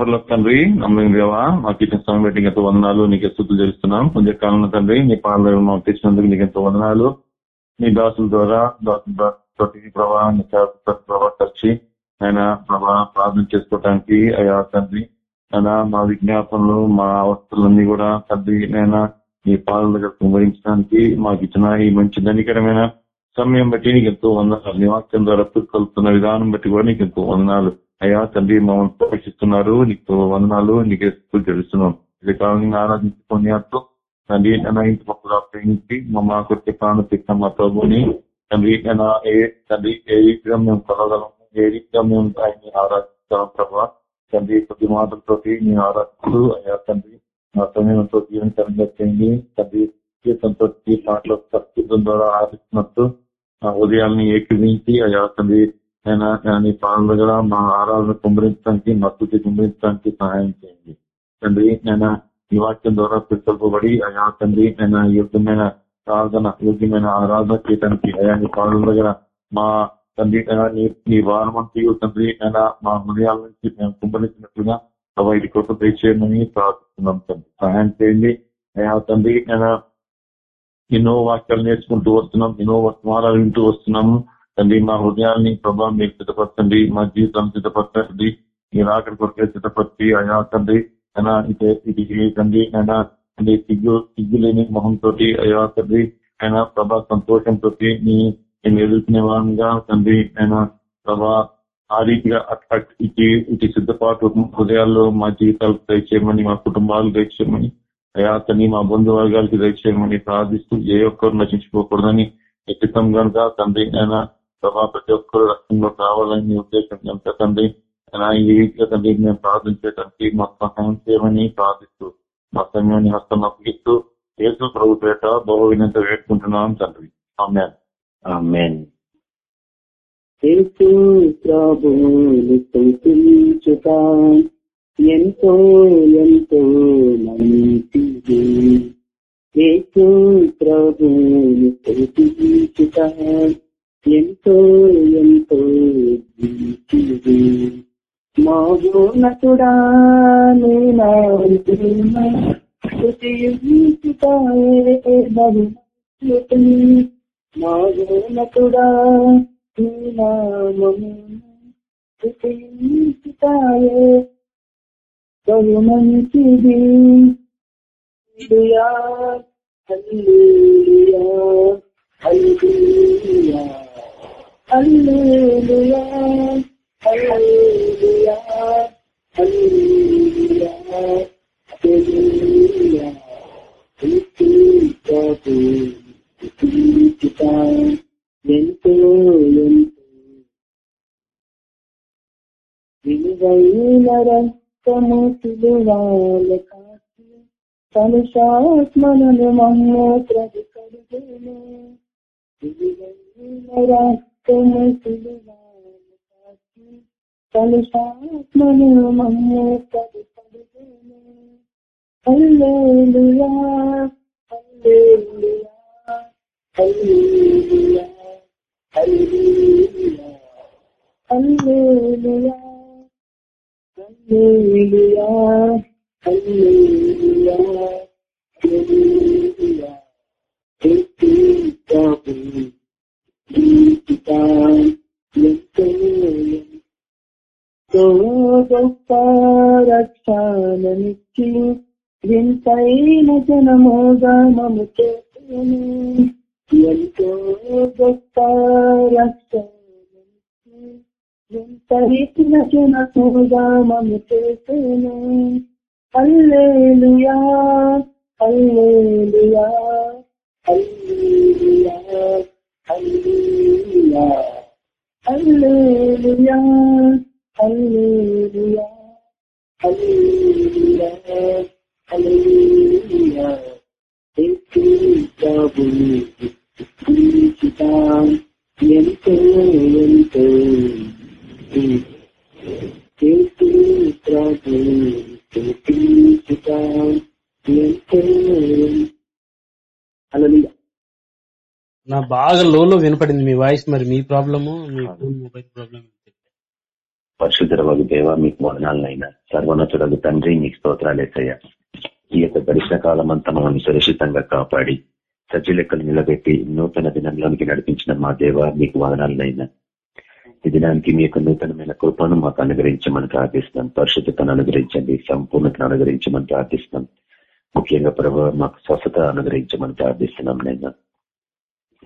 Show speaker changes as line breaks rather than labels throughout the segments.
పరలోక తండ్రి నమ్మకం దేవా మాకు ఇచ్చిన సమయం బట్టి ఎంతో వందనాలు నీకు స్థుతులు చేస్తున్నాం కొంచెం కాలంలో తండ్రి నీ పాలన మాకు తెచ్చినందుకు నీకు ఎంతో వందనాలు. నీ దాసుల ద్వారా దాసుల ప్రభా నీ ప్రభా ఆయన ప్రభా ప్రార్థన చేసుకోవటానికి అయ్యా తండ్రి. ఆయన మా విజ్ఞాపనలు మా అవస్థలన్నీ కూడా తండ్రి నేను నీ పాలన దగ్గర కుమరించడానికి మాకు ఇచ్చిన ఈ మంచి ధనికరమైన సమయం బట్టి నీకు ఎంతో వందనాలు నివాసం ద్వారా కలుపుతున్న విధానం బట్టి కూడా నీకు ఎంతో వందనాలు. అయ్యా తండ్రి మమ్మల్ని పోషిస్తున్నారు. నీకు వందనాలు నీకు ఎప్పుడు తెలుస్తున్నాం ఇది కావాలని ఆరాధించుకొని తండ్రి నా ఇంటి పక్కన ప్రేమించి మా మా కొట్టే ప్రాణ తెచ్చిన మా ప్రభుని తండ్రి నా ఏ తండ్రి ఏ రీతిగా మేము కొనగలము ఏ రీతిగా మేము ఆయన్ని ఆరాధిస్తాం ప్రభా. తండ్రి కొద్ది మాటలతో నేను ఆరాధిస్తూ అయ్యా తండ్రి మా సమయంతో జీవనకరంగా చేయండి. తండ్రి జీవితంతో పాటలు సత్యం ద్వారా ఆరాధిస్తున్నట్టు ఆ ఉదయాన్ని ఏకీవించి అయ్యా తండ్రి ఆయన నీ పాలన కూడా మా ఆరాధన కుమరించడానికి మద్దతు కుమరించడానికి సహాయం చేయండి. తండ్రి నేను ఈ వాక్యం ద్వారా పిలుపబడి అయా తండ్రి నేను యోగ్యమైన ప్రార్థన యోగ్యమైన ఆరాధన చేయడానికి అయా నీ పాలన దగ్గర మా తండ్రి నీ వారం అంతా తండ్రి నేను మా హృదయాల నుంచి మేము కుమరించినట్లుగా ఇది కొత్త దయచేయమని ప్రార్థిస్తున్నాం తండ్రి. సహాయం చేయండి. అయా తండ్రి నేను ఎన్నో వాక్యాలు నేర్చుకుంటూ వస్తున్నాం ఎన్నో వర్తమానాలు వింటూ వస్తున్నాము తండ్రి మా హృదయాన్ని ప్రభావం మీరు సిద్ధపరచండి మా జీవితాన్ని సిద్ధపరచండి మీరు ఆఖరి కొరకే సిద్ధపరిచి అయా తండ్రి అయినా ఇది తండ్రి అయినా తండ్రి సిగ్గు సిగ్గు లేని మొహంతో అయా తండ్రి అయినా ప్రభా సంతోషంతో నేను ఎదుర్కొనే వారంగా తండ్రి అయినా ప్రభా ఆ రీతిగా ఇటు ఇటు సిద్ధపాటు హృదయాల్లో మా జీవితాలకు దయచేయమని మా కుటుంబాలు దయచేయమని అయా తని మా బంధు వర్గాలకి దయచేయమని ప్రార్థిస్తూ ఏ ఒక్కరు నశించుకోకూడదని ఖచ్చితంగా తండ్రి అయినా ప్రభా ప్రతి ఒక్కరు రక్తంలో కావాలని ఉద్దేశం ఎంత తండ్రి ఈ రీతిగా తండ్రి మేము ప్రార్థించేటానికి మా సహాయం చేయమని ప్రార్థిస్తూ మా సమయాన్ని హస్తం అప్పగిస్తూ యేసు ప్రభు పేట బహు వినంత వేడుకుంటున్నాం తండ్రి.
ఆమెన్. ప్రభుని స్థుతించుట ఎంతో ఎంతో మంచిది. యేసు ప్రభుని ఎంతో ఎంతో జీవించింది మా గోనతుడా నేనా మా గోనతుడా నామముతాయే బహుమంచిది హల్లుయా హల్లుయా హల్లెలూయా హల్లెలూయా హల్లెలూయా. హల్లెలూయా. స్తుతిస్తాము స్తుతిస్తాము ఎంతో ఎంతో. విలువైన తను శాస్మలను మమ్మ ప్రతి కడుగును సిలువా కలుషాత్మను మమ్ము పది పడుగును హల్లెలూయా హల్లెలూయా హల్లెలూయా హల్లెలూయా హల్లెలూయా హల్లెలూయా హల్లెలూయా హల్లెలూయా స్తుతి ఎంతో గొప్ప రక్షణనిచ్చి వింతైన జనముగా మము చేతును ఎంతో గొప్ప రక్షణనిచ్చి వింతైన జనమోగా మము చేతను అల్లేలుయా అల్లేలుయా అల్లేలుయా Hallelujah. Hallelujah. Hallelujah. Hallelujah. Hallelujah. ఎక్కిదాబుని ఎక్కిదా ఎంతో ఎంతో ఎక్కిదాబుని ఎక్కిదా ఎంతో అలా
నా బాగా లోలో వినపడింది. మీ వాయిస్ మరి మీ ప్రాబ్లము మీ ఫోన్ మొబైల్ ప్రాబ్లమ్
పరిశుద్ధరవగు దేవ మీకు వదనాలనైనా సర్వోన్నతుడగు తండ్రి మీకు స్తోత్రాలేసయ్యా ఈ యొక్క గడిచిన కాలం అంతా మమ్మల్ని సురక్షితంగా కాపాడి సజ్జ లెక్కలు నిలబెట్టి నూతన దినంలోనికి నడిపించిన మా దేవ మీకు వదనాలనైనా ఈ దినానికి మీ యొక్క నూతనమైన కృపను మాకు అనుగ్రహించమని ప్రార్థిస్తున్నాం. పరిశుద్ధతను అనుగ్రహించండి. సంపూర్ణతను అనుగ్రహించమని ప్రార్థిస్తున్నాం. ముఖ్యంగా ప్రభావ మాకు స్వస్థత అనుగ్రహించమని ప్రార్థిస్తున్నాం నైనా.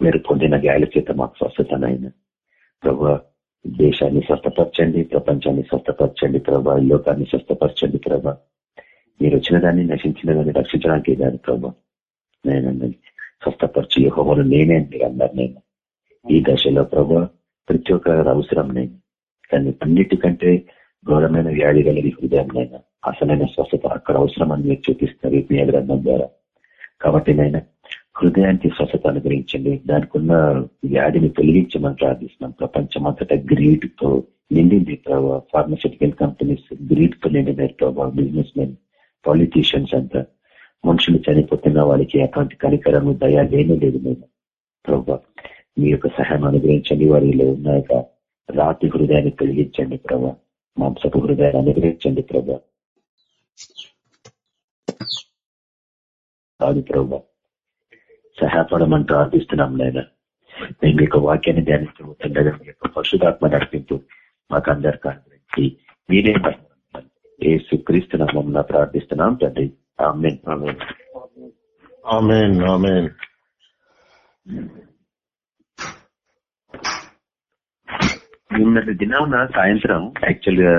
మీరు పొందిన గాయాల చేత మాకు స్వస్థతనైనా. ప్రభా దేశాన్ని స్వస్థపరచండి ప్రపంచాన్ని స్వస్థపరచండి ప్రభా లోకాన్ని స్వస్థపరచండి ప్రభా. మీరు వచ్చిన దాన్ని నశించిన దాన్ని రక్షించడానికి కాదు ప్రభా. నేనండి స్వస్థపరిచి యహోవను నేనే మీరు అన్నారు నేను. ఈ దశలో ప్రభా ప్రతి ఒక్క అవసరం నేను. కానీ అన్నిటికంటే ఘోరమైన వ్యాధి కలిగి హృదయం నైనా. అసలైన స్వస్థత అక్కడ అవసరం అని మీరు చూపిస్తున్నారు ఈ గ్రంథం ద్వారా. కాబట్టి నైనా హృదయానికి స్వచ్ఛత అనుగ్రహించండి. దానికి ఉన్న వ్యాధిని తొలగించమని ప్రార్థిస్తున్నాం. ప్రపంచమంతటా గ్రీడ్తో నిండింది ప్రభావ ఫార్మస్యూటికల్ కంపెనీస్ గ్రీడ్తో నిండినారు ప్రభావ బిజినెస్ మెన్ పాలిటీషియన్స్ అంతా. మనుషులు చనిపోతున్న వాళ్ళకి అటువంటి కనికరము దయా లేనే లేదు మేము ప్రభావ మీ యొక్క సహాయం అనుగ్రహించండి. వారిలో ఉన్న యొక్క రాతి హృదయాన్ని తొలగించండి ప్రభా. మాంసపు హృదయాన్ని అనుగ్రహించండి ప్రభా. కాదు ప్రభా. సహాయపడమని ప్రార్థిస్తున్నాం లేదా మేము యొక్క వాక్యాన్ని ధ్యానిస్తుండగా మీ యొక్క పశుధాత్మ నడిపింపు మాకు అందరికీ అనుగ్రహించి మీరే ఏసు క్రీస్తు నామం ప్రార్థిస్తున్నాం తండ్రి. ఆమెన్. ఆమెన్.
ఆమెన్
నిన్నటి దినం సాయంత్రం యాక్చువల్గా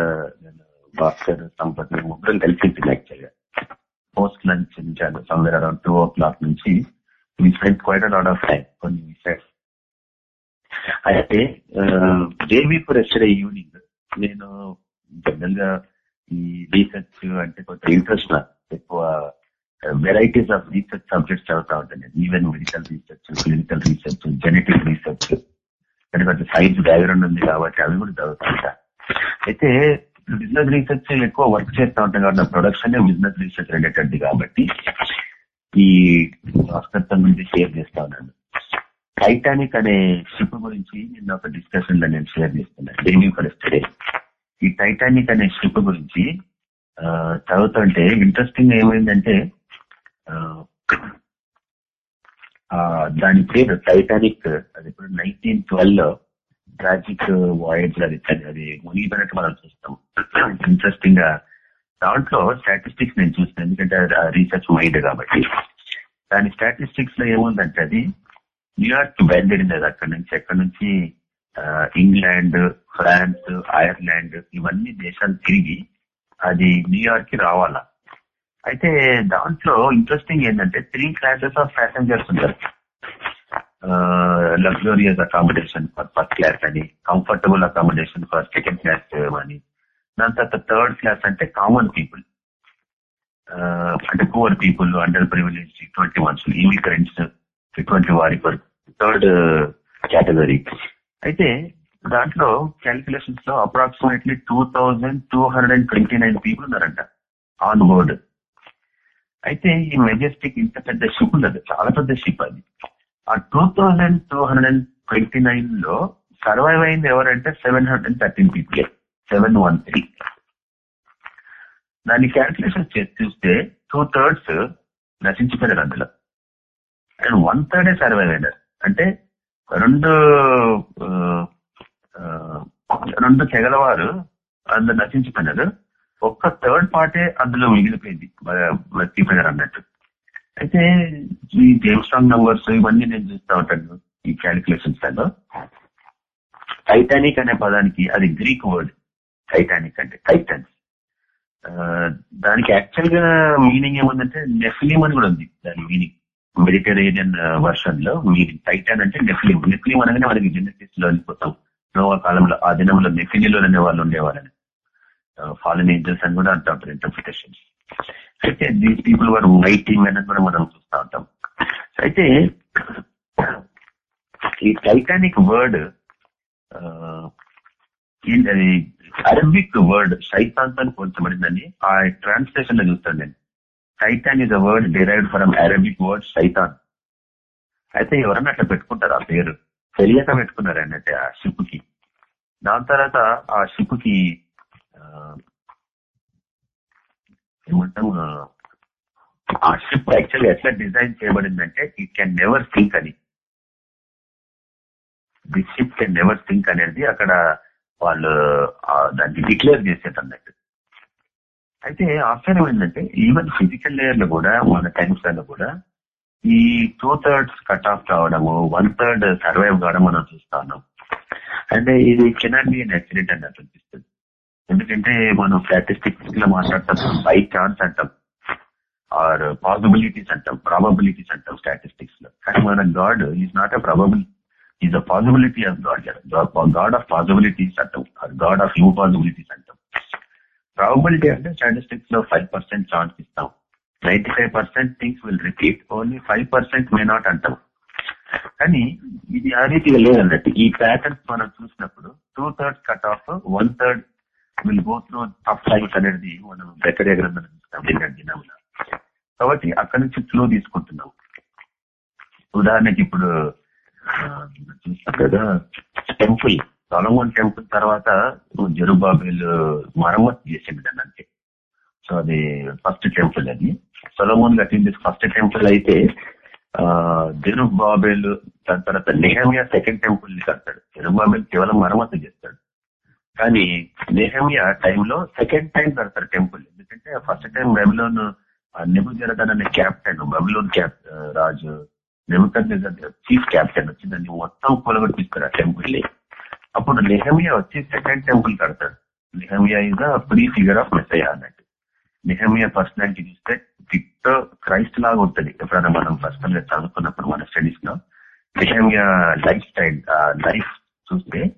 నేను భాస్కర్ సంపత్ ముగ్గురం కలిసి ఉంటుంది యాక్చువల్గా పోస్ట్ లంచ్ నుంచి somewhere around two o'clock నుంచి మీ spend quite lot of time కొన్ని విషయాలు అయితే డే బిఫోర్ ఎస్టర్డే ఈవినింగ్ నేను జనరల్గా ఈ రీసెర్చ్ అంటే కొంచెం ఇంట్రెస్ట్ నాకు ఎక్కువ వెరైటీస్ ఆఫ్ రీసెర్చ్ సబ్జెక్ట్స్ చదువుతా ఉంటాను even medical research clinical research genetic research ఎందుకంటే సైన్స్ బ్యాక్గ్రౌండ్ ఉంది కాబట్టి అవి కూడా చదువుతా ఉంటా. అయితే బిజినెస్ రీసెర్చ్ ఎక్కువ వర్క్ చేస్తూ ఉంటాం కాబట్టి ప్రొడక్షన్ బిజినెస్ రీసెర్చ్ రిలేటెడ్ కాబట్టి ఈ భాస్కర్తో నుంచి షేర్ చేస్తా ఉన్నాను టైటానిక్ అనే షిప్ గురించి నిన్న ఒక డిస్కషన్లో నేను షేర్ చేస్తున్నాను డైలీ ఫరెస్టడే ఈ టైటానిక్ అనే షిప్ గురించి చదువుతుంటే ఇంట్రెస్టింగ్ ఏమైందంటే దాని పేరు టైటానిక్ అది ఇప్పుడు నైన్టీన్ ట్వెల్వ్లో ట్రాజిక్ వాయిడ్స్ అది అది మునిగిపోయినట్టు మనం చూస్తాం. ఇంట్రెస్టింగ్గా దాంట్లో స్టాటిస్టిక్స్ నేను చూస్తాను. ఎందుకంటే రీసెర్చ్ మైండ్ కాబట్టి. దాని స్టాటిస్టిక్స్లో ఏముందంటే అది న్యూయార్క్ బయలుదేరింది అది అక్కడ నుంచి. అక్కడ నుంచి ఇంగ్లాండ్ ఫ్రాన్స్ ఐర్లాండ్ ఇవన్నీ దేశాలు తిరిగి అది న్యూయార్క్కి రావాలా. అయితే దాంట్లో ఇంట్రెస్టింగ్ ఏంటంటే త్రీ క్లాసెస్ ఆఫ్ ప్యాసింజర్స్ ఉంటారు. Luxurious accommodation for first class అని comfortable accommodation for second class అని దాని తర్వాత థర్డ్ క్లాస్ అంటే కామన్ పీపుల్ అంటే పువర్ పీపుల్ అండర్ ప్రివిలేజ్ ఇటువంటి మనుషులు ఇమిగ్రెంట్స్ ఇటువంటి వారి థర్డ్ కేటగిరీ అయితే దాంట్లో క్యాల్కులేషన్స్లో approximately two thousand two hundred and twenty nine people ఉన్నారంట ఆన్ బోర్డ్ అయితే ఈ మెజెస్టిక్ ఇంత పెద్ద షిప్ ఉన్నది చాలా పెద్ద షిప్ అది. ఆ two thousand two hundred and twenty నైన్లో సర్వైవ్ అయింది ఎవరంటే seven hundred and thirteen people seven one three దాన్ని క్యాల్కులేషన్ చేసి చూస్తే టూ థర్డ్స్ నశించిపోయారు అందులో. అండ్ వన్ థర్డే సర్వైవ్ అయినారు అంటే రెండు రెండు తెగలవారు అందులో నశించిపోయినారు. ఒక్క థర్డ్ పార్టే అందులో మిగిలిపోయింది. బతికిపోయినారు అన్నట్టు. అయితే ఈ దేవస్ట్రాంగ్ నంబర్స్ ఇవన్నీ నేను చూస్తూ ఉంటాను ఈ క్యాలిక్యులేషన్స్లలో టైటానిక్ అనే పదానికి అది గ్రీక్ వర్డ్ టైటానిక్ అంటే టైటన్స్ దానికి యాక్చువల్గా మీనింగ్ ఏముందంటే నెఫ్లిమ్ అని కూడా ఉంది. దాని మీనింగ్ మెడిటరేనియన్ వర్షన్లో మీనింగ్ టైటాన్ అంటే నెఫ్లిమ్ నెఫ్లిమ్ అనగానే మనకి జెనెటిక్స్లో వెళ్ళిపోతాం. నోవా కాలంలో ఆ దినంలో నెఫిలిలో అనే వాళ్ళు ఉండేవాళ్ళని ఫాలన్ ఏంజల్స్ అని కూడా అంటూ ఉంటారు ఇంటర్ప్రిటేషన్ అయితే these people were mighty men అని కూడా మనం చూస్తూ ఉంటాం. అయితే ఈ టైటానిక్ వర్డ్ అది అరబిక్ వర్డ్ సైతాన్ అని పోల్చబడిందని ఆ ట్రాన్స్లేషన్లో చూస్తాను నేను. సైతాన్ is a word derived from Arabic word సైతాన్. అయితే ఎవరన్నా అట్లా పెట్టుకుంటారు? ఆ పేరు. తెలియక పెట్టుకున్నారు అన్నట్టు ఆ షిప్కి దాని తర్వాత ఆ షిప్కి ఏమంటాం ఆ షిప్ యాక్చువల్లీ ఎట్లా డిజైన్ చేయబడిందంటే ఇట్ కెన్ నెవర్ థింక్ అని. The ship can never think అనేది అక్కడ వాళ్ళు దాన్ని డిక్లేర్ చేసేది అన్నట్టు. అయితే ఆశ్చర్యం ఏంటంటే ఈవెన్ ఫిజికల్ లేయర్లో కూడా మన టైమ్స్లో కూడా ఈ టూ థర్డ్స్ కట్ ఆఫ్ కావడము వన్ థర్డ్ సర్వైవ్ కావడం మనం చూస్తా ఉన్నాం. అంటే ఇది కెనాట్ బి యాక్సిడెంట్ అని అనిపిస్తుంది. ఎందుకంటే మనం స్టాటిస్టిక్స్లో మాట్లాడతాం బై ఛాన్స్ అంటాం ఆర్ పాసిబిలిటీస్ అంటాం ప్రాబబిలిటీస్ అంటాం స్టాటిస్టిక్స్లో. కానీ మన God is not a probability is a possibility of God God of possibilities అంటాం గాడ్ ఆఫ్ యూ పాసిబిలిటీస్ అంటాం ప్రాబిలిటీ అంటే స్టాటిస్టిక్స్లో ఫైవ్ పర్సెంట్ ఛాన్స్ ఇస్తాం ninety five percent things will repeat only five percent may not అంటాం కానీ ఇది ఆ రీతిగా లేదన్నట్టు. ఈ ప్యాటర్న్స్ మనం చూసినప్పుడు two third cut off one third will go through tough times అనేది మనం బెకరే గ్రంథం చూస్తాం. దినంలో కాబట్టి అక్కడి నుంచి ఫ్లో తీసుకుంటున్నాం. ఉదాహరణకి ఇప్పుడు చూస్తాం కదా టెంపుల్ సొలమోన్ టెంపుల్ తర్వాత జరుబాబేలు మరమ్మతు చేసింది దాన్ని అంతే. సో అది ఫస్ట్ టెంపుల్ అది. సొలమోన్ కట్టింది ఫస్ట్ టెంపుల్ అయితే జెరుబాబేల్ దాని తర్వాత నెహమియా సెకండ్ టెంపుల్ని కడతాడు. జెరుబాబేల్ కేవలం మరమ్మతు చేస్తాడు. కానీ నెహమియా టైంలో సెకండ్ టైం కడతారు టెంపుల్ ఎందుకంటే ఫస్ట్ టైం బెబిలోన్ నిబుజరదన్ అనే క్యాప్టెన్ బెబిలోన్ క్యాప్ రాజు నెబుకర్ చీఫ్ క్యాప్టెన్ వచ్చి దాన్ని మొత్తం కొలగొట్టిస్తారు ఆ టెంపుల్ అప్పుడు నిహమియా వచ్చి సెకండ్ టెంపుల్ కడతాడు. Nehemiah is the prefigure of Messiah అన్నట్టు. నిహమియా పర్సనాలిటీ చూస్తే ఫిట్ క్రైస్ట్ లాగా ఉంటుంది. ఎప్పుడైనా మనం పర్సనల్గా చదువుకున్నప్పుడు మన స్టడీస్లో నిహమియా లైఫ్ స్టైల్ లైఫ్ చూస్తే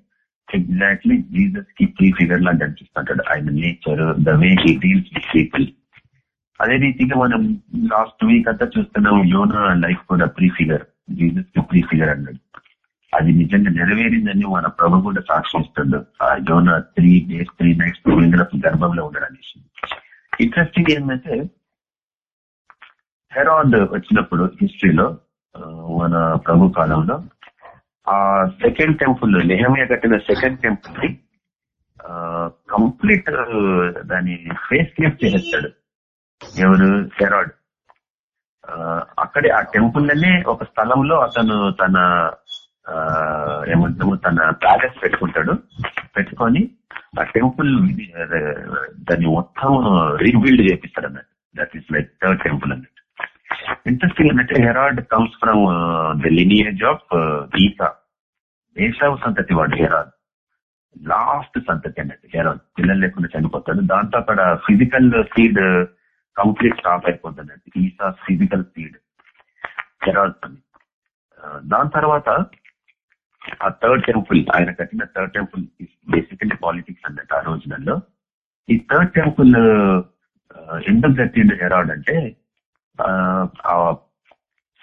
ఎగ్జాక్ట్లీ జీసస్కి ప్రీ ఫిగర్ లాగా కనిపిస్తుంటాడు. ఆయన nature the way he deals with people అదే రీతిగా మనం లాస్ట్ వీక్ అంతా చూస్తున్నాం యోనా లైఫ్ కూడా ప్రీ ఫిగర్ జీసస్కి ప్రీ ఫిగర్ అన్నాడు. అది నిజంగా నెరవేరిందని మన ప్రభు కూడా సాక్షిస్తుండు ఆ యోన త్రీ డేస్ త్రీ నైట్స్ గర్భంలో ఉండడం అనేసి ఇంట్రెస్టింగ్ ఏంటంటే హెరాడ్ వచ్చినప్పుడు హిస్టరీలో మన ప్రభు కాలంలో ఆ సెకండ్ టెంపుల్ నెహమియా కట్టిన సెకండ్ టెంపుల్ని కంప్లీట్ దాని ఫేస్ లిఫ్ట్ చేస్తాడు ఎవరు హెరాడ్ అక్కడే ఆ టెంపుల్ అనే ఒక స్థలంలో అతను తన ఏమంటాము తన ప్యాలెస్ పెట్టుకుంటాడు. పెట్టుకొని ఆ టెంపుల్ దాన్ని మొత్తం రీబిల్డ్ చేపిస్తాడు అన్నట్టు that is like third temple అన్నట్టు ఇంట్రెస్టింగ్ అంటే Herod comes from the lineage of Esau Esau సంతతి వాడు హెరాడ్ లాస్ట్ సంతతి అన్నట్టు హెరాడ్ పిల్లలు లేకుండా చనిపోతాడు. దాంతో అక్కడ ఫిజికల్ సీడ్ కంప్లీట్ స్టాప్ అయిపోతుంది. ఈసా ఫిజికల్ సీడ్ హెరాడ్ అని దాని తర్వాత ఆ థర్డ్ టెంపుల్ ఆయన కట్టిన థర్డ్ టెంపుల్ బేసికలీ పాలిటిక్స్ అన్నట్టు ఆ రోజులలో. ఈ థర్డ్ టెంపుల్ ఎందుకు కట్టిండు హెరాడ్ అంటే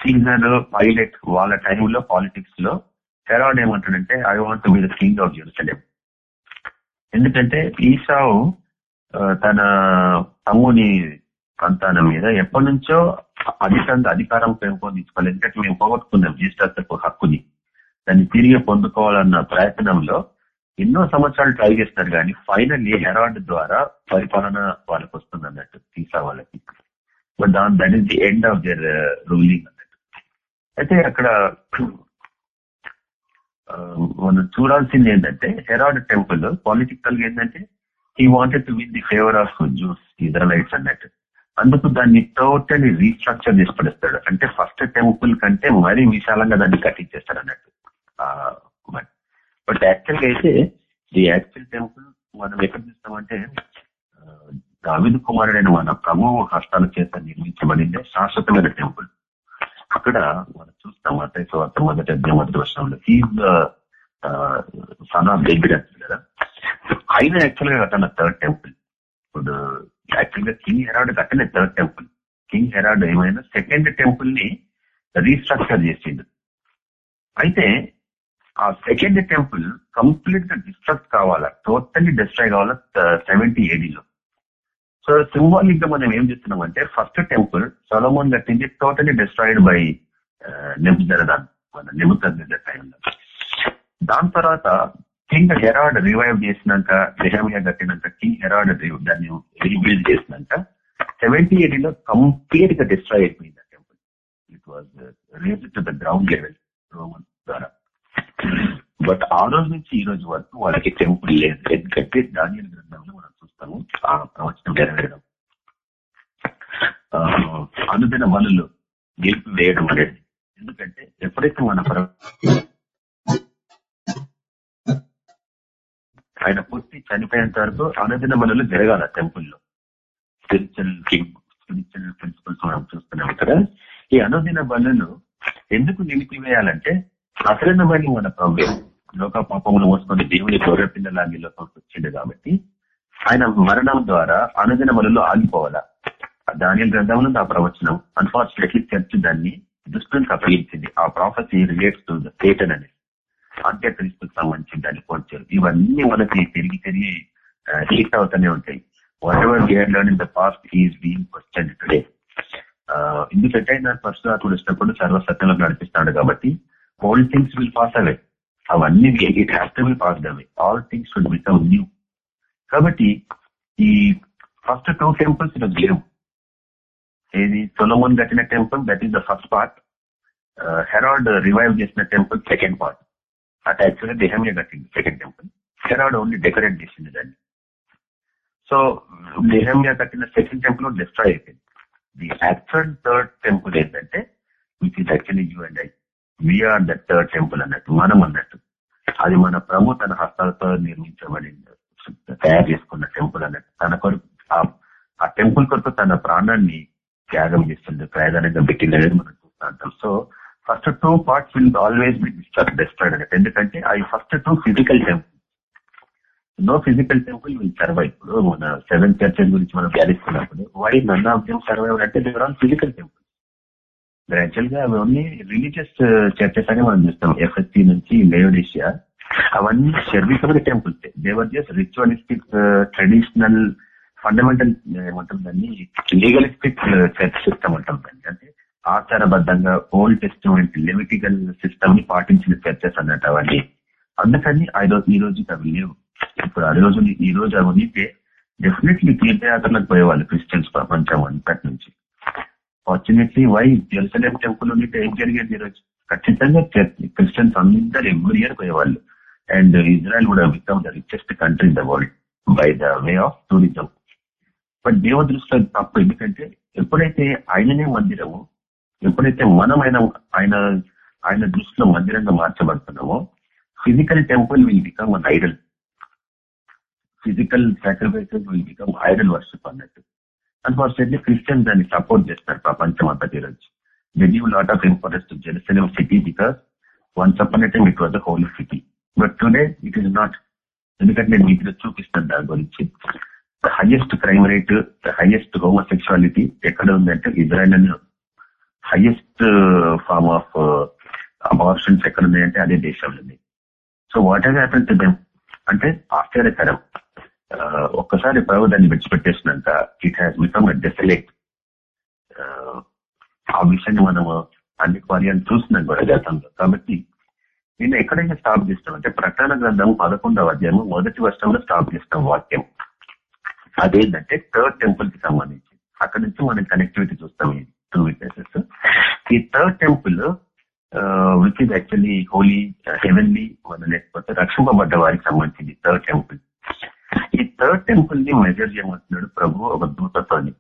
సీజర్ పైలట్ వాళ్ళ టైంలో పాలిటిక్స్లో హెరాడ్ ఏమంటాడంటే I want be king of Jerusalem ఎందుకంటే ఈసావు తన తమ్ముని సంతానం మీద ఎప్పటి నుంచో అధికంగా అధికారం పెంపొందించుకోవాలి. ఎందుకంటే మేము పోగొట్టుకున్నాం జ్యేష్ఠత్వపు హక్కుని. దాన్ని తిరిగి పొందుకోవాలన్న ప్రయత్నంలో ఎన్నో సంవత్సరాలు ట్రై చేస్తారు కానీ ఫైనల్లీ హెరాడ్ ద్వారా పరిపాలన వాళ్ళకి వస్తుంది అన్నట్టు తీసా వాళ్ళకి. బట్ దాని that is the end of their ruling అన్నట్టు. అయితే అక్కడ మనం చూడాల్సింది ఏంటంటే హెరాడ్ టెంపుల్ పొలిటికల్గా ఏంటంటే he wanted to win the favour of Jews Israelites అన్నట్టు. అందుకు దాన్ని టోటలీ రీస్ట్రక్చర్ చేసి పడేస్తాడు. అంటే ఫస్ట్ టెంపుల్ కంటే మరీ విశాలంగా దాన్ని కట్టించేస్తాడు అన్నట్టు. బట్ యాక్చువల్గా అయితే ది యాక్చువల్ టెంపుల్ మనం ఎక్కడ చూస్తామంటే దావిద్ కుమారుడైన మన ప్రభు హస్తాల చేత నిర్మించబడిందే శాశ్వతమైన టెంపుల్ అక్కడ మనం చూస్తాం అతని మొదటి అధ్యాయం మొదటి వర్షంలో ఈజ్ సన్ ఆఫ్ డేవిడ్ అంటుంది కదా. ఆయన యాక్చువల్గా తన థర్డ్ టెంపుల్ ఇప్పుడు యాక్చువల్గా కింగ్ హెరాడ్ కట్టిన థర్డ్ టెంపుల్. కింగ్ హెరాడ్ ఏమైనా సెకండ్ టెంపుల్ని రీస్ట్రక్చర్ చేసిండు. అయితే ఆ సెకండ్ టెంపుల్ కంప్లీట్గా డిస్ట్రక్ట్ కావాలా? టోటల్లీ డిస్ట్రాయ్ కావాలా? సెవెంటీ ఏడీలో. సో సింబాలిక్గా మనం ఏం చేస్తున్నాం అంటే ఫస్ట్ టెంపుల్ సొలమోన్ కట్టింది టోటలీ డిస్ట్రాయిడ్ బై నెబుజరదాన్ మన నెబుజర్ టైంలో. దాని తర్వాత కింగ్ హెరాడ్ రివైవ్ చేసినాక నెహమియా కట్టినాక కింగ్ హెరాడ్ దాన్ని రీబిల్డ్ చేసినాక సెవెంటీ ఎయిటీలో కంప్లీట్గా డిస్ట్రాయ్ అయిపోయింది ఆ temple it was raze to the ground level Roman ద్వారా. బట్ ఆ రోజు నుంచి ఈ రోజు వరకు వాళ్ళకి టెంపుల్ లేదు. ఎందుకంటే ధాన్యాల గ్రంథంలో మనం చూస్తాము ఆ ప్రవచనం నెరవేరడం. ఆ, అనుదిన బలులు గెలుపు వేయడం అనేది. ఎందుకంటే ఎప్పుడైతే మన ఆయన పుట్టి చనిపోయేంత వరకు అనుదిన మనలో జరగాల టెంపుల్లో. స్పిరిచువల్ కింగ్ స్పిరిచువల్ ప్రిన్సిపల్స్ మనం చూస్తున్నాం ఇక్కడ ఈ అనుదిన బలులు ఎందుకు నిలిపివేయాలంటే అసలైన బలి మన ప్రభు లోక పాపములు మోసుకొని దేవుని గొర్రె పిల్లలాగి లోకంకి వచ్చిండు కాబట్టి ఆయన మరణం ద్వారా అనుదిన బలులు ఆగిపోవాలా? దాని గ్రంథంలో ఆ ప్రవచనం అన్ఫార్చునేట్లీ చర్చ్ దాన్ని దుష్టునికి అప్పగించింది. ఆ prophecy relates to the Satan అనేది సాధ్య క్రీస్తుకు సంబంధించి దాన్ని పోల్చారు ఇవన్నీ మనకి తిరిగి తిరిగి హీట్ అవుతూనే ఉంటాయి. Whatever gear learn in the past is being question today ఎందుకంటే ఆయన పరశురాత్ముడు వచ్చినప్పుడు సర్వసత్యంలో నడిపిస్తున్నాడు కాబట్టి old things will pass away అవన్నీ it has to be passed away all things will become new కాబట్టి ఈ ఫస్ట్ టూ టెంపుల్స్ ఈరోజు లేవు. ఏది? సొలమోన్ కట్టిన temple that is the first part Herod revive చేసిన టెంపుల్ సెకండ్ పార్ట్ అట్ యాక్చువల్గా దేహమే కట్టింది సెకండ్ టెంపుల్ శరాడు ఓన్లీ డెకరేట్ చేసింది దాన్ని సో దేహంగా కట్టిన సెకండ్ టెంపుల్ డిస్ట్రాయ్ అయిపోయింది ది యాక్చువల్ థర్డ్ టెంపుల్ ఏంటంటే which is actually you and I we are the third temple అన్నట్టు మనం అన్నట్టు. అది మన ప్రభు తన హస్తాలతో నిర్మించబడింది. తయారు చేసుకున్న టెంపుల్ అన్నట్టు. తన కొరకు ఆ- టెంపుల్ కొరకు తన ప్రాణాన్ని త్యాగం చేస్తుంది. ప్రయోజనంగా పెట్టిందనేది మనం చూస్తూ ఉంటాం. So first two parts will always be destroyed అంటే ఎందుకంటే I first two physical temple no physical temple will survive ఇప్పుడు మన సెవెన్ చర్చెస్ గురించి మనం ధ్యానిస్తున్నప్పుడు why none of them survive అంటే దేవర్ ఆన్ ఫిజికల్ టెంపుల్ యాక్చువల్గా అవి ఓన్లీ రిలీజియస్ చర్చెస్ అని మనం చూస్తాం. ఎఫ్ఎస్సి నుంచి లేవడేషియా అవన్నీ శారీరకమైన temples they were just ritualistic traditional fundamental ఏమంటాం దాన్ని లీగలిస్టిక్ చర్చ్ సిస్టమ్ అంటాం దాన్ని. అంటే ఆచారబద్ధంగా ఓల్డ్ టెస్టిమెంట్ లిమిటికల్ సిస్టమ్ని పాటించిన చర్చస్ అన్నట్టు అవన్నీ అందుకని ఆ రోజు ఈ రోజుకి అవి లేవు. ఇప్పుడు ఆ రోజు ఈ రోజు అవి ఉంటే డెఫినెట్లీ తీర్థయాత్రలకు పోయేవాళ్ళు క్రిస్టియన్స్ ప్రపంచం అంతటి నుంచి ఫార్చునేట్లీ వై జెరూసలేం టెంపుల్ ఉంటే ఏం జరిగేది ఈరోజు ఖచ్చితంగా క్రిస్టియన్స్ అందరు ఎవ్రీ ఇయర్ పోయేవాళ్ళు. అండ్ ఇజ్రాయల్ కూడా become the richest country in the world by the way of tourism but దేవ దృష్టిలో తప్పు ఎందుకంటే ఎప్పుడైతే ఆయననే మందిరము ఎప్పుడైతే మనం ఆయన ఆయన ఆయన దృష్టిలో మందిరంగా మార్చబడుతున్నామో physical temple will become an idol physical sacrifices will become idol worship అన్నట్టు. అన్ఫార్చునేట్లీ క్రిస్టియన్ దాన్ని సపోర్ట్ చేస్తారు ప్రపంచం అంతా ఈరోజు they give lot of importance to Jerusalem city because once upon time it was the holy city but today it is not ఎందుకంటే నేను మీకు చూపిస్తాను దాని గురించి. The highest crime rate the highest homosexuality ఎక్కడ ఉందంటే ఇజ్రాయల్ అని హైయెస్ట్ ఫార్మ్ ఆఫ్ అబార్షన్స్ ఎక్కడ ఉన్నాయంటే అదే దేశంలో ఉంది so whatever happen to them అంటే ఆశ్చర్యకరం. Uh, ఒక్కసారి ప్రభు దాన్ని విడిచిపెట్టేసినాక ఇట్ హ్యాస్ బికమ్ డెసలేట్ ఆ విషయాన్ని మనం అన్ని పర్యాలు చూస్తున్నాం కూడా గతంలో. కాబట్టి నేను ఎక్కడైనా స్టాప్ చేస్తాం. అంటే ప్రకటన గ్రంథం పదకొండవ అధ్యాయము మొదటి వర్షంలో స్టాప్ చేస్తాం వాక్యం. అదేంటంటే థర్డ్ టెంపుల్కి సంబంధించి. అక్కడ నుంచి మనం కనెక్టివిటీ చూస్తాం ఇది. టూ విట్నెసెస్ uh, uh, ఈ third temple which is actually holy heavenly వల్ల లేకపోతే రక్షింపబడ్డ వారికి సంబంధించింది థర్డ్ టెంపుల్ ఈ థర్డ్ టెంపుల్ని మెజర్ చేయమంటున్నాడు ప్రభు ఒక దూతతోని.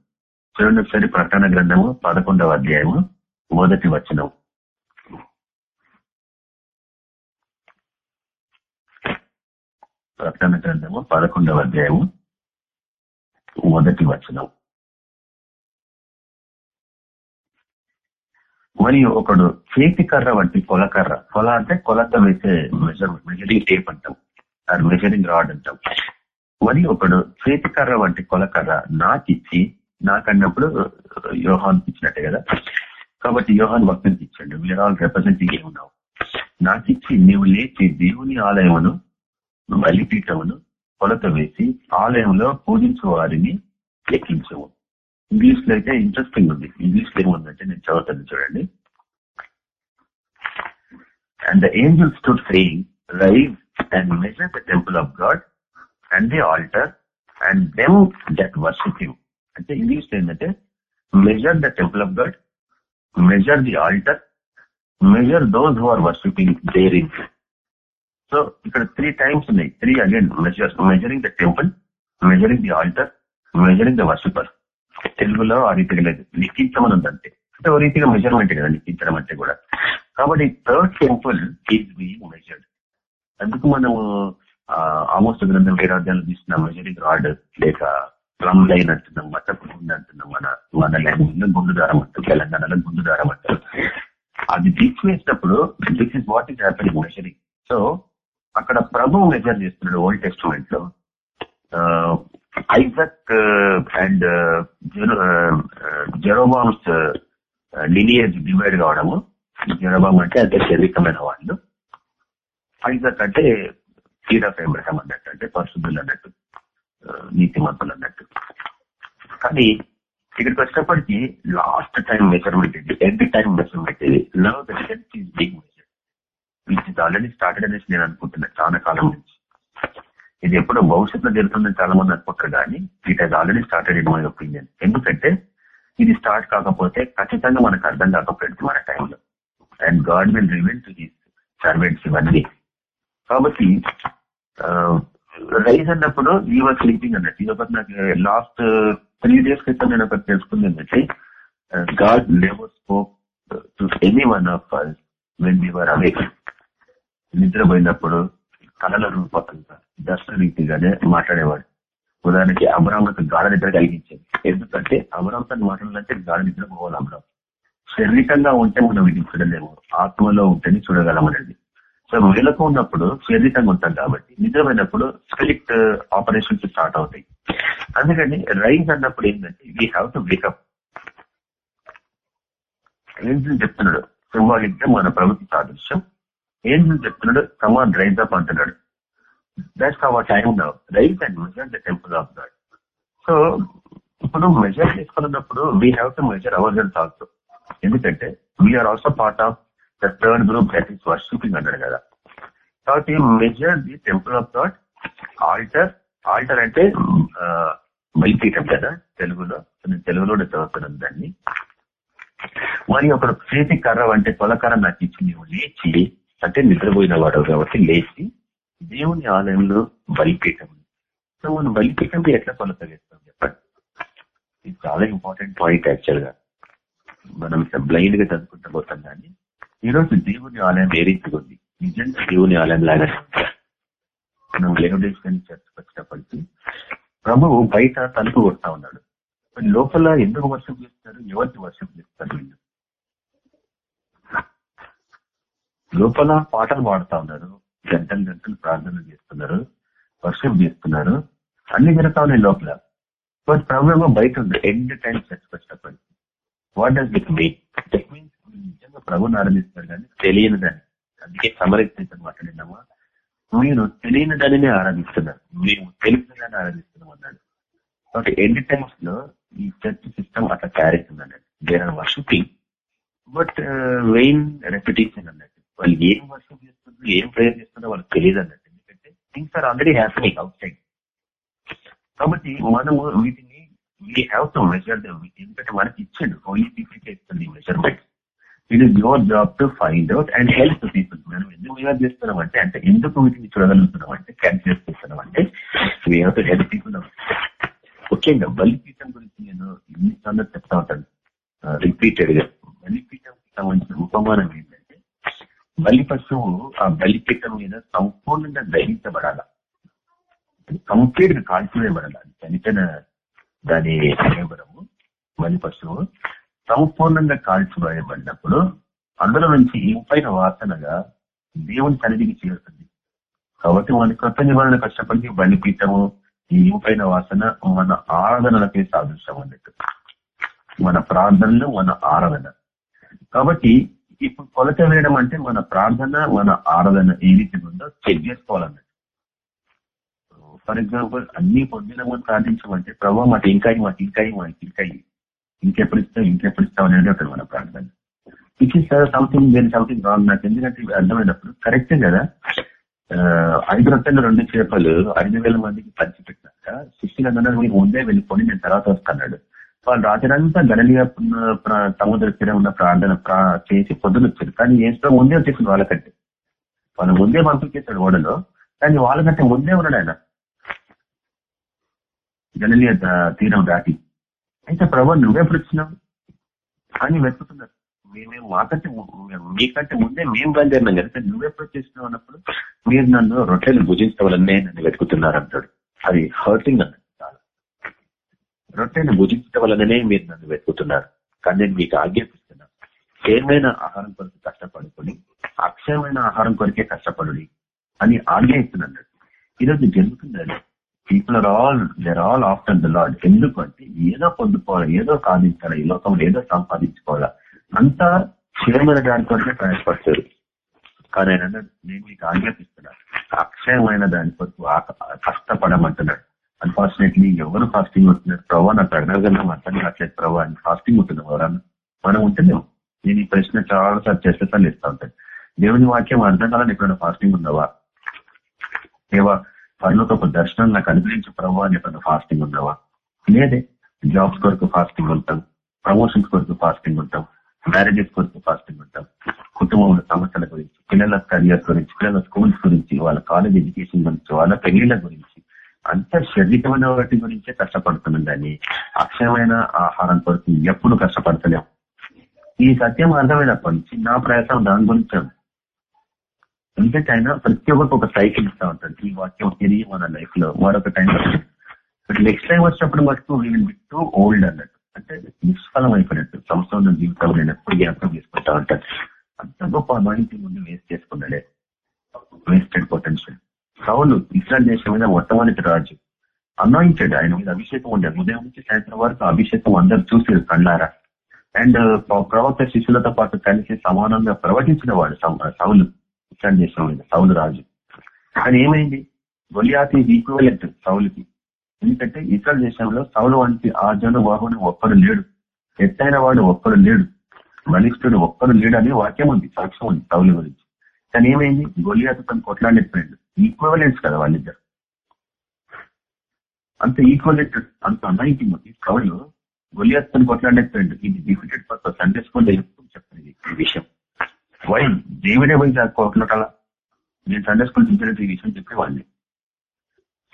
చూడండి ఒకసారి ప్రకటన గ్రంథము పదకొండవ అధ్యాయము మొదటి వచనం. ప్రకటన గ్రంథము పదకొండవ అధ్యాయము మొదటి వచనం. మరియు ఒకడు చేతి కర్ర వంటి కొలకర్ర కొల అంటే కొలత వేసే మెజర్మెంట్ మెజరింగ్ టేప్ అంటాం. అది మెజరింగ్ రాడ్ అంటాం. మరియు ఒకడు చేతి కర్ర వంటి కొలకర్ర నాకిచ్చి నాకన్నప్పుడు యోహాన్ ఇచ్చినట్టే కదా? కాబట్టి యోహాన్ భక్తునికి ఇచ్చాడు వీఆర్ ఆల్ రిప్రజెంటింగ్ ఏమున్నావు నాకిచ్చి నీవు లేచి దేవుని ఆలయమును బలిపీఠమును కొలత వేసి ఆలయంలో పూజించు వారిని లెక్కించవు ఇంగ్లీష్లో అయితే ఇంట్రెస్టింగ్ ఉంది ఇంగ్లీష్లో ఏముందంటే నేను చదువుతాను చూడండి and the angel stood saying rise and measure the temple of God and the altar and them that worship him అంటే ఇంగ్లీష్ ఏంటంటే measure the temple of God measure the altar measure those who are worshipping there in so ఇక్కడ three times ఉన్నాయి. Three again measure measuring the temple measuring the altar measuring the worshipper తెలుగులో ఆ రీతిగా లేదు. లిఖించమని ఉందంటే అంటే ఓ రీతిగా మెజర్మెంట్ కదా లిఖించడం అంటే కూడా. కాబట్టి third temple is being measured అందుకు మనము ఆమోస్ గ్రంథం వేరాధ్యాలు తీసిన మెజరింగ్ రాడ్ లేక ప్లమ్ లైన్ అంటున్నాం మట్టపు గుండు అంటున్నాం మన మన లైన్ గుండు దారం అంటారు తెలంగాణలో గుండు దారం అంటారు అది తీసివేసినప్పుడు this is what is happening measuring so అక్కడ ప్రభు మెజర్ చేస్తున్నాడు old టెస్టిమెంట్లో. Isaac and Jeroboam's lineage divide కావడము. జెరోబామ్ అంటే అదే శరీరమైన వాళ్ళు. ఐజక్ అంటే సీడ్ ఆఫ్ ఎబ్రహం అన్నట్టు అంటే పరిశుద్ధులు అన్నట్టు నీతిమంతులు అన్నట్టు. కానీ ఇక్కడికి వచ్చినప్పటికీ లాస్ట్ టైం మెజర్మెంట్ ఇది ఎండ్ టైం మెజర్మెంట్ ఇది love the health is big measure which is already started అనేసి నేను అనుకుంటున్నా. చాలా కాలం నుంచి. ఇది ఎప్పుడో భవిష్యత్తులో జరుగుతుందని చాలా మంది అనుకుంటారు కానీ it has already started in my opinion ఎందుకంటే ఇది స్టార్ట్ కాకపోతే ఖచ్చితంగా మనకు అర్థం కాకపోయింది మన టైంలో and God will reveal to his servants ఇవన్నీ. కాబట్టి రైజ్ అన్నప్పుడు ఈ వాజ్ స్లీపింగ్ అన్నట్టు. ఇది ఒకటి నాకు లాస్ట్ త్రీ డేస్ క్రితం నేను ఒకటి తెలుసుకుంది ఏంటంటే God never spoke to any one of us when were away నిద్రపోయినప్పుడు కళల రూపకంగా దర్శన రీతిగానే మాట్లాడేవాడు. ఉదాహరణకి అమరావతి గాఢ నిద్ర కలిగించేది. ఎందుకంటే అమరావతి మాట్లాడాలంటే గాఢ నిద్ర పోవాలి అమరావతి. శారీరకంగా ఉంటే మనం వీటిని చూడలేము. ఆత్మలో ఉంటేనే చూడగలం సో వేలకు ఉన్నప్పుడు శారీరకంగా ఉంటాం కాబట్టి నిజమైనప్పుడు స్పిరిట్ ఆపరేషన్స్ స్టార్ట్ అవుతాయి. అందుకని రైజ్ అన్నప్పుడు ఏంటంటే we have to wake up angel చెప్తున్నాడు. సింబాలిక్గా మన ప్రభుత్వ సాదృశ్యం ఏంజల్ చెప్తున్నాడు? కమాన్ రైజ్ అప్ అంటున్నాడు. దట్స్ అవర్ టైం నా rise and measure the temple of God so ఇప్పుడు మెజర్ చేసుకున్నప్పుడు we have to measure our selves also ఎందుకంటే we are also part of the third group that is worshipping అన్నాడు కదా. కాబట్టి measure the temple of God altar altar అంటే బలిపీఠం కదా తెలుగులో. తెలుగులో చదువుతున్నాను దాన్ని. మరి ఒక చేతి కర్ర అంటే తొలకర్ర నాకు ఇచ్చి నువ్వు లేచి అంటే నిద్రపోయిన వాడు కాబట్టి లేచి దేవుని ఆలయంలో బలిపీఠం సో మనం బలిపీఠం ఎట్లా కొనసాగిస్తాం చెప్పండి? ఇది చాలా ఇంపార్టెంట్ పాయింట్ యాక్చువల్గా. మనం బ్లైండ్గా చదువుకుంటూ పోతాం కానీ ఈరోజు దేవుని ఆలయం ఏ రీతిగా ఉంది? నిజంగా దేవుని ఆలయం లాగా మనం లేనుడేషన్ చర్చకు వచ్చినప్పటికీ ప్రభువు బయట తలుపు కొడతా ఉన్నాడు. లోపల ఎందుకు వర్షం చేస్తారు? ఎవరికి వర్షం చేస్తారు వీళ్ళు? లోపల పాటలు పాడుతా ఉన్నారు. గంటలు గంటలు ప్రార్థనలు చేస్తున్నారు. వర్షం చేస్తున్నారు. అన్ని జరుగుతా ఉన్నాయి లోపల. బట్ బయట ఉంది. ఎండ్ టైం చర్చకు వచ్చినప్పటికీ what does it mean it means నిజంగా ప్రభుని ఆరాధిస్తారు కానీ తెలియని దాన్ని. అందుకే సమరక్షించడం మాట్లాడినామా? మీరు తెలియని దానినే ఆరాధిస్తున్నారు. మేము తెలిసిన దాన్ని ఆరాధిస్తున్నాం అన్నాడు. కాబట్టి ఎండ్ టైమ్స్లో ఈ చర్చ్ సిస్టమ్ అట్లా తయారైతుంది అన్నట్టు there are worshipping but vain reputation అన్నట్టు వాళ్ళు ఏం వర్షం చేస్తుందో ఏం ప్రేయర్ చేస్తుందో వాళ్ళకి తెలియదు అన్నట్టు ఎందుకంటే things are already happening outside కాబట్టి మనము వీటిని వీ హ్యావ్ టు మెజర్ ఎందుకంటే మనకి ఇచ్చాడు ఓన్లీ పీపుల్ చేస్తుంది measurement it is your job to find out and help people మనం ఎందుకు మెజర్ చేస్తున్నాం అంటే అంటే ఎందుకు వీటిని చూడగలుగుతున్నాం అంటే క్యాల్కులేట్ చేస్తున్నాం అంటే we have to help people ముఖ్యంగా బలిపీఠం గురించి నేను ఎన్నిసార్లు చెప్తా ఉంటాను. రిపీటెడ్గా బలిపీఠం సంబంధించిన ఉపమానం ఏంటంటే బలి పశువు ఆ బలిపీఠం మీద సంపూర్ణంగా దహించబడాల. కంప్లీట్గా కాల్చివేయబడాలి అది చనిపోయిన దాని నిలబడము బలి పశువు సంపూర్ణంగా కాల్చివేయబడినప్పుడు అందులో నుంచి ఇంపైన వాసనగా దేవుని సన్నిధికి చేరుతుంది. కాబట్టి మన కొత్త నివారణ కష్టపడి బలిపీఠము ఈ ఇంపైన వాసన మన ఆరాధనలకే సాదృశ్యం అన్నట్టు మన ప్రార్థనలు మన ఆరాధన. కాబట్టి ఇప్పుడు కొలత వేయడం అంటే మన ప్రార్థన మన ఆరాధన ఏ రీతి ఉందో చెక్ చేసుకోవాలన్నట్టు. ఫర్ ఎగ్జాంపుల్ అన్ని పొందిన ముందు ప్రార్థించమంటే ప్రభావ మాకు ఇంకా మాకు ఇంకా మాకు ఇంకా ఇంకెప్పుడు ఇస్తాం ఇంకెప్పుడు ఇస్తాం అనేది అక్కడ మన ప్రార్థన. ఇట్ ఈస్ సంథింగ్ దేని సంథింగ్ రాంగ్ నాకు ఎందుకంటే అర్థమైనప్పుడు కరెక్టే కదా? ఐదు రొట్టెలు రెండు చేపలు ఐదు వేల మందికి పంచిపెట్టినాక శిష్యులందరూ మీరు ముందే వెళ్ళిపోయి నేను తర్వాత వస్తున్నాడు వాళ్ళు రాత్రంతా గణనీయ సముద్ర తీరం ఉన్న ప్రార్థన చేసి పొద్దున వచ్చారు కానీ ఏసులో ముందే వచ్చేసింది వాళ్ళకంటే వాళ్ళు ముందే పంపించేశాడు ఓడలో కానీ వాళ్ళకంటే ముందే ఉన్నాడు ఆయన గణనీయ తీరం దాటి అయితే ప్రభు నువ్వెప్పుడు వచ్చినావు అని వెతుకుతున్నారు మేమేం మాకంటే మీకంటే ముందే మేము బయలుదేరినాం కదా కానీ నువ్వెప్పుడు చేసినావు అన్నప్పుడు మీరు నన్ను రొట్టెలు భుజించవలనే నన్ను వెతుకుతున్నారు అంటాడు అది హర్టింగ్ అన్నది రొట్టెను భుజించడం వలననే మీరు నన్ను వెతుకుతున్నారు. కానీ నేను మీకు ఆజ్ఞాపిస్తున్నాను ఏమైనా ఆహారం కొరకు కష్టపడుకుని అక్షయమైన ఆహారం కొరకే కష్టపడుడి అని ఆజ్ఞ ఇస్తున్నాడు ఈరోజు జరుగుతుందండి. People are all there all after the lot ఎందుకంటే ఏదో పొందుకోవాలి ఏదో సాధించాలి ఈ లోకంలో ఏదో సంపాదించుకోవాలా. అంతా క్షేమైన దాని కొరకే ప్రయాసపడతారు. కానీ ఆయన నేను మీకు ఆజ్ఞాపిస్తున్నాను అక్షయమైన దాని కొరకు కష్టపడమంటున్నాడు. అన్ఫార్చునేట్లీ ఎవరు ఫాస్టింగ్ ఉంటున్నారు ప్రభావ నాకు అడగగలను అర్థం కావట్లేదు ప్రభావ అని ఫాస్టింగ్ ఉంటున్నాం ఎవరన్నా? మనం ఉంటున్నాం నేను ఈ ప్రశ్న చాలా సార్లు సార్లు ఇస్తా ఉంటాను. దేవుని వాక్యం అర్థం కాలని ఎప్పుడైనా ఫాస్టింగ్ ఉన్నావా? దేవా పనులకు దర్శనం నాకు అనుగ్రహించు ప్రభావ అని ఎప్పుడైనా ఫాస్టింగ్ ఉన్నావా? లేదే. జాబ్స్ కొరకు ఫాస్టింగ్ ఉంటాం. ప్రమోషన్స్ కొరకు ఫాస్టింగ్ ఉంటాం. మ్యారేజెస్ కొరకు ఫాస్టింగ్ ఉంటాం. కుటుంబంలో సమస్యల గురించి పిల్లల కెరియర్ గురించి పిల్లల స్కూల్స్ గురించి వాళ్ళ కాలేజ్ ఎడ్యుకేషన్ గురించి వాళ్ళ పెళ్ళిళ్ళ గురించి అంత శరీరమైన వాటి గురించే కష్టపడుతున్నాం కానీ అక్షయమైన ఆహారం కొరకు ఎప్పుడు కష్టపడతలేం. ఈ సత్యం అర్థమైనప్పటి నుంచి నా ప్రయత్నం దాని గురించి ఎందుకంటే ఆయన ప్రతి ఒక్కరికి ఒక సైకిల్ ఇస్తా ఉంటాడు ఈ వాక్యం తిరిగి మన లైఫ్లో మరొక టైం నెక్స్ట్ టైం వచ్చినప్పుడు మటుకు వీ విల్ ఓల్డ్ అన్నట్టు. అంటే నిష్ఫలం అయిపోయినట్టు. సంవత్సరం జీవితంలో నేను ఎప్పుడు జ్ఞాపకం చేసుకుంటా ఉంటాను. అంత గొప్ప అమాయింటి ముందు వేస్ట్ చేసుకున్నాడే. వేస్టెడ్ పొటెన్షియల్ సౌలు ఇస్రాయల్ దేశం మీద మొట్టమొదటి రాజు. అనాయింటెడ్ ఆయన మీద అభిషేకం ఉండేది ఉదయం నుంచి సాయంత్రం వరకు అభిషేకం అందరు చూసేది కళ్ళారా. అండ్ ప్రవక్త శిష్యులతో పాటు కలిసి సమానంగా ప్రవచించిన వాడు సౌలు ఇస్రాయల్ దేశం మీద సౌలు రాజు. కానీ ఏమైంది? గొలియాతి ఈక్వలెంట్ సౌలుకి. ఎందుకంటే ఇస్రాయల్ దేశంలో సౌలు వంటి ఆ జను ఒక్కడు లేడు. ఎత్తైన వాడు ఒక్కడు లేడు. బలిష్ఠుడు ఒక్కడు లేడు అనే వాక్యం ఉంది సాక్ష్యం ఉంది సౌలు గురించి. కానీ ఏమైంది? గొలియాతు తను కొట్లాడలేకపోయాడు. ఈక్వలెంట్స్ కదా వాళ్ళిద్దరు అంత ఈక్వలెంట్ అంత అనాయింటింగ్ ఉంది. సౌలు గొలియాత్ కొట్లాడలేకపోయాడు. ఇది డిఫిటెడ్ పర్పస్ సండే స్కూల్ ఎప్పుడు చెప్తాను ఈ విషయం. వై దేవుడే పోయి కొట్లాడాలా నేను సండే స్కూల్ టీచర్ ఈ విషయం చెప్పేవాడిని.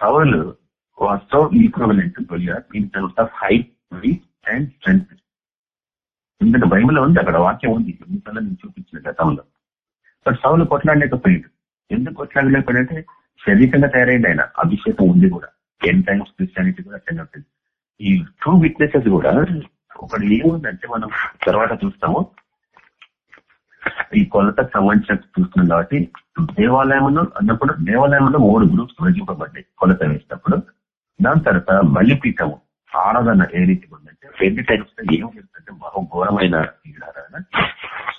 Saul was so equivalent to Goliath in terms of height, weight and ఎందుకంటే బైబిల్ ఉంది అక్కడ వాక్యం ఉంది. ఎన్నిసార్లు నేను చూపించిన గతంలో. బట్ సౌలు కొట్లాడలేకపోయాడు. ఎందుకు కొట్లాడలేకపోయాడంటే శరీరంగా తయారైంది ఆయన. అభిషేకం ఉంది కూడా. టెన్ టైమ్స్ క్రిస్టియానిటీ కూడా అటెండ్ అవుతుంది. ఈ టూ విట్నెసెస్ కూడా ఒకటి ఏముందంటే మనం తర్వాత చూస్తాము. ఈ కొలతకు సంబంధించిన చూస్తున్నాం కాబట్టి దేవాలయంలో అన్నప్పుడు దేవాలయంలో మూడు గ్రూప్స్ విభజింపబడ్డాయి. కొలత వేసినప్పుడు. దాని తర్వాత బలిపీఠము. ఆరాధన ఏ రీతి ఉందంటే రెండు టైమ్స్ ఏం చేస్తుందంటే బహు ఘోరమైన ఆరాధన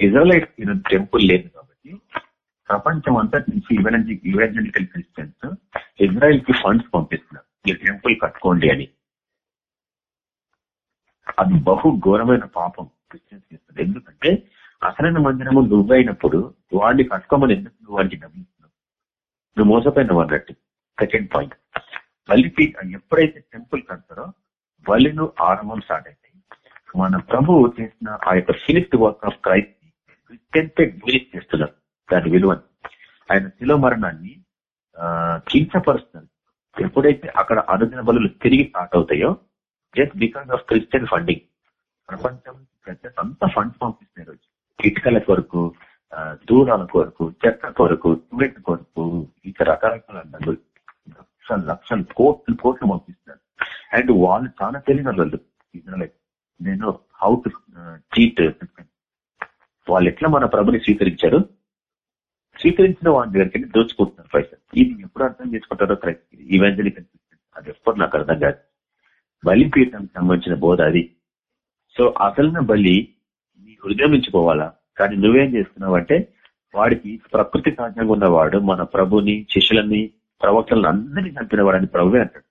ఇజ్రాయల్ ఈరోజు టెంపుల్ లేదు కాబట్టి ప్రపంచం అంతటి నుంచి ఇవెంజలిక్ ఇవాంజలికల్ క్రిస్టియన్స్ ఇజ్రాయెల్కి ఫండ్స్ పంపిస్తున్నారు ఈ టెంపుల్ కట్టుకోండి అని. అది బహు ఘోరమైన పాపం క్రిస్టియన్స్ చేస్తుంది. ఎందుకంటే అసలైన మందిరము నువ్వైనప్పుడు వాడిని కట్టుకోమని ఎందుకు నువ్వు వాడికి డబ్బులు ఇస్తున్నావు నువ్వు మోసపోయినావు అన్నట్టు సెకండ్ పాయింట్. బలిపీ ఎప్పుడైతే టెంపుల్ కడతారో బలిను ఆరంభం స్టార్ట్ అయితే మన ప్రభువు చేసిన ఆ యొక్క ఫినిష్డ్ వర్క్ ఆఫ్ క్రైస్ట్ క్రిస్టియన్సే డిమినిష్ చేస్తున్నారు. దాని విలువని. ఆయన శిలో మరణాన్ని కించపరుస్తున్నారు. ఎప్పుడైతే అక్కడ అనుదిన బలులు తిరిగి స్టార్ట్ అవుతాయో just because of Christian funding. ప్రపంచం ప్రజలకు అంత ఫండ్స్ పంపిస్తున్నారు రోజు ఇటుకల కొరకు దూరాల కొరకు చెత్త కొరకు సిమెంట్ కొరకు ఇక రకరకాల డబ్బులు లక్షలు లక్షలు కోట్లు కోట్లు పంపిస్తున్నారు. అండ్ వాళ్ళు చాలా తెలియని వాళ్ళు నేను హౌ టు చీట్ వాళ్ళు ఎట్లా మన ప్రభుని స్వీకరించారు? స్వీకరించిన వాడి దగ్గరికి వెళ్ళి దోచుకుంటున్నారు పైసలు. ఇది ఎప్పుడు అర్థం చేసుకుంటారో కరెక్ట్ ఈవెంజలికల్ అది ఎప్పుడు నాకు అర్థం కాదు. బలిపీఠానికి సంబంధించిన బోధ అది. సో అసలైన బలి నీ హృదయం నుంచి పోవాలా? కానీ నువ్వేం చేస్తున్నావు అంటే వాడికి ప్రకృతి సహజంగా ఉన్నవాడు మన ప్రభుని శిష్యులని ప్రవక్తలను అందరినీ చంపిన వాడని ప్రభువే అంటాడు.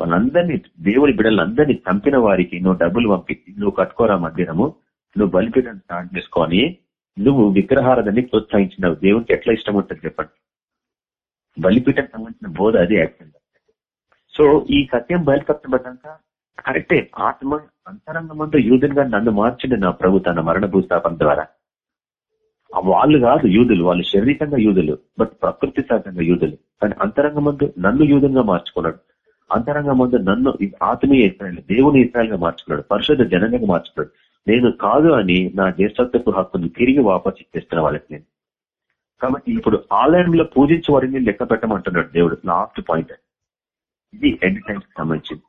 వాళ్ళందరినీ దేవుని బిడ్డలందరినీ చంపిన వారికి నువ్వు డబ్బులు పంపించి నువ్వు కట్టుకోరా మధ్యాహ్నము నువ్వు బలిపీఠం స్టార్ట్ చేసుకొని నువ్వు విగ్రహారాధనని ప్రోత్సహించినావు. దేవునికి ఎట్లా ఇష్టం ఉంటుంది చెప్పండి? బలిపీఠం సంబంధించిన బోధ అది యాక్చువల్గా. సో ఈ సత్యం బయలుపరచబడ్డాక కరెక్టే. ఆత్మ అంతరంగ ముందు యూదునిగా నన్ను మార్చింది నా ప్రభు తన మరణ భూస్థాపన ద్వారా వాళ్ళు కాదు యూదులు వాళ్ళు శారీరకంగా యూదులు బట్ ప్రకృతి సహజంగా యూదులు. కానీ అంతరంగ ముందు నన్ను యూదంగా మార్చుకున్నాడు. అంతరంగ ముందు నన్ను ఆత్మీయ ఇస్రాయల్ దేవుని ఇస్రాయల్గా మార్చుకున్నాడు పరిశుద్ధ జనంగా మార్చుకున్నాడు. నేను కాదు అని నా జ్యేష్ఠత్వపు హక్కును తిరిగి వాపసు ఇచ్చేస్తున్న వాళ్ళకి నేను. కాబట్టి ఇప్పుడు ఆలయంలో పూజించే వారిని లెక్క పెట్టమంటున్నాడు దేవుడు. Last point. ఇది ఎండ్ టైమ్స్ సంబంధించింది.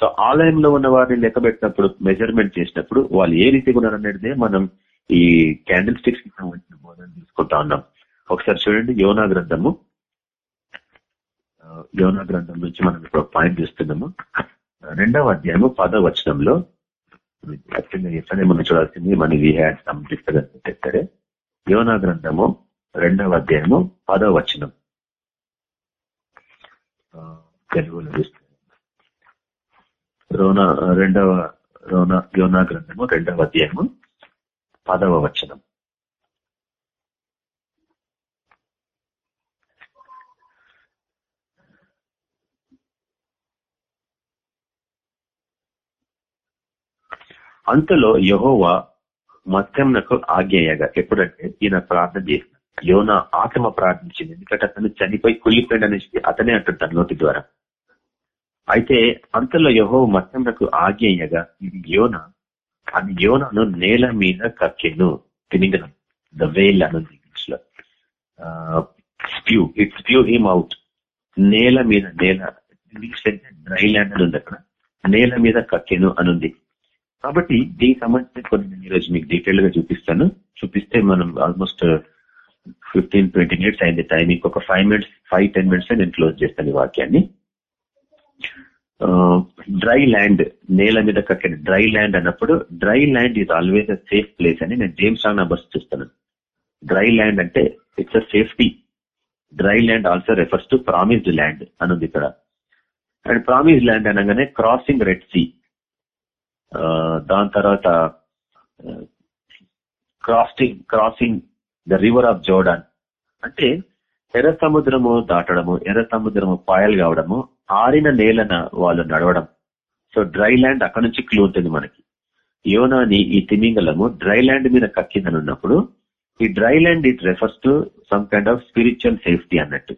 సో ఆలయంలో ఉన్న వారిని లెక్క పెట్టినప్పుడు మెజర్మెంట్ చేసినప్పుడు వాళ్ళు ఏ రీతిగా ఉన్నారనేది మనం ఈ క్యాండిల్ స్టిక్స్కి సంబంధించిన బోధన తీసుకుంటా ఉన్నాం. ఒకసారి చూడండి యోనా గ్రంథము. యోనా గ్రంథం నుంచి మనం ఇప్పుడు పాయింట్ చేస్తున్నాము. రెండవ అధ్యాయము పదవ వచనంలో ఖచ్చితంగా ఎట్లనే మనం చూడాల్సింది మన వి హ్యాడ్ సమ్ డిస్టర్బెన్స్ యోనా గ్రంథము రెండవ అధ్యాయము పదవ వచనం తెలుగులో చూస్తే రోనా రెండవ రోనా యోనా గ్రంథము రెండవ అధ్యాయము పదవ వచనం అంతలో యహోవా మత్యంనకు ఆజ్ఞయ్యగా ఎప్పుడంటే ఈయన ప్రార్థన చేసిన. యోన ఆత్మ ప్రార్థించింది. ఎందుకంటే అతను చనిపోయి కుళ్ళిపోయాడు అనేసి అతనే అంటాడు తన నోటి ద్వారా. అయితే అంతలో యహో మత్యంనకు ఆజ్ఞయ్యగా ఇది యోన అది యోనను నేల మీద కక్కెను. తిమింగనం ద వేల్ అనుంది ఇంగ్లీష్లో spew it spew him out నేల మీద నేల ఇంగ్లీష్ అంటే డ్రై ల్యాండ్ అని ఉంది అక్కడ. నేల మీద కక్కెను అనుంది. కాబట్టి దీనికి సంబంధించిన కొన్ని నేను ఈరోజు మీకు డీటెయిల్గా చూపిస్తాను. చూపిస్తే మనం ఆల్మోస్ట్ ఫిఫ్టీన్ ట్వంటీ మినిట్స్ అయింది టైం ఇంకొక five minutes five ten minutes నేను క్లోజ్ చేస్తాను ఈ వాక్యాన్ని. Uh, డ్రై ల్యాండ్ నేల మీద కట్టిన డ్రై ల్యాండ్ అన్నప్పుడు dry land is always a safe place అని నేను జేమ్స్ రాంగ్ నంబర్స్ చూస్తాను. డ్రై ల్యాండ్ అంటే it's a safety dry land also refers to promised land అనుంది ఇక్కడ. అండ్ ప్రామిస్డ్ ల్యాండ్ అనగానే క్రాసింగ్ రెడ్ సీ దాని తర్వాత crossing crossing the river of Jordan అంటే ఎర్ర సముద్రము దాటడము ఎర్ర సముద్రము పాయలు కావడము ఆరిన నేలన వాళ్ళు నడవడం. సో డ్రై ల్యాండ్ అక్కడ నుంచి క్లూ ఉంటుంది మనకి. యోనాని ఈ తిమింగలము డ్రై ల్యాండ్ మీద కక్కిందని ఉన్నప్పుడు ఈ dry land it refers to some kind of spiritual safety అన్నట్టు.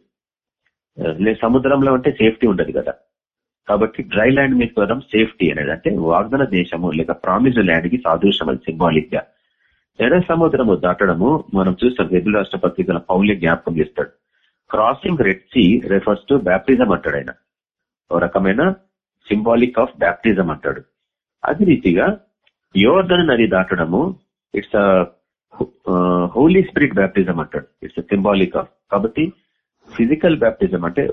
లే సముద్రంలో అంటే సేఫ్టీ ఉండదు కదా. కాబట్టి డ్రై ల్యాండ్ మీద పోవడం సేఫ్టీ అనేది. అంటే వాగ్దన దేశము లేక ప్రామిజ్ ల్యాండ్కి సాదృశ్యం అది సింబాలిక్గా ఎర్ర సముద్రము దాటడము మనం చూస్తాం వెబుల్ రాష్ట్ర పత్రికల పౌల్య జ్ఞాపకం చేస్తాడు. Crossing Red Sea refers to baptism అంటాడు ఆయన. ఒక రకమైన సింబాలిక్ ఆఫ్ బ్యాప్టిజం అంటాడు. అదే రీతిగా యోర్ధన్ నది దాటడము ఇట్స్ హోలీ స్పిరిట్ బ్యాప్టిజం అంటాడు. ఇట్స్ సింబాలిక్ ఆఫ్ కాబట్టి ఫిజికల్ బ్యాప్టిజం అంటే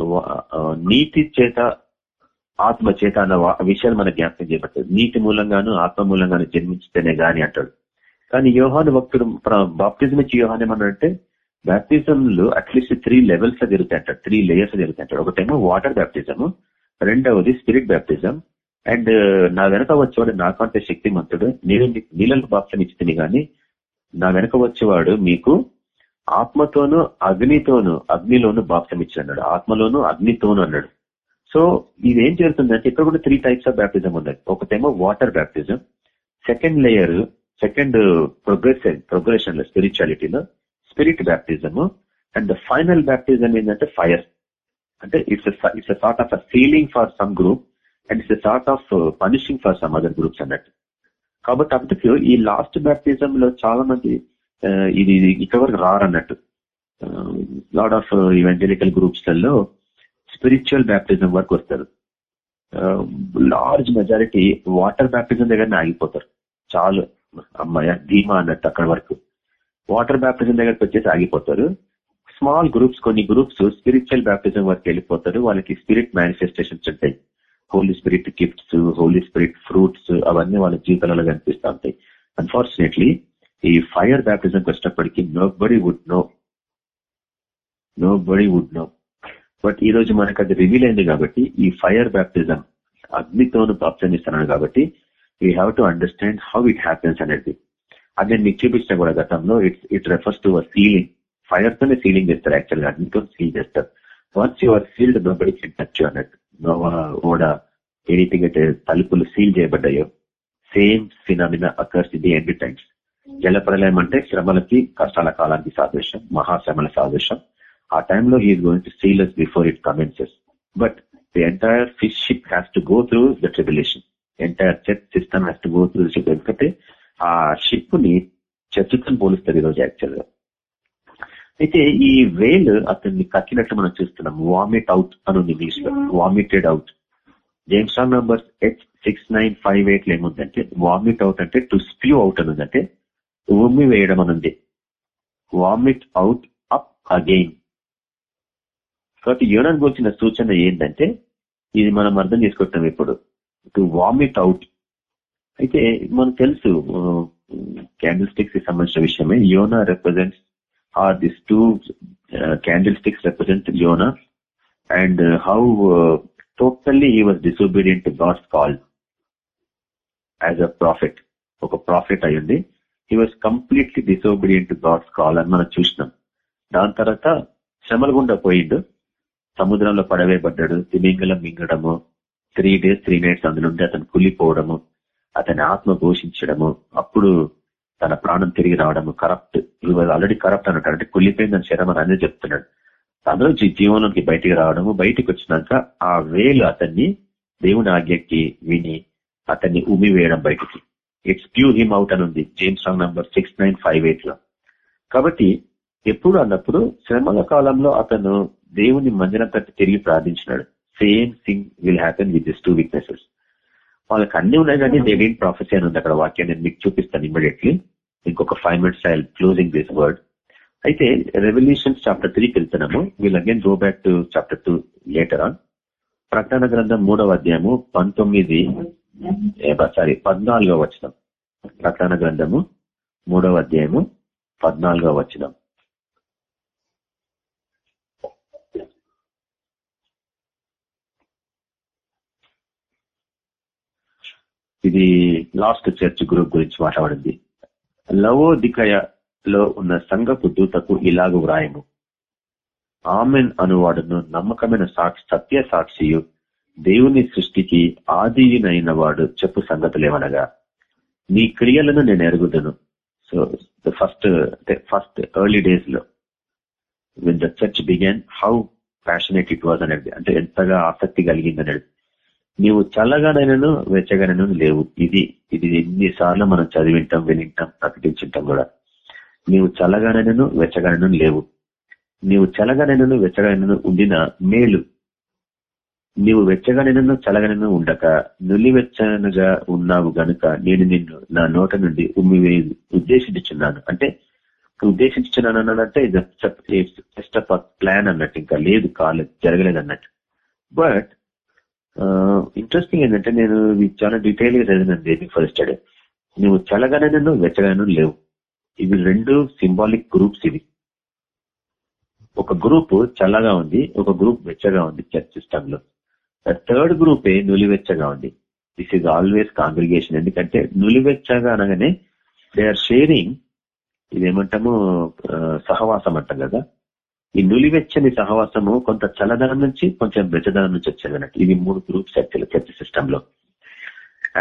నీతి చేత ఆత్మ చేత అన్న విషయాలు మన జ్ఞాపకం చేయబడతాడు నీతి మూలంగాను ఆత్మ మూలంగాను జన్మించితేనే గాని అంటాడు. కానీ యోహాను భక్తుడు బాప్టిజం ఇచ్చి యోహాన్ ఏమన్నాడంటే బ్యాప్టిజంలు అట్లీస్ట్ త్రీ లెవెల్స్ జరుగుతాయి అంటాడు. త్రీ లేయర్స్ జరుగుతాయి అంటాడు. ఒకటేమో వాటర్ బ్యాప్టిజం రెండవది స్పిరిట్ బ్యాప్టిజం అండ్ నా వెనక వచ్చేవాడు నాకంటే శక్తిమంతుడు. నేను నీళ్ళకు బాప్సం ఇచ్చింది కానీ నా వెనక వచ్చేవాడు మీకు ఆత్మతోనూ అగ్నితోనూ అగ్నిలోను బాప్సం ఇచ్చాడు ఆత్మలోను అగ్నితోను అన్నాడు. సో ఇదేం జరుగుతుందంటే ఇక్కడ కూడా త్రీ టైప్స్ ఆఫ్ బ్యాప్టిజం ఉన్నాయి. ఒకటేమో water baptism second layer second progress ప్రోగ్రెషన్లో స్పిరిచువాలిటీలో spirit baptism and the final baptism ఏంటంటే ఫైర్ అంటే it's it's sort of a sealing for some group and it's sort of punishing for some other groups అన్నట్టు. కాబట్టి అందుకు ఈ last baptism లో చాలా మంది ఇది ఇక్కడ వరకు రారన్నట్టు. లాడ్ ఆఫ్ ఈవెంజలికల్ గ్రూప్స్లలో స్పిరిచువల్ బ్యాప్టిజం వరకు వస్తారు. లార్జ్ మెజారిటీ వాటర్ బ్యాప్టిజం దగ్గరనే ఆగిపోతారు. చాలు అమ్మాయి ధీమా అన్నట్టు అక్కడ వరకు. వాటర్ బ్యాప్టిజం దగ్గరకు వచ్చేసి ఆగిపోతారు. స్మాల్ గ్రూప్స్ కొన్ని గ్రూప్స్ స్పిరిచువల్ బ్యాప్టిజం వరకు వెళ్ళిపోతారు. వాళ్ళకి స్పిరిట్ మేనిఫెస్టేషన్స్ ఉంటాయి. Holy Spirit gifts Holy Spirit fruits అవన్నీ వాళ్ళ జీవితాలలో కనిపిస్తూ ఉంటాయి. అన్ఫార్చునేట్లీ ఈ ఫైర్ బ్యాప్టిజంకి వచ్చినప్పటికీ nobody would no nobody would know but ఈ రోజు మనకు అది రివీల్ అయింది కాబట్టి ఈ ఫైర్ బ్యాప్టిజం అగ్నితోను బాప్సం ఇస్తున్నాను కాబట్టి we have to understand how it happens అనేది. అది నేను మీకు చూపించిన కూడా గతంలో it's it refers to our sealing fire తోనే సీలింగ్ చేస్తారు యాక్చువల్గా అగ్నితో సీల్ చేస్తారు. Once your sealed nobody can touch అన్నట్టు. నోవా uh, ఓడ ఎనీథింగ్ అయితే తలుపులు సీల్ చేయబడ్డాయో సేమ్ ఫినామినా అకర్స్ ఇది ఎండ్ టైమ్స్ జలప్రలయం అంటే శ్రమలకి కష్టాల కాలానికి సాదృశ్యం మహాశ్రమల సాదృశ్యం. ఆ టైంలో he is going to seal us before it commences but the entire fish ship has to go through the tribulation entire church system has to go through the ship ఎందుకంటే ఆ షిప్ని చర్చతో పోలుస్తారు ఈరోజు యాక్చువల్గా అయితే ఈ వేల్ అతన్ని కక్కినట్లు మనం చూస్తున్నాం. వామిట్ అవుట్ అని ఉంది ఇంగ్లీష్లో. Vomited out James Strong number H six nine five ఎయిట్లో ఏముందంటే వామిట్ అవుట్ అంటే టు స్ప్యూ అవుట్ అని ఉందంటే ఉమ్మి వేయడం అని ఉంది. వామిట్ అవుట్ అప్ అగైన్ కాబట్టి యోనానికి గురించిన సూచన ఏంటంటే ఇది మనం అర్థం చేసుకుంటాం ఇప్పుడు. టు వామిట్ అవుట్ అయితే మనకు తెలుసు క్యాండిల్ స్టిక్స్కి సంబంధించిన విషయమే. యోనా represents or this two candle sticks represent Yona and how totally he was disobedient God's call as a prophet ఒక ప్రాఫిట్ అయ్యింది he was completely disobedient God's call అని మనం చూసినాం. దాని తర్వాత శ్రమల గుండా పోయిండు. సముద్రంలో పడవేయబడ్డాడు. తిమింగలం మింగడము. త్రీ డేస్ త్రీ నైట్స్ అందులో అతను కులిపోవడము అతని ఆత్మ ఘోషించడము అప్పుడు తన ప్రాణం తిరిగి రావడము. కరప్ట్ ఈ ఆల్రెడీ కరప్ట్ అన్నట్టు. అంటే కుళ్ళిపోయిందని శరం అని అనేది చెప్తున్నాడు అందులో జీవనంకి బయటికి రావడము. బయటికి వచ్చినాక ఆ వేలు అతన్ని దేవుని ఆజ్ఞకి విని అతన్ని ఉమి వేయడం బయటికి. ఇట్స్ ప్యూ హిమ్ అవుట్ అని ఉంది. James Strong number six nine five ఎయిట్లో. కాబట్టి ఎప్పుడు అన్నప్పుడు శ్రమల కాలంలో అతను దేవుని మందిరం తట్టు తిరిగి ప్రార్థించినాడు. Same thing will happen with this two witnesses వాళ్ళకి అన్ని ఉన్నాయి కానీ దే డీన్ ప్రాఫెసీ అని ఉంది అక్కడ వాక్యాన్ని. నేను మీకు చూపిస్తాను ఇమీడియట్లీ ఇంకొక five minutes I closing this word అయితే రెవల్యూషన్స్ చాప్టర్ త్రీకి వెళ్తున్నాము. We'll again go back to chapter two later on ప్రకటన గ్రంథం మూడవ అధ్యాయము పంతొమ్మిది సారీ పద్నాలుగో వచనం. ప్రకటన గ్రంథము మూడవ అధ్యాయము పద్నాలుగో వచనం. ఇది లాస్ట్ చర్చ్ గ్రూప్ గురించి మాట్లాడింది. లవో దికయలో ఉన్న సంఘపు దూతకు ఇలాగ వ్రాయము. ఆమెన్ అనువాడును నమ్మకమైన సాక్షి సత్య సాక్షియు దేవుని సృష్టికి ఆదినైన వాడు చెప్పు సంగతులేమనగా నీ క్రియలను నేను ఎరుగుదను. So the first first early డేస్లో when the church began how passionate it was అనేది అంటే ఎంతగా ఆసక్తి కలిగింది అనేది నీవు చల్లగానైనాను వెచ్చగానైనా లేవు. ఇది ఇది ఎన్నిసార్లు మనం చదివింటాం వినింటాం ప్రకటించుంటాం కూడా. నీవు చల్లగానైనాను వెచ్చగానైనా లేవు. నీవు చల్లగానైనాను వెచ్చగానైనా ఉండిన మేలు. నీవు వెచ్చగానైనాను చల్లగానైనా ఉండక నులివెచ్చనుగా ఉన్నావు గనుక నేను నిన్ను నా నోట నుండి ఉమ్మి ఉద్దేశించున్నాను అంటే ఉద్దేశించున్నాను అన్నట్టే జస్ట్ ప్లాన్ అన్నట్టు ఇంకా లేదు కాలేదు జరగలేదు అన్నట్టు బట్ Uh, ఇంట్రెస్టింగ్ ఏంటంటే నేను చాలా డీటెయిల్గా చదివినాను ఫస్ట్ ఫర్ స్టడీ నువ్వు చల్లగానూ వెచ్చగాను లేవు. ఇవి రెండు సింబాలిక్ గ్రూప్స్ ఇవి. ఒక గ్రూప్ చల్లగా ఉంది ఒక గ్రూప్ వెచ్చగా ఉంది చర్చ్ సిస్టమ్లో. థర్డ్ గ్రూపే నులివెచ్చగా ఉంది. దిస్ ఈజ్ ఆల్వేస్ కాంగ్రిగేషన్ ఎందుకంటే నులివెచ్చగా అనగానే దే ఆర్ షేరింగ్ ఇదేమంటాము uh, సహవాసం అంటాం కదా. ఈ నులివెచ్చని సహవాసము కొంత చల్లదనం నుంచి కొంచెం వెచ్చదనం నుంచి వచ్చేది అన్నట్టు. ఇవి మూడు గ్రూప్స్ యాక్చువల్ చర్చ సిస్టమ్లో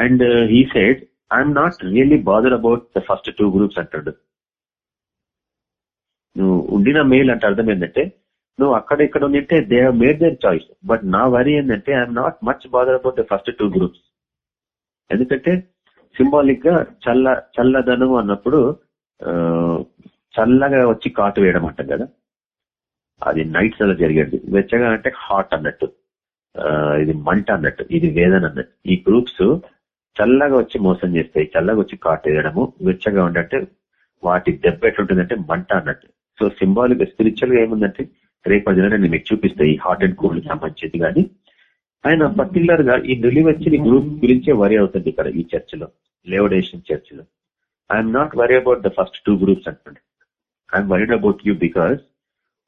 and he said I'm not really bother about the first two groups అంటాడు. నువ్వు ఉండిన మేల్ అంటే అర్థం ఏంటంటే నువ్వు అక్కడ ఇక్కడ ఉండింటే they have made their choice but నా వరి ఏంటంటే I'm not much bother about the first two groups ఎందుకంటే సింబాలిక్గా చల్ల చల్లదనం అన్నప్పుడు uh, చల్లగా వచ్చి కాటు వేయడం అంటాం కదా. అది నైట్స్ అలా జరిగేది. వెచ్చగా అంటే హాట్ అన్నట్టు. ఇది మంట అన్నట్టు. ఇది వేదన అన్నట్టు. ఈ గ్రూప్స్ చల్లగా వచ్చి మోసం చేస్తాయి. చల్లగా వచ్చి కాటు వేయడము వెచ్చగా ఉండంటే వాటి దెబ్బ ఎట్లుంటుందంటే మంట అన్నట్టు. సో సింబాలిక్ స్పిరిచువల్గా ఏముందంటే రేపు దిన నేను మీకు చూపిస్తాయి. హార్ట్ అండ్ కోల్డ్ సంబంధించింది కానీ. ఆయన పర్టికులర్గా ఈ నులివచ్చిన గ్రూప్ గురించే వరి అవుతుంది ఇక్కడ ఈ చర్చలో లేవడేషన్ చర్చలో I'm not worry about the first two groups అంటుండే I'm worried about you because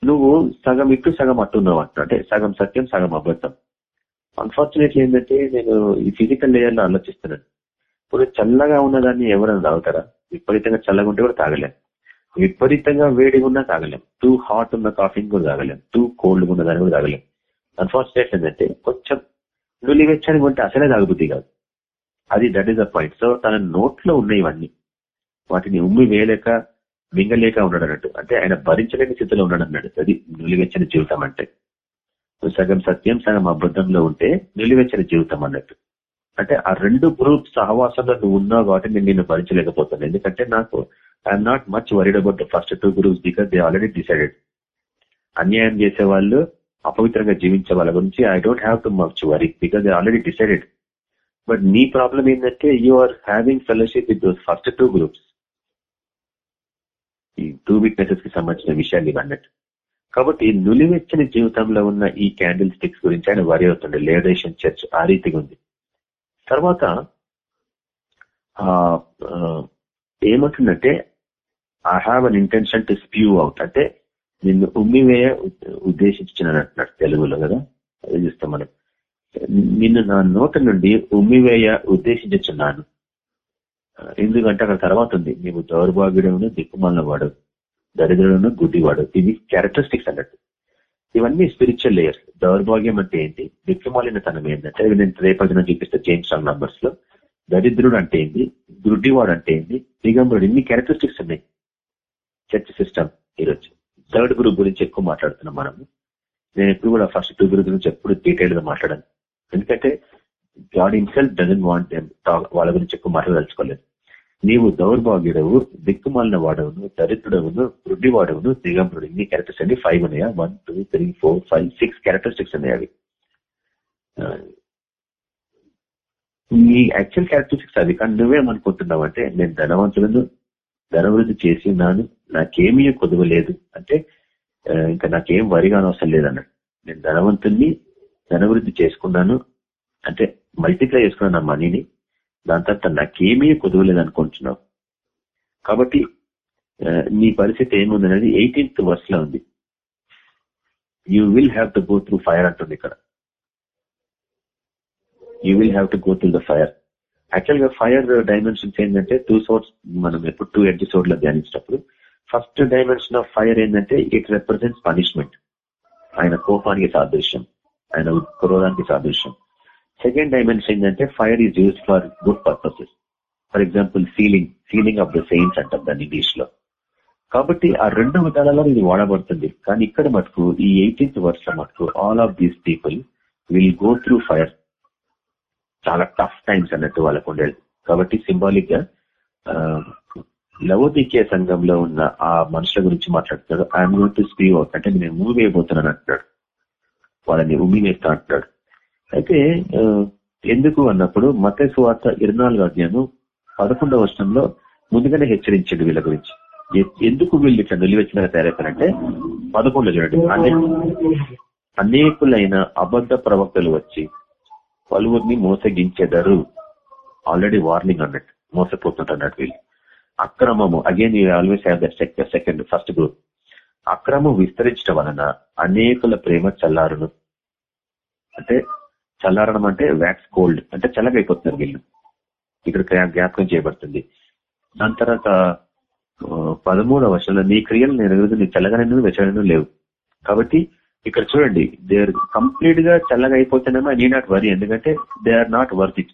నువ్వు సగం ఇటు సగం అట్టున్నావు అంట. అంటే సగం సత్యం సగం అబద్ధం. అన్ఫార్చునేట్లీ ఏంటంటే నేను ఈ ఫిజికల్ లేయర్లో ఆలోచిస్తున్నాను. ఇప్పుడు చల్లగా ఉన్నదాన్ని ఎవరైనా తాగుతారా? విపరీతంగా చల్లగా ఉంటే కూడా తాగలేం. విపరీతంగా వేడిగా ఉన్నా తాగలేం. టూ హాట్ ఉన్న కాఫీని కూడా తాగలేం. టూ కోల్డ్ ఉన్న దాన్ని కూడా తాగలేం. అన్ఫార్చునేట్ ఏంటంటే కొంచెం నులివెచ్చని ఉంటే అసలే తాగుబుద్ధి కాదు. అది that is the point so తన నోట్లో ఉన్నాయి ఇవన్నీ వాటిని ఉమ్మి వేయలేక మింగలేక ఉన్నాడు అన్నట్టు అంటే ఆయన భరించలేని స్థితిలో ఉన్నాడు అన్నాడు అది నిలువెచ్చని జీవితం అంటే. సగం సత్యం సగం అబద్ధంలో ఉంటే నిలువెచ్చని జీవితం అన్నట్టు. అంటే ఆ రెండు గ్రూప్స్ సహవాసంలో నువ్వు ఉన్నావు కాబట్టి నేను నిన్ను భరించలేకపోతాను. ఎందుకంటే నాకు I'm not much worried about the first two groups because they already decided అన్యాయం చేసే వాళ్ళు అపవిత్రంగా జీవించే వాళ్ళ గురించి I don't have to much worry because they already decided but నీ ప్రాబ్లం ఏంటంటే you are having fellowship with those first two groups ఈ టూ విట్నెసెస్కి సంబంధించిన విషయాలు ఇవన్నట్టు కాబట్టి నులివెచ్చని జీవితంలో ఉన్న ఈ క్యాండిల్ స్టిక్స్ గురించి ఆయన వరి అవుతుండే. లేడేషన్ చర్చ్ ఆ రీతిగా ఉంది. తర్వాత ఏమంటుందంటే I have an intention to spew out అంటే నిన్ను ఉమ్మివేయ ఉద్దేశించిన అంటున్నాడు తెలుగులో కదా అది చూస్తాం మనం. నిన్ను నా నోట నుండి ఉమ్మివేయ ఉద్దేశించున్నాను ఎందుకంటే అక్కడ తర్వాత ఉంది. నీవు దౌర్భాగ్యుడమును దిక్కుమాలిన వాడు దరిద్రుడును గుడ్డివాడు. ఇవి క్యారెక్టరిస్టిక్స్ అన్నట్టు. ఇవన్నీ స్పిరిచువల్ లేయర్స్ దౌర్భాగ్యం అంటే ఏంటి? దిక్కుమాలిన తనం ఏంటంటే నేను రేపటిన చూపిస్తే జేమ్స్ రాంగ్ నంబర్స్లో. దరిద్రుడు అంటే ఏంటి? గుడ్డివాడు అంటే ఏంటి? దిగంబరుడు. ఇన్ని క్యారెక్టరిస్టిక్స్ ఉన్నాయి. చర్చ్ సిస్టమ్ ఈరోజు. థర్డ్ గ్రూప్ గురించి ఎక్కువ మాట్లాడుతున్నాం మనము. నేను ఎప్పుడు కూడా ఫస్ట్ టూ గ్రూప్ గురించి ఎప్పుడు డీటెయిల్గా మాట్లాడాను. ఎందుకంటే గాడ్ హిమ్సెల్ఫ్ డజన్ వాంట్ వాళ్ళ గురించి ఎక్కువ మాట్లాడదలుచుకోలేదు. నీవు దౌర్భాగ్యుడవు దిక్కుమాలిన వాడవును దరిద్రుడవును వృద్ధివాడవును దిగంబుడు ఇన్ని క్యారెక్టర్స్ అండి ఫైవ్ ఉన్నాయా? One two three four five six characteristics ఉన్నాయి అవి. నీ యాక్చువల్ క్యారెక్టరిస్టిక్స్ అవి. కానీ నువ్వేమనుకుంటున్నావు అంటే నేను ధనవంతులను ధనవృద్ధి చేసి ఉన్నాను నాకేమీ కొదవలేదు. అంటే ఇంకా నాకేం వరిగా అవసరం లేదన్నాడు. నేను ధనవంతుల్ని ధనవృద్ధి చేసుకున్నాను. అంటే మల్టిప్లై చేసుకున్నాను నా మనీని దాని తర్వాత నాకేమీ కుదవలేదు అనుకుంటున్నావు కాబట్టి నీ పరిస్థితి ఏముంది అనేది ఎయిటీన్త్ వర్స్లో ఉంది. You will have to go through fire అంటుంది ఇక్కడ. You will have to go through the fire యాక్చువల్గా ఫైర్ డైమెన్షన్స్ ఏంటంటే టూ సోర్స్ మనం ఎప్పుడు టూ ఎపిసోడ్లో ధ్యానించినప్పుడు ఫస్ట్ డైమెన్షన్ ఆఫ్ ఫైర్ ఏంటంటే ఇట్ రిప్రజెంట్స్ పనిష్మెంట్ ఆయన కోపానికి సాదృశ్యం. ఆయన క్రోధానికి సాదృశ్యం. సెకండ్ డైమెన్షన్ ఏంటంటే fire is use for good purposes for example sealing sealing of the saints అంటాం దాన్ని ఇంగ్లీష్లో కాబట్టి ఆ రెండు విధాలలో ఇది వాడబడుతుంది. కానీ ఇక్కడ మటుకు ఈ ఎయిటీన్త్ వర్ష మటుకు all of these people will go through fire చాలా టఫ్ టైమ్స్ అన్నట్టు వాళ్ళకు ఉండేది. కాబట్టి సింబాలిక్గా లవోదికే సంఘంలో ఉన్న ఆ మనుషుల గురించి మాట్లాడుతున్నాడు. I'm gonna to spew out అంటే నేను మూవ్ వేయబోతున్నాను అంటున్నాడు. వాళ్ళని ఉమ్మి వేస్తా అంటున్నాడు. అయితే ఎందుకు అన్నప్పుడు మత సువార్త ఇరవై నాలుగు అధ్యాయం పదకొండవ వర్షంలో ముందుగానే హెచ్చరించండి వీళ్ళ గురించి. ఎందుకు వీళ్ళు ఇట్లా నిలివెచ్చినగా తయారవుతారంటే పదకొండు చూడండి. అనేకులైన అబద్ధ ప్రవక్తలు వచ్చి పలువురిని మోసగించెదరు. ఆల్రెడీ వార్నింగ్ అన్నట్టు మోసపోతుంటన్నట్టు వీళ్ళు. అక్రమము again you always have the second second first group అక్రమం విస్తరించడం వలన అనేకుల ప్రేమ చల్లారును. అంటే చల్లారడం అంటే వ్యాక్స్ కోల్డ్ అంటే చల్లగైపోతున్నారు వీళ్ళు ఇక్కడ జ్ఞాపకం చేయబడుతుంది. దాని తర్వాత పదమూడవ వర్షంలో నీ క్రియలు నేను నీ చల్లగానే వెచ్చడను లేవు. కాబట్టి ఇక్కడ చూడండి దే ఆర్ కంప్లీట్గా చల్లగా అయిపోతున్నామా నీ నాట్ వరి ఎందుకంటే they are not worth it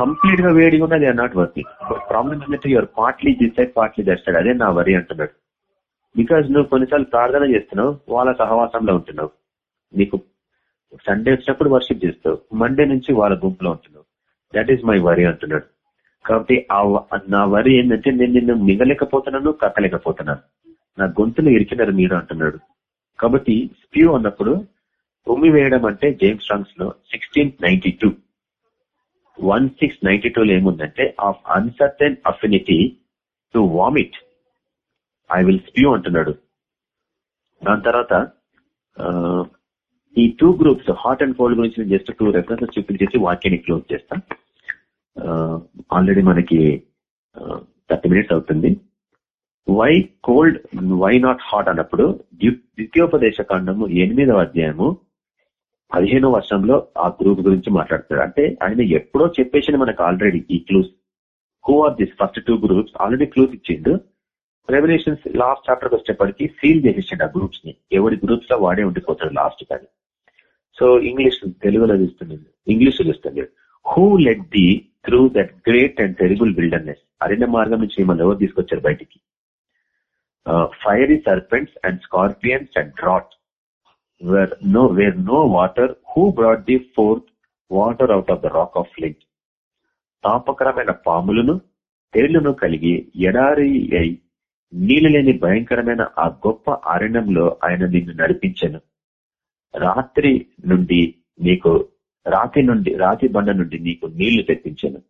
కంప్లీట్గా వేడిగా ఉన్నా they are not worth it problem ఏంటంటే your partly this side partly that అదే నా వరి అంటున్నాడు. బికాజ్ నువ్వు కొన్నిసార్లు ప్రార్థన చేస్తున్నావు వాళ్ళ సహవాసంలో ఉంటున్నావు. నీకు సండే వచ్చినప్పుడు వర్షిప్ చేస్తావు మండే నుంచి వాళ్ళ గుంపులో ఉంటున్నావు. దట్ ఈస్ మై వరి అంటున్నాడు. కాబట్టి నా వరి ఏంటంటే నేను నిన్ను మిగలేకపోతున్నాను కక్కలేకపోతున్నాను నా గొంతులు ఇరికినారు మీరు అంటున్నాడు. కాబట్టి స్ప్యూ అన్నప్పుడు ఉమ్మి వేయడం అంటే James స్ట్రాంగ్స్లో sixteen ninety two one six ninety టూలో ఏముందంటే of uncertain affinity to vomit I will spew అంటున్నాడు. దాని తర్వాత ఈ two groups hot and cold గురించి నేను జస్ట్ టూ రెఫరెన్సెస్ చూపించేసి వాక్యాన్ని క్లోజ్ చేస్తాం. ఆల్రెడీ మనకి థర్టీ మినిట్స్ అవుతుంది. Why cold why not hot అన్నప్పుడు ద్వితీయోపదేశ కాండము ఎనిమిదవ అధ్యాయము పదిహేనో వర్షంలో ఆ గ్రూప్ గురించి మాట్లాడుతాడు. అంటే ఆయన ఎప్పుడో చెప్పేసి మనకు ఆల్రెడీ ఈ clues who are this first two groups already clues ఇచ్చిండు. రెవల్యూషన్స్ లాస్ట్ చాప్టర్ వచ్చేప్పటికి సీల్ చేసేసిండు ఆ గ్రూప్స్ని. ఎవరి గ్రూప్స్లో వాడే ఉండిపోతాడు లాస్ట్ కానీ. సో ఇంగ్లీష్ తెలుగులో చూస్తుంది ఇంగ్లీష్ చూస్తున్నాడు who led thee through that great and terrible wilderness అరణ్య మార్గం నుంచి మిమ్మల్ని ఎవరు తీసుకొచ్చారు బయటికి? Fiery serpents and scorpions and drought where no where no water who brought thee forth water out of the rock of flint తాపకరమైన పాములను తేళ్ళను కలిగి ఎడారి అయి నీళ్ళు లేని భయంకరమైన ఆ గొప్ప అరణ్యంలో ఆయన నిన్ను నడిపించను. రాత్రి నుండి నీకు రాతి నుండి రాతి బండ నుండి నీకు నీళ్ళు తెప్పించాను.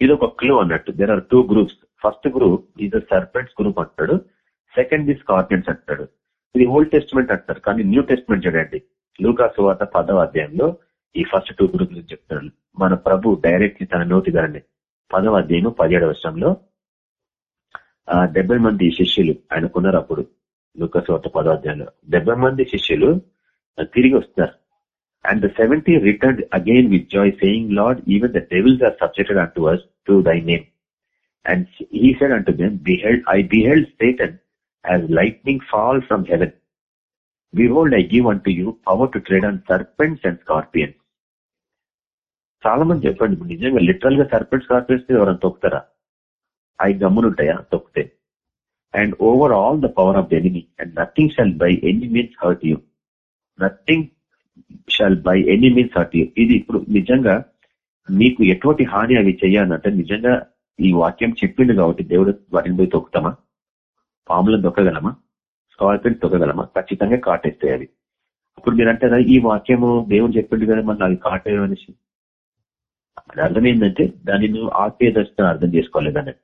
ఇది ఒక క్లూ అన్నట్టు there are two groups first group is serpents group అంటాడు. సెకండ్ ఈజ్ స్కార్పియన్స్ అంటాడు. ఇది ఓల్డ్ టెస్ట్మెంట్ అంటారు. కానీ న్యూ టెస్ట్మెంట్ చూడండి. లూకాస్ వార్త పదవ అధ్యాయంలో ఈ ఫస్ట్ టూ గ్రూప్ చెప్తాడు మన ప్రభు డైరెక్ట్ తన నోటి గారిని పదవ అధ్యాయం పదిహేడవ వర్షంలో డెబ్బై మంది శిష్యులు ఆయనకున్నారు అప్పుడు. లూకాస్ వార్త పదవ అధ్యాయంలో. డెబ్బై మంది శిష్యులు తిరిగి వస్తారు and the seventy return again with joy saying Lord even the devils are subjected unto us to thy name and he said unto them beheld I beheld Satan as lightning fall from heaven behold I give unto you power to tread on serpents and scorpions చాలా మంది చెప్పండి నిజంగా లిటరల్గా serpent scorpions ఎవరైనా తొక్కుతారా? అవి గమ్మునుంటాయా తొక్కితే. And over all the power of the enemy and nothing shall by any means hurt you nothing shall by any means hurt you ఇది ఇప్పుడు నిజంగా మీకు ఎటువంటి హాని అవి చేయాలంటే నిజంగా ఈ వాక్యం చెప్పిండు కాబట్టి దేవుడు వాటిని పోయి తొక్కుతామా? పాములను తొక్కగలమా? స్కార్పియన్ తొక్కగలమా? ఖచ్చితంగా కాటేస్తాయి అవి ఇప్పుడు మీరు అంటారా ఈ వాక్యము దేవుడు చెప్పిండు కదా మరి అవి కాటేయడం అనేసి. అది అర్థం ఏంటంటే దాన్ని నువ్వు ఆత్మీయ దర్శనం అర్థం చేసుకోలేదన్నట్టు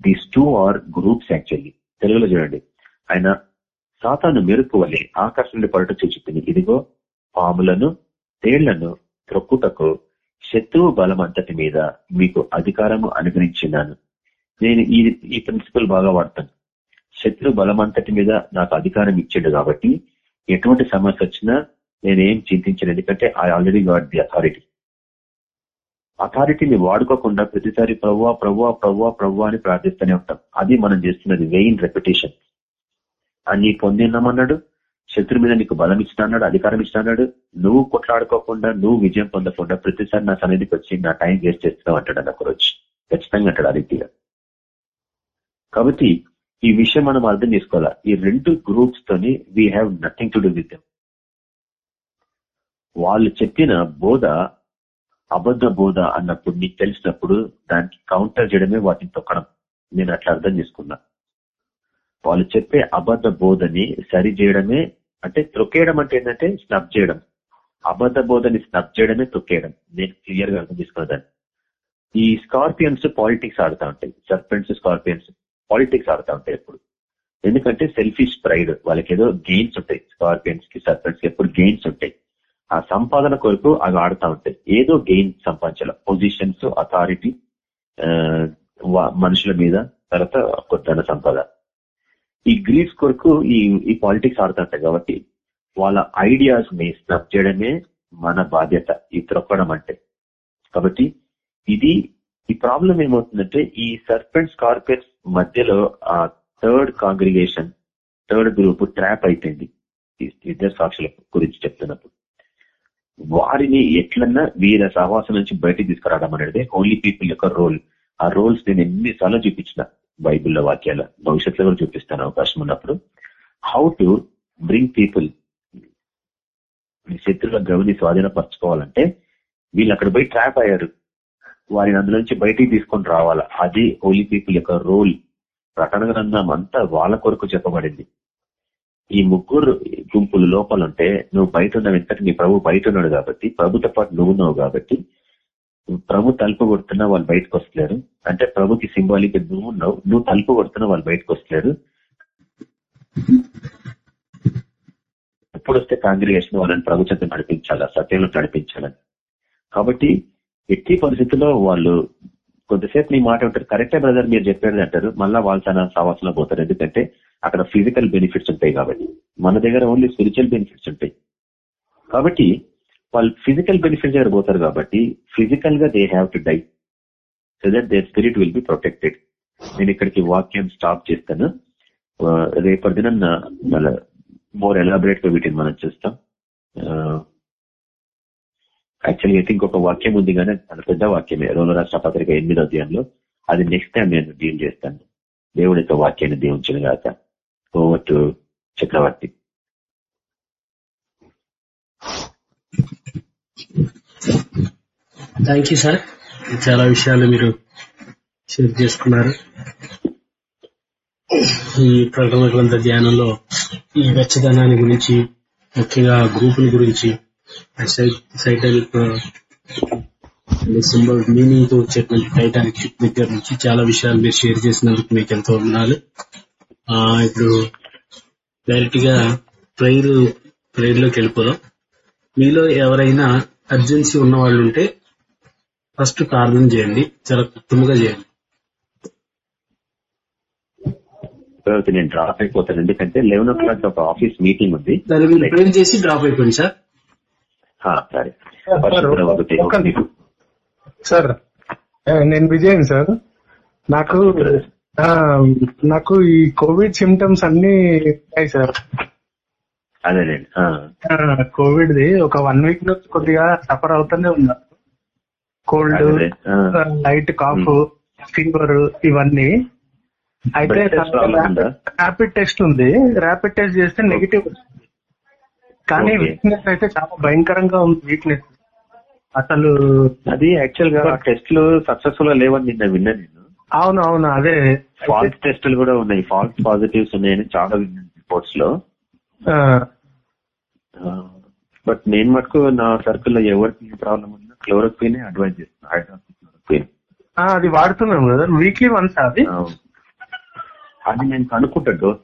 these two are groups actually తెలుగులో చూడండి. ఆయన సాతాను మెరుపు వల్లే ఆకాశంలో పడట ఇదిగో పాములను తేళ్ళను త్రొక్కుటకు శత్రువు బలం అంతటి మీద మీకు అధికారము అనుగ్రహించినాను. నేను ఈ ఈ ప్రిన్సిపల్ బాగా వాడతాను. శత్రు బలం అంతటి మీద నాకు అధికారం ఇచ్చాడు కాబట్టి ఎటువంటి సమస్య వచ్చినా నేనేం చింతించను. ఎందుకంటే I already got the authority అథారిటీని వాడుకోకుండా ప్రతిసారి ప్రవ్వా ప్రవ్వా ప్రవ్వా ప్రవ్వా అని ప్రార్థిస్తూనే ఉంటాం. అది మనం చేస్తున్నది వెయిన్ రెప్యుటేషన్ అన్ని పొందిన్నామన్నాడు శత్రు మీద నీకు బలం ఇచ్చినాడు అధికారం ఇచ్చినాడు నువ్వు కొట్లాడుకోకుండా నువ్వు విజయం పొందకుండా ప్రతిసారి నా సన్నిధికి వచ్చి నా టైం వేస్ట్ చేస్తున్నావు అంటాడు అన్న ఒకరోజు ఖచ్చితంగా అంటాడు ఆ రీతిగా కాబట్టి ఈ విషయం మనం అర్థం చేసుకోవాలా? ఈ రెండు గ్రూప్స్ తోని we have nothing to do with them వాళ్ళు చెప్పిన బోధ అబద్ధ బోధ అన్నప్పుడు నీకు తెలిసినప్పుడు దానికి కౌంటర్ చేయడమే వాటిని తొక్కడం. నేను అట్లా అర్థం చేసుకున్నా. వాళ్ళు చెప్పే అబద్ధ బోధని సరి చేయడమే అంటే తొక్కేయడం అంటే ఏంటంటే స్నబ్ చేయడం. అబద్ధ బోధని స్నబ్ చేయడమే తొక్కేయడం. నేను క్లియర్గా అర్థం తీసుకున్నదాన్ని ఈ స్కార్పియన్స్ పాలిటిక్స్ ఆడుతూ ఉంటాయి. సర్పెంట్స్ స్కార్పియన్స్ పాలిటిక్స్ ఆడుతూ ఉంటాయి ఎప్పుడు. ఎందుకంటే సెల్ఫిష్ ప్రైడ్ వాళ్ళకి ఏదో గెయిన్స్ ఉంటాయి. స్కార్పియన్స్కి సర్పెంట్స్కి ఎప్పుడు గెయిన్స్ ఉంటాయి. ఆ సంపాదన కొరకు అవి ఆడుతూ ఉంటాయి. ఏదో గెయిన్ సంపాదించాల. పొజిషన్స్ అథారిటీ మనుషుల మీద తర్వాత కొత్త సంపద ఈ గ్రీస్ కొరకు ఈ ఈ పాలిటిక్స్ ఆడుతుంటాయి కాబట్టి వాళ్ళ ఐడియాస్ని స్నప్ చేయడమే మన బాధ్యత ఈ త్రొక్కడం అంటే. కాబట్టి ఇది ఈ ప్రాబ్లం ఏమవుతుందంటే ఈ సర్పెంట్ స్కార్పియన్స్ మధ్యలో ఆ third congregation third group trap అయిపోయింది. ఇద్దరు సాక్షుల గురించి చెప్తున్నప్పుడు. వారిని ఎట్లన్నా వీర సహవాసం నుంచి బయటకు తీసుకురావడం అనేది ఓన్లీ పీపుల్ యొక్క రోల్ ఆ రోల్స్ నేను ఎన్నిసార్లు చూపించిన. బైబిల్లో వాక్యాల భవిష్యత్తులో కూడా చూపిస్తాను అవకాశం ఉన్నప్పుడు. హౌ టు బ్రింగ్ పీపుల్ శత్రుల గవిని స్వాధీనపరచుకోవాలంటే వీళ్ళు అక్కడ పోయి ట్రాప్ అయ్యారు. వారిని అందులో నుంచి బయటికి తీసుకొని రావాలా? అది హోలీ పీపుల్ యొక్క రోల్ ప్రకటన గ్రంథం అంతా వాళ్ళ కొరకు చెప్పబడింది. ఈ ముగ్గురు గుంపులు లోపలుంటే నువ్వు బయట ఉన్నావు ఎందుకంటే నీ ప్రభు బయట ఉన్నాడు కాబట్టి ప్రభుతో పాటు నువ్వు ఉన్నావు కాబట్టి ప్రభు తలుపు కొడుతున్నా వాళ్ళు బయటకు వస్తలేరు. అంటే ప్రభుకి సింబాలిక్ నువ్వు నువ్వు తలుపు కొడుతున్నా వాళ్ళు బయటకు వస్తలేరు. ఎప్పుడు వస్తే కాంగ్రిగేషన్ వాళ్ళని ప్రభు చెంత నడిపించాలా సత్యంలో నడిపించాలని. కాబట్టి ఎట్టి పరిస్థితుల్లో వాళ్ళు కొద్దిసేపు నీ మాట ఉంటారు కరెక్టే బ్రదర్ మీరు చెప్పేది అంటారు. మళ్ళా వాళ్ళు తన సావాసంలో పోతారు. ఎందుకంటే అక్కడ ఫిజికల్ బెనిఫిట్స్ ఉంటాయి కాబట్టి. మన దగ్గర ఓన్లీ స్పిరిచువల్ బెనిఫిట్స్ ఉంటాయి. కాబట్టి వాళ్ళు ఫిజికల్ బెనిఫిట్ దగ్గర పోతారు కాబట్టి ఫిజికల్గా they have to die so that they spirit will be protected నేను ఇక్కడికి వాక్యం స్టాప్ చేస్తాను. రేపటి దిన మళ్ళీ మోర్ ఎలాబరేట్గా వీటిని మనం చూస్తాం. యాక్చువల్లీ అయితే ఇంకొక వాక్యం ఉంది కానీ అది పెద్ద వాక్యమే. రోమ రాష్ట్ర పత్రిక ఎనిమిదో అధ్యాయంలో అది నెక్స్ట్ టైం నేను డీల్ చేస్తాను. దేవుడి యొక్క వాక్యాన్ని దీవించిన గాక. Over to Chakravarthi.
Thank you sir చాలా విషయాలు మీరు షేర్ చేసుకున్నారు. ఈ ప్రకటన గ్రంథ ధ్యానంలో ఈ వెచ్చదనాన్ని గురించి ముఖ్యంగా గ్రూపుల గురించి సైటానిక్ సింబల్ మీనింగ్తో వచ్చేటువంటి టైటానిక్ షిప్ దగ్గర నుంచి చాలా విషయాలు మీరు షేర్ చేసినందుకు మీకు ఎంతో ఉండాలి ఇప్పుడు డైరెక్ట్గా ప్రేయర్ ప్రేయర్లోకి వెళ్ళిపోదాం. మీలో ఎవరైనా అర్జెన్సీ ఉన్న వాళ్ళు ఉంటే ఫస్ట్ ప్రార్థన చేయండి. చాలా క్లుప్తంగా చేయండి.
తర్వాత నేను డ్రాప్ అయిపోతాను. ఎందుకంటే లెవెన్ ఓ క్లాక్ ఒక ఆఫీస్ మీటింగ్ ఉంది.
దాన్ని మీరు ప్రేమ్ చేసి డ్రాప్ అయిపోయింది సార్.
ఆ, సరే
సార్ నేను విజయన్ సార్. నాకు నాకు ఈ కోవిడ్ సిమ్టమ్స్ అన్ని ఉన్నాయి సార్
అదేనండి ఆ,
కోవిడ్ ది ఒక వన్ వీక్ నుంచి కొద్దిగా సఫర్ అవుతూనే ఉన్నా కోల్డ్. లైట్ కాఫ్ ఫీవర్ ఇవన్నీ. అయితే? ర్యాపిడ్ టెస్ట్ ఉంది. ర్యాపిడ్ టెస్ట్ చేస్తే నెగిటివ్ కానీ. వీక్నెస్ అయితే చాలా భయంకరంగా ఉంది వీక్నెస్. అసలు
అది యాక్చువల్గా టెస్ట్లు సక్సెస్ఫుల్గా లేవని నిన్న విన్నా నేను.
అవును అవును అదే.
ఫాల్స్ టెస్టులు కూడా ఉన్నాయి. ఫాల్స్ పాజిటివ్స్ ఉన్నాయని చాలా విన్నాను
రిపోర్ట్స్లో
బట్ నేను మటుకు నా సర్కిల్లో ఎవరికి ప్రాబ్లం ఉన్నా క్లోరోక్విన్ అడ్వైజ్ చేస్తాను
ఆ, అది వాడుతున్నాం కదా వీక్లీ వన్స్ అది?
అది నేను కనుక్కుంటా డోస్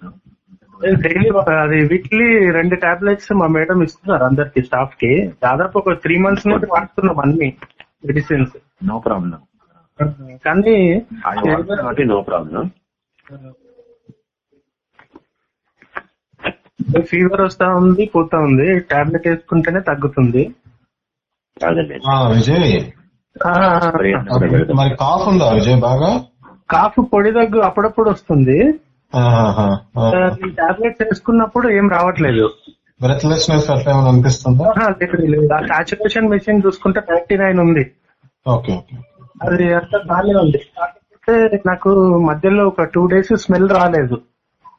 డైలీ అది వీక్లీ రెండు టాబ్లెట్స్ మా మేడం ఇస్తున్నారు అందరికి స్టాఫ్కి దాదాపు ఒక త్రీ మంత్స్ నుండి వాడుతున్నాం అన్ని మెడిసిన్స్
నో ప్రాబ్లం
కానీ
నో ప్రాబ్లం
ఫీవర్ వస్తా ఉంది పోతా ఉంది. టాబ్లెట్ వేసుకుంటేనే తగ్గుతుంది.
అదండి
ఆ, విజయ్.
ఆ,
మరి కాఫ్ ఉందా విజయ్ బాగా?
కాఫ్ పొడి దగ్గు అప్పుడప్పుడు వస్తుంది. టాబ్లెట్స్ వేసుకున్నప్పుడు ఏం రావట్లేదు.
బ్రెత్లెస్నెస్ అట్లా ఏమైనా అనిపిస్తుందా?
సాచురేషన్ మెషిన్ చూసుకుంటే నైన్టీ నైన్ ఉంది.
Okay okay.
అది అంతా బాగానే ఉంది. కాకపోతే నాకు మధ్యలో ఒక టూ డేస్ స్మెల్ రాలేదు.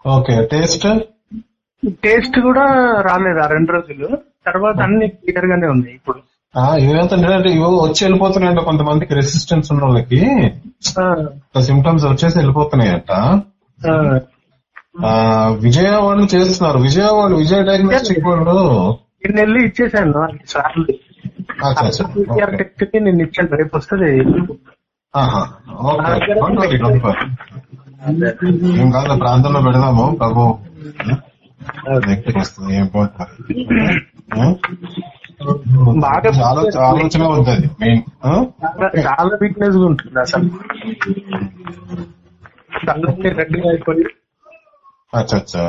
ఓకే టేస్ట్
టేస్ట్ కూడా రాలేదు ఆ రెండు రోజులు. తర్వాత అన్ని క్లియర్ గానే ఉంది ఇప్పుడు.
ఇవి వచ్చి వెళ్ళిపోతున్నాయంట కొంతమందికి రెసిస్టెన్స్ ఉన్న వాళ్ళకి. సిమ్టమ్స్ వచ్చేసి వెళ్ళిపోతున్నాయంట.
ఆ,
ఆ, విజయ వాళ్ళు చేస్తున్నారు విజయ వాళ్ళు విజయ డయాగ్నోస్టిక్ వాళ్ళు.
నేను వెళ్ళి ఇచ్చేసాను సార్లు. నేను ఇచ్చాను. రేపు వస్తుంది.
ఏం కాదు ప్రాంతంలో పెడదాము ప్రభు. వస్తుంది ఏం పోతుంది
బాగా
చాలా ఆలోచన ఉంటుంది మెయిన్
చాలా- చాలా వీక్నెస్గా ఉంటుంది అసలు తలన్నీ రెడ్డిగా అయిపోయి
అచ్చా అచ్చా.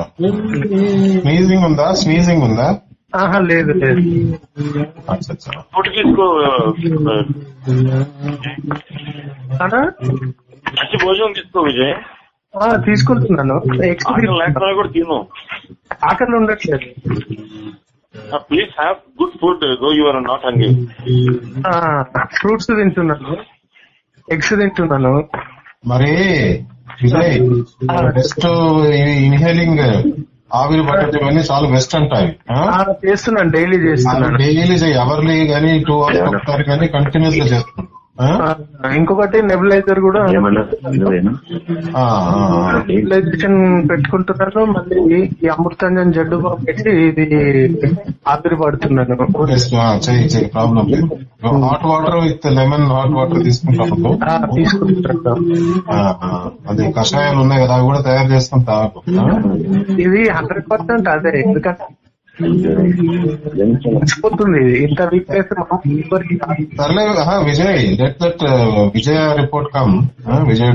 స్నీజింగ్ ఉందా స్నీజింగ్ ఉందా
ఆహా లేదు లేదు
అచ్చా అచ్చా.
ఫుడ్ తీసుకో
అనా?
మంచి భోజనం తీసుకో విజయ్
తీసుకుంటున్నాను.
లేకపోయినా కూడా తిను.
ఆకలి ఉండట్లేదు.
Please have good food go your not hungry
fruits తింటున్నాను. ఎగ్స్ తింటున్నాను.
మరి బెస్ట్ ఇన్హేలింగ్ ఆవిరి పట్టడం ఇవన్నీ చాలా బెస్ట్ అంటాయి.
ఆ, చేస్తున్నాను డైలీ చేస్తున్నాను.
డైలీ చేయి అవర్లీ కానీ టూ అవర్స్ ఒకసారి కానీ కంటిన్యూస్గా చేస్తున్నాను.
ఇంకొకటి నెబులైజర్ కూడా. నెబులైజేషన్ పెట్టుకుంటున్నాను మళ్ళీ ఈ అమృతాంజన్ జడ్డు పెట్టి ఇది ఆవిరి పడుతున్నాను
problem hot water with lemon hot water తీసుకుంటాము
ఆ,
అది కషాయాలు ఉన్నాయి కదా అవి కూడా తయారు తాగు ఆ?
ఇది హండ్రెడ్ పర్సెంట్ అదే ఎందుకంటే ఇంత
Vijay let that Vijaya report come. Vijay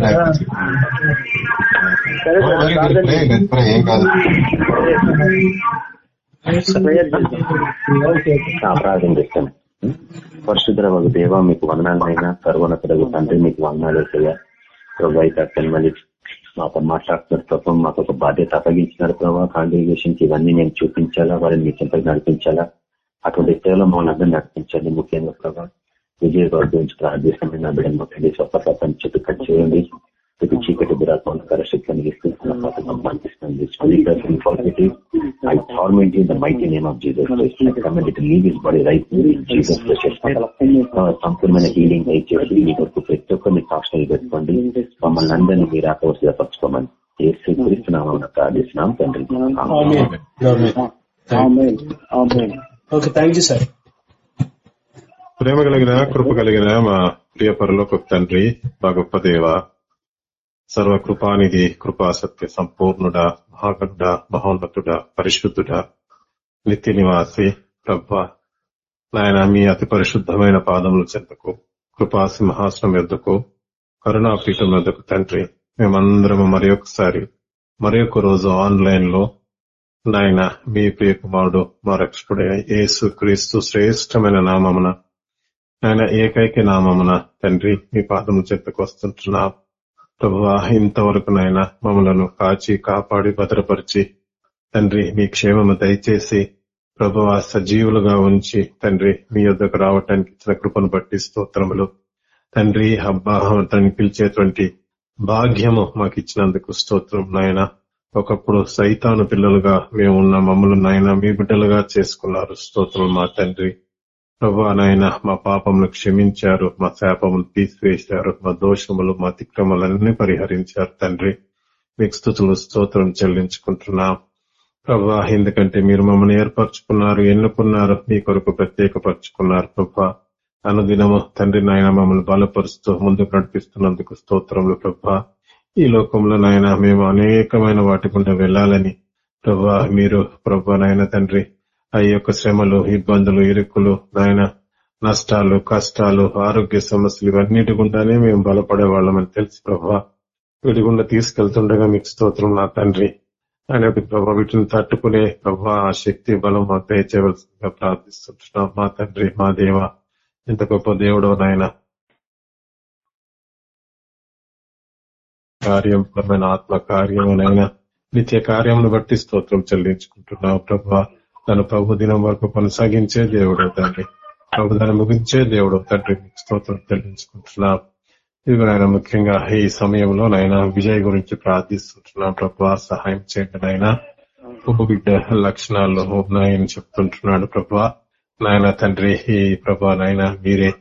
ఏం కాదు.
ఆ, ప్రార్థన చేస్తాను పరిశుద్ధ ఒక దేవ మీకు వందనాలైనా సర్వోన్నతులకు తండ్రి మీకు వందనాలు ప్రభు అయితే అక్కడి మళ్ళీ మాతో మాట్లాడుతున్నారు. ప్రభావ మాకు ఒక బాధ్యత అప్పగించినారు ప్రభావ కాంగ్రిగేషన్కి ఇవన్నీ మేము చూపించాలా? వారిని మీ చెంతకు నడిపించాలా? అటువంటి సేవలో మమ్మల్ని అందరూ నడిపించండి ముఖ్యంగా ప్రభావ విజయ గౌడ్ గురించి ప్రార్థిస్తామని నా బిడ్డ మొక్కడి స్వప్రతాన్ని చుట్టూ కట్ చేయండి. ప్రతి చీకటి దురాత్మకర శక్తిని I torment you in the సంపూర్ణమైన హీలింగ్ దయచేసి మీ కొరకు ప్రతి ఒక్కరిని సాక్షులు పెట్టుకోండి మమ్మల్ని అందరినీ మీరు ఆకవసిగా పరచుకోమని ఏ స్వీకరిస్తున్నామని ప్రార్థిస్తున్నాం తండ్రి
ఓకే థ్యాంక్ యూ సార్
ప్రేమ కలిగిన కృప కలిగిన మా ప్రియ పరలోక తండ్రి మా గొప్ప దేవ సర్వ కృపానిధి కృపా సత్య సంపూర్ణుడ మహాగడ్డ మహోన్నతుడ పరిశుద్ధుడ నిత్య నివాసి ప్రభ నాయన మీ అతి పరిశుద్ధమైన పాదముల చెంతకు కృపా సింహాసనం ఎద్దుకు కరుణాపీఠం ఎద్దుకు తండ్రి మేమందరము మరి ఒకసారి మరి ఒక రోజు ఆన్లైన్లో నాయన మీ ప్రియ కుమారుడు మా రక్షకుడైన యేసు క్రీస్తు శ్రేష్టమైన నామమున ఆయన ఏకైక నామమున తండ్రి మీ పాదము చెత్తకు వస్తుంటున్నాం ప్రభువా ఇంతవరకు నాయన మమ్మలను కాచి కాపాడి భద్రపరిచి తండ్రి మీ క్షేమము దయచేసి ప్రభువా సజీవులుగా ఉంచి తండ్రి మీ యొద్దకు రావటానికి ఇచ్చిన కృపను బట్టి స్తోత్రములు. తండ్రి అబ్బా తనని పిలిచేటువంటి భాగ్యము మాకు ఇచ్చినందుకు స్తోత్రం నాయన. ఒకప్పుడు సైతాను పిల్లలుగా మేము ఉన్న మమ్మల్ని నాయన మీ బిడ్డలుగా చేసుకున్నారు. స్తోత్రం మా తండ్రి. ప్రభా నాయన మా పాపములు క్షమించారు మా శాపములు తీసివేశారు మా దోషములు మా తిక్రములన్నీ పరిహరించారు తండ్రి. మీకు స్థుతులు స్తోత్రం చెల్లించుకుంటున్నాం. ప్రభా ఎందుకంటే మీరు మమ్మల్ని ఏర్పరచుకున్నారు ఎన్నుకున్నారు మీ కొరకు ప్రత్యేకపరచుకున్నారు ప్రభా. అనుదినము తండ్రి నాయన మమ్మల్ని బలపరుస్తూ ముందుకు నడిపిస్తున్నందుకు స్తోత్రములు ప్రభా. ఈ లోకంలో నాయన మేము అనేకమైన వాటి గుండా వెళ్ళాలని ప్రభా మీరు ప్రభా నాయన తండ్రి ఆ యొక్క శ్రమలు ఇబ్బందులు ఇరుకులు నాయన నష్టాలు కష్టాలు ఆరోగ్య సమస్యలు ఇవన్నిటి గుండానే మేము బలపడే వాళ్ళమని తెలుసు ప్రభా. వీటి గుండా తీసుకెళ్తుండగా మీకు స్తోత్రం నా తండ్రి. ఆయన ప్రభా వీటిని తట్టుకునే ప్రభా ఆ శక్తి బలం మాకు దయచేయవలసిందిగా ప్రార్థిస్తుంటున్నాం. మా తండ్రి మా దేవ ఎంత గొప్ప దేవుడు నాయన. కార్యం ఆత్మ నాయన. నిత్య కార్యమును బట్టి స్తోత్రం చెల్లించుకుంటున్నావు ప్రభా. తన ప్రభు దినం వరకు కొనసాగించే దేవుడు తండ్రి. ప్రభుదాన్ని ముగించే దేవుడు తండ్రి. స్తోత్రం చెల్లించుకుంటున్నాం ఇదిగో ఆయన ముఖ్యంగా ఈ సమయంలో నాయన విజయ్ గురించి ప్రార్థిస్తుంటున్నాం. ప్రభా సహాయం చేయండి నాయన. బిడ్డ లక్షణాల్లో నాయన చెప్తుంటున్నాడు ప్రభా. నాయన తండ్రి ఈ ప్రభా నాయన మీరే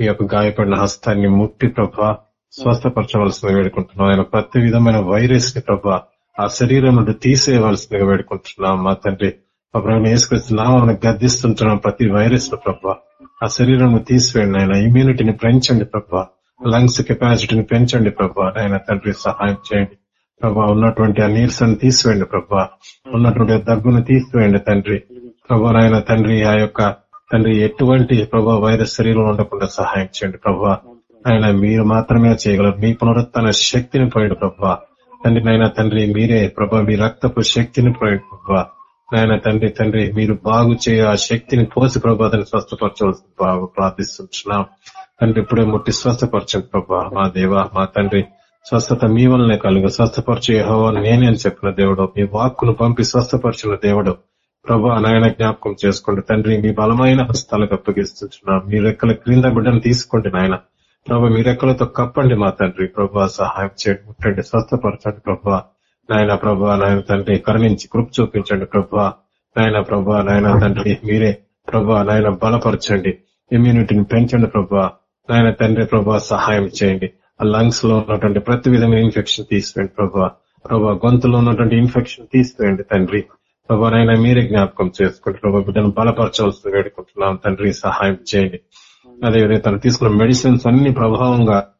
మీ యొక్క గాయపడిన హస్తాన్ని ముట్టి ప్రభా స్వస్థపరచవలసిందిగా వేడుకుంటున్నాం. ఆయన ప్రతి విధమైన వైరస్ని ప్రభా ఆ శరీరం నుండి తీసేయవలసిందిగా వేడుకుంటున్నాం. మా తండ్రి మా ప్రభుత్వం వేసుకొస్తున్నాం గద్దిస్తుంటున్నాం ప్రతి వైరస్ను ప్రభా. ఆ శరీరం తీసివేయండి ఆయన ఇమ్యూనిటీని పెంచండి ప్రభా. లంగ్స్ కెపాసిటీని పెంచండి ప్రభా. ఆయన తండ్రి సహాయం చేయండి. ప్రభా ఉన్నటువంటి ఆ నీరసాన్ని తీసివేయండి ప్రభా. ఉన్నటువంటి దగ్గును తీసివేయండి తండ్రి. ప్రభా నాయన తండ్రి ఆ యొక్క తండ్రి ఎటువంటి ప్రభా వైరస్ శరీరం ఉండకుండా సహాయం చేయండి ప్రభా. ఆయన మీరు మాత్రమే చేయగలరు. మీ పునరుత్న శక్తిని పోయండి ప్రభా. తండ్రి నాయన తండ్రి మీరే ప్రభా మీ రక్తపు శక్తిని పోయండి ప్రభా. నాయన తండ్రి తండ్రి మీరు బాగు చేయ ఆ శక్తిని పోసి ప్రభా దాన్ని స్వస్థపరచవలసి ప్రార్థిస్తున్నాం తండ్రి ఇప్పుడే ముట్టి స్వస్థపరచండి ప్రభా మా దేవ మా తండ్రి. స్వస్థత మీ వల్లనే కలుగు. స్వస్థపరచు యెహోవా నేనే అని చెప్పిన దేవుడు. మీ వాక్కును పంపి స్వస్థపరిచిన దేవుడు. ప్రభా నాయన జ్ఞాపకం చేసుకోండి. తండ్రి మీ బలమైన హస్తాలకు అప్పగిస్తున్నాం మీ రెక్కల క్రింద బిడ్డను తీసుకోండి నాయన. ప్రభా మీ రెక్కలతో కప్పండి మా తండ్రి. ప్రభా సహాయం చేయండి. ముట్టండి. స్వస్థపరచండి ప్రభా. నాయన ప్రభా నాయన తండ్రి కరుణించి కృప్ చూపించండి ప్రభా. నాయన ప్రభా నాయన తండ్రి మీరే ప్రభా నాయన బలపరచండి. ఇమ్యూనిటీని పెంచండి ప్రభా. నాయన తండ్రి ప్రభా సహాయం చేయండి. ఆ లంగ్స్లో ఉన్నటువంటి ప్రతి విధమైన ఇన్ఫెక్షన్ తీసివేయండి ప్రభా. ప్రభా గొంతులో ఉన్నటువంటి ఇన్ఫెక్షన్ తీసివేయండి తండ్రి. ప్రభా నాయన మీరే జ్ఞాపకం చేసుకోండి ప్రభా బిడ్డను బలపరచవలసి వేడుకుంటున్నాం. తండ్రి సహాయం చేయండి. అదేవిధంగా తను తీసుకున్న మెడిసిన్స్ అన్ని ప్రభావంగా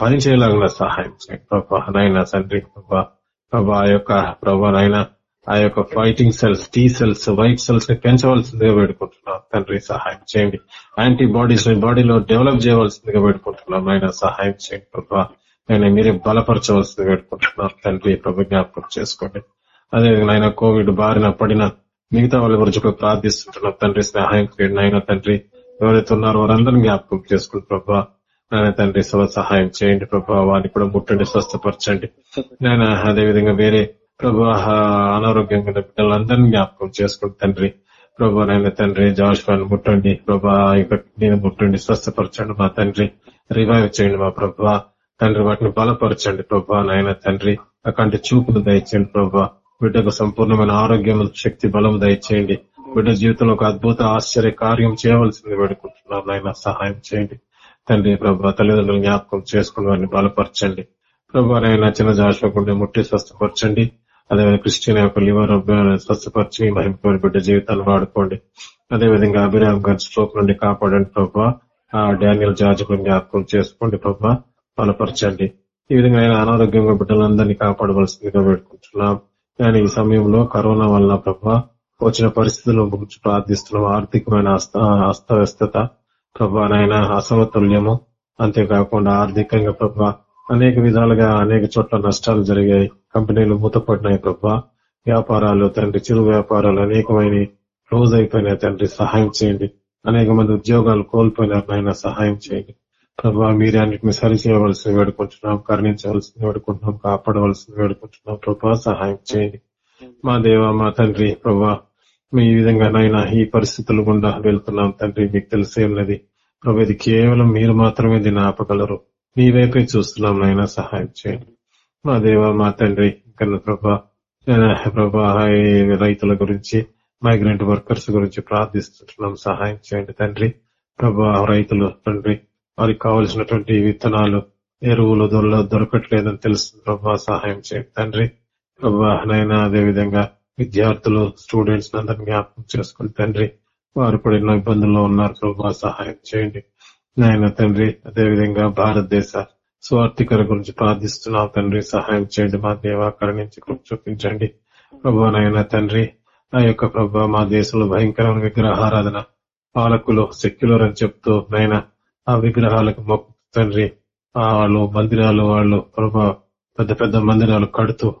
పని పనిచేయలాగా సహాయం చేయండి. ప్రభా నైనా తండ్రి ప్రభా ప్రభా ఆ యొక్క ప్రభా నైనా ఆ యొక్క fighting cells T cells white సెల్స్ని పెంచవలసిందిగా పెట్టుకుంటున్నాం తండ్రి సహాయం చేయండి. యాంటీబాడీస్ని బాడీలో డెవలప్ చేయవలసిందిగా పెట్టుకుంటున్నాం ఆయన సహాయం చేయండి ప్రభా. ఆయన మీరే బలపరచవలసిందిగా వేడుకుంటున్నాం. తండ్రి ప్రభు జ్ఞాపకం చేసుకోండి. అదేవిధంగా ఆయన కోవిడ్ బారిన పడిన మిగతా వాళ్ళ గురించి కూడా ప్రార్థిస్తుంటున్నాం. తండ్రి సహాయం చేయండి. ఆయన తండ్రి ఎవరైతే ఉన్నారో వారందరినీ జ్ఞాపకం చేసుకుంటు ప్రభా నాయన తండ్రి సవ సహాయం చేయండి ప్రభా వారిని కూడా ముట్టండి స్వస్థపరచండి. నాయన అదేవిధంగా వేరే ప్రభా అనారోగ్యంగా ఉన్న బిడ్డలందరినీ జ్ఞాపకం చేసుకోండి తండ్రి. ప్రభా నాయన తండ్రి జాషువాన్ని ముట్టండి. ప్రభా నేను ముట్టండి స్వస్థపరచండి మా తండ్రి. రివైవ్ చేయండి మా ప్రభా. తండ్రి వాటిని బలపరచండి ప్రభా నాయన తండ్రి. అకంటి చూపును దయచేయండి ప్రభా. బిడ్డకు సంపూర్ణమైన ఆరోగ్యం శక్తి బలం దయచేయండి. బిడ్డ జీవితంలో ఒక అద్భుత ఆశ్చర్య కార్యం చేయవలసింది పెడుకుంటున్నారు నాయన సహాయం చేయండి. తండ్రి ప్రభా తల్లిదండ్రులు జ్ఞాపకం చేసుకుని వారిని బలపరచండి. ప్రభా నాయన చిన్న జాషకుండా ముట్టి స్వస్థపరచండి. అదేవిధంగా క్రిస్టియన్ యొక్క లివర్ స్వస్థపరిచి మహిమపడి బిడ్డ జీవితాన్ని వాడుకోండి. అదేవిధంగా అభిరామ్ గారి స్ట్రోక్ నుండి కాపాడండి ప్రభా. ఆ డానియల్ జార్జ్ జ్ఞాపకం చేసుకోండి ప్రభా. బలపరచండి. ఈ విధంగా ఆయన అనారోగ్యంగా బిడ్డలందరినీ కాపాడవలసిందిగా పెట్టుకుంటున్నాం కానీ ఈ సమయంలో కరోనా వల్ల ప్రభా వచ్చిన పరిస్థితుల గురించి ప్రార్థిస్తున్నాం. ఆర్థికమైన అస్త అస్తవ్యస్తత ప్రభా నాయన అసమతుల్యము. అంతేకాకుండా ఆర్థికంగా ప్రభా అనేక విధాలుగా అనేక చోట్ల నష్టాలు జరిగాయి. కంపెనీలు మూతపడినాయి ప్రభా. వ్యాపారాలు తండ్రి చిరు వ్యాపారాలు అనేకమైన క్లోజ్ అయిపోయినాయి తండ్రి సహాయం చేయండి. అనేక మంది ఉద్యోగాలు కోల్పోయినారు నాయన సహాయం చేయండి. ప్రభా మీరే అన్నింటిని సరి చేయవలసిన వేడుకుంటున్నాం కరుణించవలసిన వేడుకుంటున్నాం కాపాడవలసింది వేడుకుంటున్నాం. ప్రభా సహాయం చేయండి. మా దేవ మా తండ్రి ప్రభా మీ ఈ విధంగా నాయన ఈ పరిస్థితులు గుండా వెళ్తున్నాం తండ్రి మీకు తెలిసే ఉన్నది. ప్రభు ఇది కేవలం మీరు మాత్రమే దీన్ని ఆపగలరు మీ వైపే చూస్తున్నాం నాయన సహాయం చేయండి. మా దేవ మా తండ్రి కన్న ప్రభా ప్రభా రైతుల గురించి మైగ్రెంట్ వర్కర్స్ గురించి ప్రార్థిస్తున్నాం సహాయం చేయండి తండ్రి. ప్రభా రైతులు తండ్రి వారికి కావలసినటువంటి విత్తనాలు ఎరువులు దొర దొరకట్లేదని తెలుస్తుంది ప్రభా సహాయం చేయండి తండ్రి. ప్రభా నైనా అదే విధంగా విద్యార్థులు స్టూడెంట్స్ అందరిని జ్ఞాపకం చేసుకుని తండ్రి వారు కూడా ఎన్నో ఇబ్బందుల్లో ఉన్నారు. ప్రభా సహాయం చేయండి. నాయన తండ్రి అదే విధంగా భారతదేశ స్వార్థికర గురించి ప్రార్థిస్తున్నాం. తండ్రి సహాయం చేయండి. మా దేవాకర నుంచి కృప చూపించండి. ప్రభా నాయన తండ్రి ఆ యొక్క ప్రభా మా దేశంలో భయంకరమైన విగ్రహారాధన పాలకులు సెక్యులర్ అని చెప్తూ నాయన ఆ విగ్రహాలకు మొక్కు తండ్రి. ఆ వాళ్ళు మందిరాలు వాళ్ళు ప్రభా పెద్ద పెద్ద మందిరాలు కడుతూ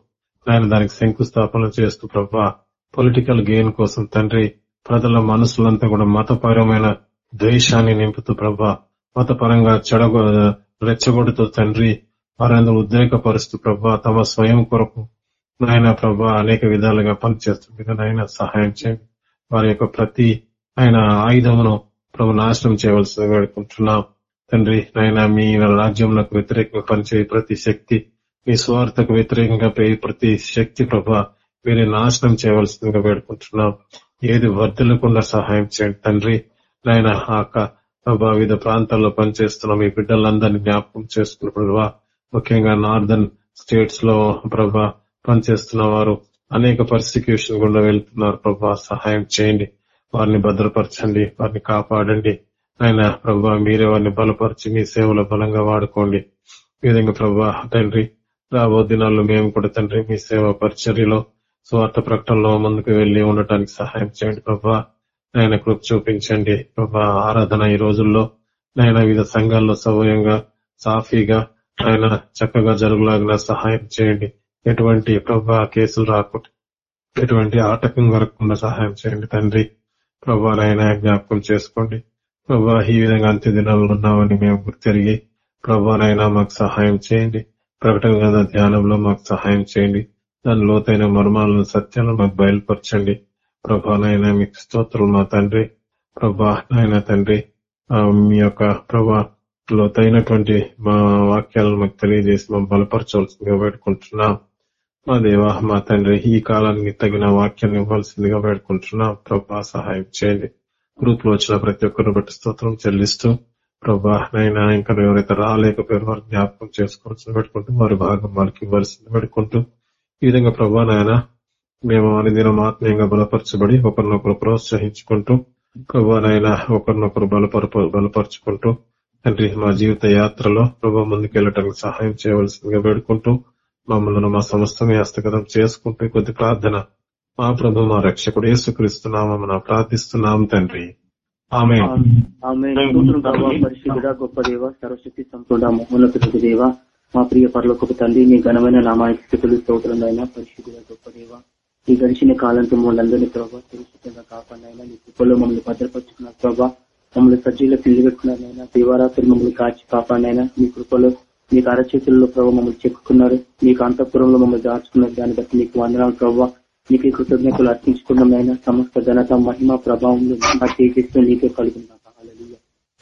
ఆయన దానికి శంకుస్థాపన చేస్తూ ప్రభా పొలిటికల్ గెయిన్ కోసం తండ్రి ప్రజల మనసులంతా కూడా మతపరమైన ద్వేషాన్ని నింపుతూ ప్రభా మతపరంగా చెడగొ రెచ్చగొడుతూ తండ్రి వారందరూ ఉద్రేకపరుస్తూ ప్రభా తమ స్వయం కొరకు నాయన ప్రభా అనేక విధాలుగా పనిచేస్తుంది నాయన సహాయం చేయండి. వారి యొక్క ప్రతి ఆయన ఆయుధమును ప్రభు నాశనం చేయవలసి వేడుకుంటున్నాం. తండ్రి నాయన మీ రాజ్యంలో వ్యతిరేకంగా పనిచేయ ప్రతి శక్తి మీ స్వార్థకు వ్యతిరేకంగా ప్రతి శక్తి ప్రభా మీరు నాశనం చేయవలసిందిగా వేడుకుంటున్నాం. ఏది వర్ధలకుండా సహాయం చేయండి తండ్రి. నాయన ఆక ప్రభా వివిధ ప్రాంతాల్లో పనిచేస్తున్నాం మీ బిడ్డలందరినీ జ్ఞాపకం చేసుకున్న ప్రభా ముఖ్యంగా నార్దర్న్ స్టేట్స్లో ప్రభా పనిచేస్తున్న వారు అనేక పర్సిక్యూషన్ గుండా వెళ్తున్నారు ప్రభా సహాయం చేయండి. వారిని భద్రపరచండి వారిని కాపాడండి. ఆయన ప్రభా మీరే వారిని బలపరిచి మీ సేవలో బలంగా వాడుకోండి. ఈ విధంగా ప్రభా తండ్రి రాబో దినాల్లో మేము కూడా తండ్రి మీ సేవ పరిచర్యలో స్వార్థ ప్రకటనలో ముందుకు వెళ్ళి ఉండటానికి సహాయం చేయండి ప్రభా. నాయన కృప చూపించండి ప్రభా. ఆరాధన ఈ రోజుల్లో నాయన వివిధ సంఘాల్లో సౌర్యంగా సాఫీగా ఆయన చక్కగా జరుగులాగిన సహాయం చేయండి. ఎటువంటి ప్రభా కేసులు రాకుండా ఎటువంటి ఆటకం కలగకుండా సహాయం చేయండి తండ్రి. ప్రభా నాయన జ్ఞాపకం చేసుకోండి. ప్రభా ఈ విధంగా అంత్య దినాల్లో ఉన్నామని మేము గుర్తిరిగి ప్రభా నాయన మాకు సహాయం చేయండి. ప్రకటన గల ధ్యానంలో మాకు సహాయం చేయండి. దాని లోతైన మర్మాలను సత్యాలను మాకు బయలుపరచండి. ప్రభా మీకు స్తోత్రులు మా తండ్రి. ప్రభా నాయన తండ్రి మీ యొక్క ప్రభా లోతైనటువంటి మా వాక్యాలను మాకు తెలియజేసి మేము బలపరచవలసిందిగా పెట్టుకుంటున్నాం మా దేవ మా తండ్రి ఈ కాలానికి తగిన వాక్యాన్ని ఇవ్వాల్సిందిగా పెట్టుకుంటున్నాం ప్రభా సహాయం చేయండి. గ్రూప్లో వచ్చిన ప్రతి ఒక్కరిని బట్టి స్తోత్రం చెల్లిస్తూ ప్రభా నైనా ఇంకా ఎవరైతే రాలేకపోయారు వారు జ్ఞాపకం చేసుకోవాల్సింది పెట్టుకుంటూ వారి భాగం వారికి ఇవ్వాల్సింది పెట్టుకుంటూ ఈ విధంగా ప్రభా నాయన మేము అనుదినం ఆత్మీయంగా బలపరచబడి ఒకరినొకరు ప్రోత్సహించుకుంటూ ప్రభా నాయన ఒకరినొకరు బలపర బలపరుచుకుంటూ తండ్రి మా జీవిత యాత్రలో ప్రభా ముందుకెళ్ళటానికి సహాయం చేయవలసిందిగా వేడుకుంటూ మమ్మల్ని మా సమస్తమే హస్తగతం చేసుకుంటూ కొద్ది ప్రార్థన మా ప్రభు మా రక్షకుడు యేసుక్రీస్తున్నామని ప్రార్థిస్తున్నాం తండ్రి.
పరిశుద్ధుడ గొప్ప దేవ సర్వశక్తి సంపూర్ణ దేవ మా ప్రియ పరలోకపు తండ్రి నీ ఘనమైన నామానికి స్థితులు స్తోత్రంలో పరిశుద్ధుడ గొప్ప దేవ. ఈ గడిచిన కాలంతో మమ్మల్ని అందరినీ ప్రభావ సురక్షితంగా కాపాడినైనా నీ కృపలో మమ్మల్ని భద్రపరుచుకున్న ప్రభా మమ్మల్ని సజ్జీలకు నిలబెట్టుకున్నారైనా దీవారాత్రి మమ్మల్ని కాచి కాపాడినైనా మీ కృపలో మీకు అరచేతుల్లో ప్రభావ మమ్మల్ని చెక్కున్నారు మీకు అంతఃపురంలో మమ్మల్ని దాచుకున్నారు దాన్ని బట్టి మీకు వందనాలు ప్రభావ మీకు కృతజ్ఞతలు అర్పించుకున్నామైనా సమస్త ఘనత మహిమ ప్రభావం మా తేజస్సు నీకే కలుగుతున్నాం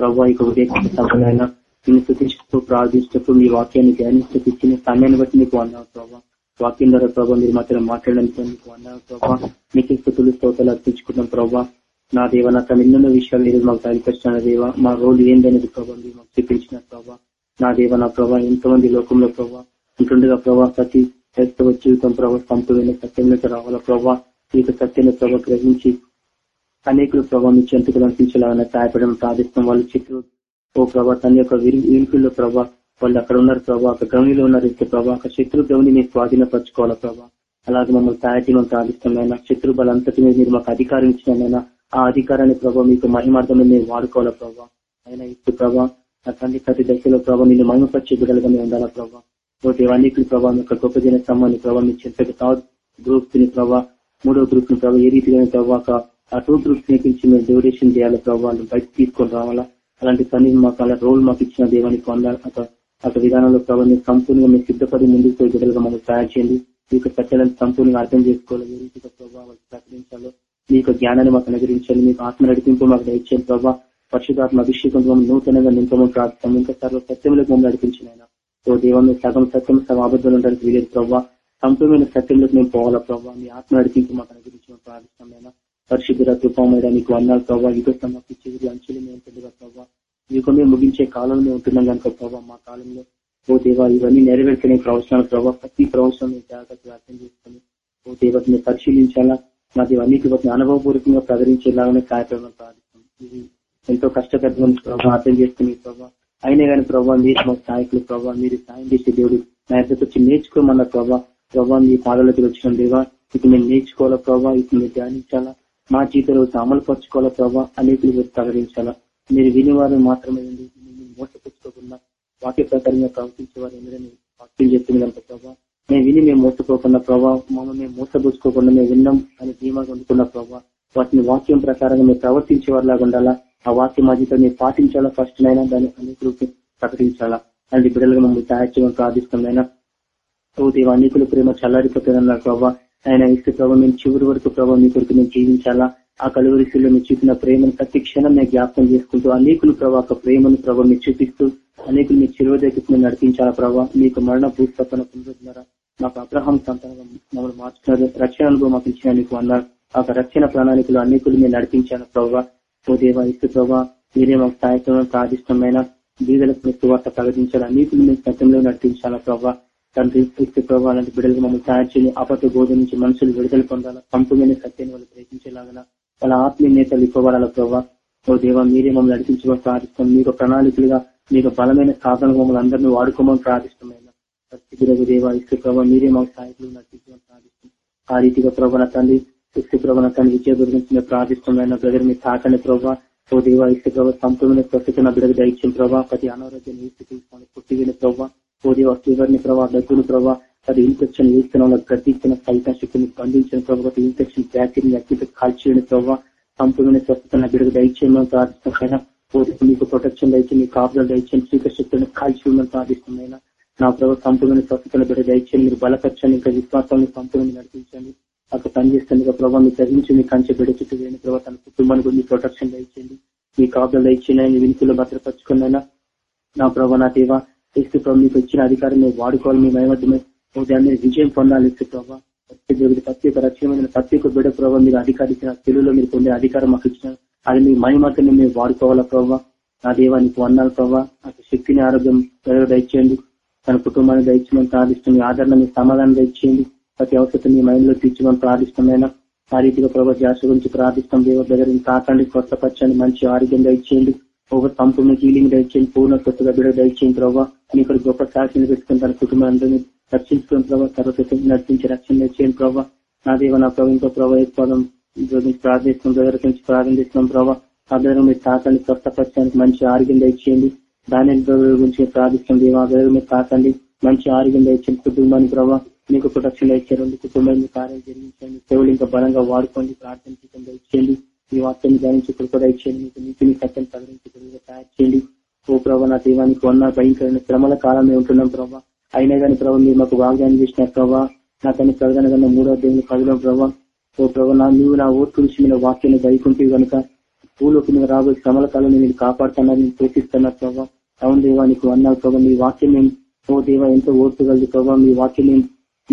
ప్రభావ ఇక ఉదయం సమయమైనా నిన్ను స్థుతిస్తూ ప్రార్థిస్తూ మీ వాక్యాన్ని ధ్యానిస్తూ ఇచ్చిన సమయాన్ని బట్టి మీకు అన్నావు ప్రభావ వాక్యం ద్వారా ప్రభావ మీరు మాత్రం మాట్లాడడానికి మీకు వందాం ప్రభావ మీకు స్థుతులు స్తోతాలు అర్పించుకున్నాం ప్రభావ నా దేవ నా తన ఎన్నెన్నో విషయాలు మీరు మాకు బయలుపరిచిన దేవ. మా రోల్ ఏందనేది ప్రభావ మీరు మాకు చూపించిన ప్రభావ నా దేవ నా ప్రభావ ఎంతో మంది లోకంలో ప్రభావ ఉంటుండగా ప్రభావ ప్రతి క్రైస్తవ జీవితం ప్రభావ సంపూర్ణ సత్యంలోకి రావాల? ప్రభావ ఈ సత్యాన్ని ప్రభావ గ్రహించి అనేకులు ప్రభావం మీ చెంతకులు అనిపించేలాగా సహాయపడడం ప్రార్థిస్తాం వాళ్ళు చెట్లు ఓ ప్రభా తన యొక్క విరుకుల్లో ప్రభా వాళ్ళు అక్కడ ఉన్నారు ప్రభా ఒక గౌనిలో ఉన్నారు. ఇస్తే ప్రభా ఒక శత్రు గౌని మీరు స్వాధీనపరచుకోవాలా ప్రభా? అలాగే మమ్మల్ని తయారు చేయమని ప్రార్థిస్తామైనా శత్రు బలంతటి మీద మీరు మాకు అధికారం ఇచ్చినైనా ఆ అధికారాన్ని ప్రభావ మీకు మహిమార్థంలో మేము వాడుకోవాలా ప్రభావ అయినా ఇప్పుడు ప్రభా నా తండ్రి ప్రతి దశలో ప్రభావ నిన్ను మహిమపరిచే బిడ్డలుగా మేము ఉండాలా ప్రభావ ఓ దేవానికి ప్రభావం యొక్క గొప్ప జన సమ్మాన్ని ప్రభావం చెంతకు ప్రభావ మూడో దృప్తిని ప్రభావ ఏ రీతిగా తర్వాత ఆ టూ గ్రూప్స్ నేర్పించి మేము డెవరేషన్ చేయాలి ప్రభావ బయటకు బయట తీసుకొని రావాలా? అలాంటి పని మాకు అలా రోల్ మాకు ఇచ్చిన దేవానికి అక్కడ ఒక విధానంలో ప్రభావం సంపూర్ణంగా మీరు సిద్ధపడి ముందుకు బిడ్డలుగా మమ్మల్ని తయారు చేయండి. మీ యొక్క సత్యాలను సంపూర్ణంగా అర్థం చేసుకోవాలి. ఏ రీతిగా ప్రభావం ప్రకటించాలో మీ యొక్క జ్ఞానాన్ని మాకు అనుగ్రహించాలి మీకు ఆత్మ నడిపింపు మాకు దయచేయండి ప్రభావ పరిశుధాత్మ అభిషేకం నూతనంగా నింపమని ప్రార్థిస్తాం. ఇంకా సర్వ సత్యంలో మమ్మల్ని నడిపించిన ఓ దేవాన్ని సగం సత్యం సగం అబద్ధాలు ఉండడానికి వీలేదు ప్రభావ సంపూర్ణమైన సత్యంలోకి మేము పోవాలా ప్రభావ మీ ఆత్మ నడిపించి మాకు అనుగ్రహించిన ప్రార్థిస్తాం పరిశుద్ధ కృపమైన నీకు అన్నారు ప్రభావ యుగ సమస్య చివరి అంచులు మేము తెలుగా ప్రభావ యుగమే ముగించే కాలంలో ఉంటున్నాం కనుక ప్రభావ మా కాలంలో. ఓ దేవా ఇవన్నీ నెరవేర్చని ప్రవచనాలు ప్రభావ ప్రతి ప్రవచనం జాగ్రత్తగా అర్థం చేసుకుని ఓ దేవతని పరిశీలించాలా? నా దేవానికి అనుభవపూర్వకంగా ప్రకటించేలాగానే కార్యక్రమం ప్రార్థిస్తాం ఇది ఎంతో కష్టకరమైన అర్థం చేసుకుని ప్రభావ అయినా కానీ ప్రభావ మీరు మా సహాయకులు ప్రభావ మీరు సాయం చేసే దేవుడు నా ఎద్దకు వచ్చి నేర్చుకోమన్న ప్రభావ ప్రభావ మీ పాలలోకి వచ్చిన దేవా ఇక మేము నేర్చుకోవాలా ప్రభావ ఇక మీరు ధ్యానించాలా మా జీవితంలో అమలు పరచుకోవాలా ప్రభావ అనేకులు మీరు ప్రకటించాలా మీరు వినేవారు మాత్రమే మోసపుచ్చుకోకుండా వాక్య ప్రకారంగా ప్రవర్తించేవారు ఎందుకని వాక్యం చెప్తుంది కనుక ప్రభావ మేము విని మేము మోసపోకుండా ప్రభావ మమ్మల్ని మేము మోసపుచ్చుకోకుండా మేము విన్నాం అని ధీమాగా వండుకున్న ప్రభావ వాటిని వాక్యం ప్రకారంగా మేము ప్రవర్తించే వారిలాగా ఉండాలా ఆ వాక్యం మధ్యతో మీరు పాటించాలా? ఫస్ట్ నైనా? దాన్ని అనేకులకు ప్రకటించాలా? అలాంటి బిడ్డలుగా మమ్మల్ని తయారు చేయడం ప్రార్థిస్తున్నాయినా ఓ దేవ అనేకుల ప్రేమ చల్లారిపోతుందన్నారు ప్రభావ ఆయన ఇస్తే ప్రభావ మేము చివరి వరకు ప్రభావ మీ కొరకు మేము జీవించాలా? ఆ కలువరిశిలో మీరు చూపిన ప్రేమను ప్రతి క్షణం నేను జ్ఞాపకం చేసుకుంటూ అనేకులు ప్రభావ ప్రేమను ప్రభావ మీరు చూపిస్తూ అనేకులు మీ చిరువ దగ్గరికి మేము నడిపించాలా ప్రభావ మీకు మరణ భూస్థాపన పొందుతున్నారా? మాకు అగ్రహం సంతానం మమ్మల్ని మార్చుకున్నారు. రక్షణ అనుభవం మాకు ఇచ్చిన నీకు అన్నారు. ఆ రక్షణ ప్రణాళికలు అనేకులు మీరు నడిపించాను ప్రభావ ఓ దేవ ఇసు ప్రభా మీరే మాకు సాయత్వం ప్రాదిష్టమైన బీదలకు మీ సువార్త ప్రకటించాలా? అనేకులు మేము సత్యంలో నడిపించాలా ప్రభావ తండ్రి ఇస్తే ప్రభావ అలాంటి బిడ్డలకు మమ్మల్ని తయారు చేయాలి అపత బోధ నుంచి మనుషులు విడుదల పొందాలా? సంపూర్ణమైన సత్యాన్ని వాళ్ళు గ్రహించేలాగా వాళ్ళ ఆత్మీయ నేతలు ఇవ్వబడాలా ప్రభావ ఓ దేవ మీరే మమ్మల్ని నడిపించమని ప్రార్థిస్తాం. మీకు ప్రణాళికలుగా మీకు బలమైన సాధన మమ్మల్ని అందరినీ వాడుకోమని ప్రార్థిస్తున్నాయి సత్యగురగు దేవ ఇసు ప్రభావ మీరే మాకు సాయకులు నడిపించమని ప్రార్థిస్తాం. ఆ రీతిగా ప్రభావ తండ్రి ఇసు ప్రభావ తన విజయ గురించి మేము ప్రార్థిస్తున్నాయి బ్రదర్ మీ తాకని ప్రభావ ఓ దేవ ఇసు ప్రభావ సంపూర్ణ స్వస్థత నా బిడ్డకు దయచిన ప్రభావ ప్రతి అనారోగ్యం తీసుకుని పుట్టిన ప్రభావ ఓ దేవ ఫీవర్ని ప్రభావ దగ్గుని ప్రభావ అది ఇన్ఫెక్షన్ వేస్తున్న గర్దించిన సైతం శక్తిని బంధించిన ప్రభావ ఇన్ఫెక్షన్ బ్యాక్టీరియా అత్యంత కాల్చేయని ప్రభావ సంపూర్ణ స్వస్థత నా బిడ్డకు దయచేయమని ప్రార్థిస్తున్నాయినా మీకు ప్రొటెక్షన్ దయచి మీ కాపులు దయచేయండి శ్రీకృష్ణ శక్తిని కాల్చేయమని ప్రార్థిస్తున్నాయినా నా ప్రభావ సంపూర్ణ స్వస్థతను బిడ్డ దయచేయండి మీరు బలపరచండి ఇంకా విశ్వాసాన్ని సంపూర్ణ నడిపించండి. అక్కడ పనిచేస్తుంది ప్రభావ మీరు తగ్గించి మీ కంచె బిడ్డ చుట్టూ వేయని ప్రభావ తన కుటుంబానికి మీ ప్రొటెక్షన్ దయచేయండి మీ కాపులు దయచేయండి వినికిలో భద్రపరచుకున్నైనా. నా ప్రభావ నా దేవ ఇస్తే ప్రభావ మీకు ఇచ్చిన అధికారం వాడుకోవాలి మీ మైమధ్యమే దాన్ని విజయం పొందాలి ఇస్తే ప్రభావ ప్రతి ఒక్క రక్షణమైన ప్రతి ఒక్క బిడ ప్రభావ మీరు అధికారి తెలుగులో మీరు పొందే అధికారం మాకు ఇచ్చిన. అది మీ మహిమతని మేము వాడుకోవాలా ప్రభావ నా దేవానికి వందాలి ప్రభావ నాకు శక్తిని ఆరోగ్యం దయచేయండి. తన కుటుంబాన్ని దయచేయమని ప్రార్థిస్తుంది ఆదరణ మీ సమాధానం దయచేయండి. ప్రతి అవసరం మీ మైండ్లో తీర్చమని ప్రార్థిస్తామైనా ఆ రీతిగా ప్రభావ జాస గురించి ప్రార్థిస్తాం దేవ దగ్గర తాకండి కొత్తపరచండి మంచి ఆరోగ్యం దయచేయండి. ఒక సంపూర్ణ హీలింగ్ దయచేయండి పూర్ణ కొత్తగా బిడ్డ దయచేయండి ప్రభావ మీకు గొప్ప సాక్షిని పెట్టుకుని తన కుటుంబాన్ని రక్షించుకుని ప్రభావ సర్వశక్తి నడిపించి రక్షణ దయచేయండి ప్రభావ నా దేవ నా ప్రభు ఇంకో ప్రభావ ఏర్పదం ప్రార్థిస్తున్నాం దగ్గర నుంచి ప్రారంభిస్తున్నాం ప్రభావ ఆ మీరు తాకండి స్వస్థపరచడానికి మంచి ఆరోగ్యం దయచేయండి. దాని గురించి ప్రార్థిస్తాం దేవా దగ్గర మీరు తాకండి మంచి ఆరోగ్యం దయచేయండి కుటుంబానికి ప్రభావ మీకు ప్రొటెక్షన్ ఇచ్చారు కుటుంబాన్ని కార్యం జరిగించండి. సేవలు ఇంకా బలంగా వాడుకోండి ప్రార్థన దయచేయండి. మీ వాక్యాన్ని ధ్యానించి కూడా ఇచ్చేయండి. మీకు నీతిని సత్యం ప్రకటించి తయారు చేయండి ఓ ప్రభావ నా దీవానికి ఉన్న భయంకరమైన శ్రమల కాలం మేము ఉంటున్నాం ప్రభావ అయినా కానీ ప్రభావ మీరు మాకు వాగ్దానం చేసిన ప్రభావ నాకని ప్రకటన కన్నా మూడో దేవుని పదిలో ప్రభావ ఓ ప్రభావ నా నువ్వు నా ఓటు నుంచి మీద వాక్యాన్ని దయకుంటే కనుక భూలోకి మీద రాబోయే శ్రమల కాలం నేను కాపాడుతున్నా నేను ప్రేతిస్తున్నా ప్రభావ అవును దేవానికి అన్నారు అన్నావు ప్రభావ మీ వాక్యం ఓ దేవా ఎంతో ఓర్పుగలదు ప్రభావ మీ వాక్యం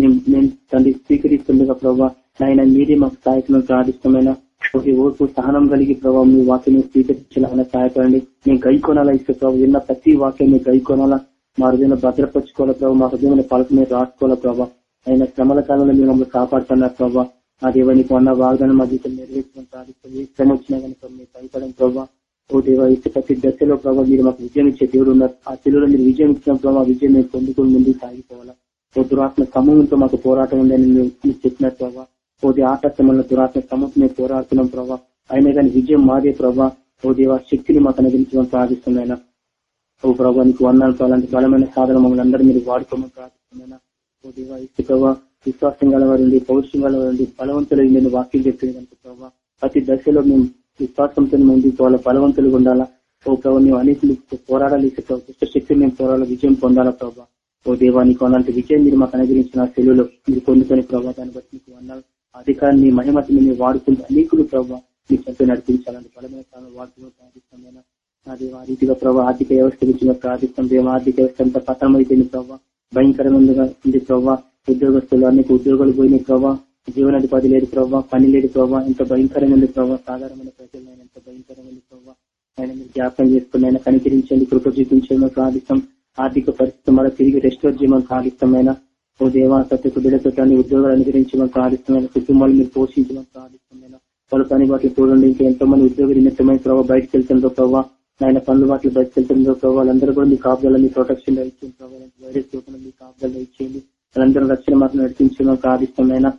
మేము తండ్రి స్వీకరిస్తుండగా ప్రభావ నాయన మీరే మాకు సహాయకులను ప్రార్థిష్టమైన ఒక ఓర్పు సహనం కలిగి ప్రభావ మీ వాక్యం స్వీకరించాలని సహాయపడండి. మేము గైకోనాలా ఇస్తే ప్రభావ విన్న ప్రతి వాక్యం మేము గైకోనాలా. మా హృదయంలో భద్రపరచుకోవాలి ప్రభావ మా హృదయంలో పలక మీద రాసుకోవాలి ప్రభావ ఆయన శ్రమల కాలంలో మీరు మమ్మల్ని కాపాడుతున్నారు ప్రభావ ఆ దేవానికి ఉన్న వాగ్దానం మా జీవితం నెరవేర్చడం ప్రార్థిస్తాం ఏ శ్రమ వచ్చినా కనుక మీరు భయపడడం ప్రభావ ఓ దేవ ఇస్తే ప్రతి దశలో ప్రభావ మీరు మాకు విజయం ఇచ్చే దేవుడు ఉన్నారు. ఆ తెలుగులో మీరు విజయం ఇచ్చిన ప్రభావ విజయం మేము పొందుకుని ముందుకు సాగిపోవాలా. ఓ దురాత్మ సమూహంతో మాకు పోరాటం ఉందని మీరు మీరు చెప్పినారు ప్రభావ ఓ దురాత్మ సమూహం మేము పోరాడుతున్నాం ప్రభావ అయినా కానీ విజయం మాదే ప్రభా. ఓ దేవ శక్తిని మాకు అనుగ్రహించడం ప్రార్థిస్తున్నాయినా ఓ ప్రభా నీకు వందాలు అలాంటి బలమైన సాధన మమ్మల్ని అందరూ మీరు వాడుకోమని ప్రార్థిస్తున్నాయినా ఓ దేవ ఇసు ప్రభావ విశ్వాసం గలవారండి పౌరుషం గలవారండి బలవంతులు నేను వాక్యం చెప్పేది కనుక ప్రభావ ప్రతి దశలో మేము విశ్వాసంతో ముందుకు పోవాలా బలవంతులుగా ఉండాలా? ఓ ప్రభావ మేము అన్నింటిని పోరాడాలి ఇసు దుష్ట శక్తిని మేము పోరాడాలి? విజయం పొందాలా ప్రభావ ఓ దేవా నీకు అలాంటి విజయం మీరు మాకు అనుగ్రహించిన సెలవులో మీరు పొందుకొని ప్రభావ దాన్ని బట్టి మీకు అన్నారు అధికారాన్ని మహిమతిని మీరు వాడుకుంటూ అనేకులు ప్రభావ మీ చెంత నడిపించాలని బలమైన స్థానం వాడుతూ ప్రార్థిస్తాం నా దేవ ఆ రీతిగా ప్రభావ ఆర్థిక వ్యవస్థ గురించి ప్రార్థిస్తాం దేవ ఆర్థిక వ్యవస్థ అంతా పతనమైపోయింది ప్రభావ భయంకరంగా ఉంది ప్రభావ ఉద్యోగస్తులు అనేక ఉద్యోగాలు పోయినాయి ప్రభావ జీవనాధిపతి లేదు ప్రభావ పని లేదు ప్రభావ ఎంత భయంకరంగా ఉంది ప్రభావ సాధారణమైన ప్రజలు ఎంత భయంకరంగా ఉంది ప్రభావ ఆయన మీరు జ్ఞాపకం చేసుకుని ఆయన కనికరించండి కృప చూపించడం ప్రార్థిస్తాం ఆర్థిక పరిస్థితి మళ్ళీ తిరిగి రెస్టోర్ చేయమని ప్రార్థిస్తామైనా ఓ దేవా సత్యకు బిడ్డతో ఉద్యోగాలు అనుగ్రహించమని ప్రార్థిస్తున్నాయి కుటుంబాలు మీరు పోషించమని ప్రార్థిస్తున్నాయి వాళ్ళ పని వాటిని చూడండి. ఇంకా ఎంతో మంది ఉద్యోగ నిమిత్తమైన ప్రభావ బయటకు వెళ్తుందో ప్రభావ ఆయన పనులు వాటిని బయటకు వెళ్తుందో ప్రభావ వాళ్ళందరూ కూడా మీ కాపుదల మీ ప్రొటెక్షన్లో ఇచ్చింది ప్రభావ వైరస్ చూపడం మీ కాపుదల ఇచ్చేయండి వాళ్ళందరూ రక్షణ మాత్రం నడిపించమని ప్రార్థిస్తున్నాయినా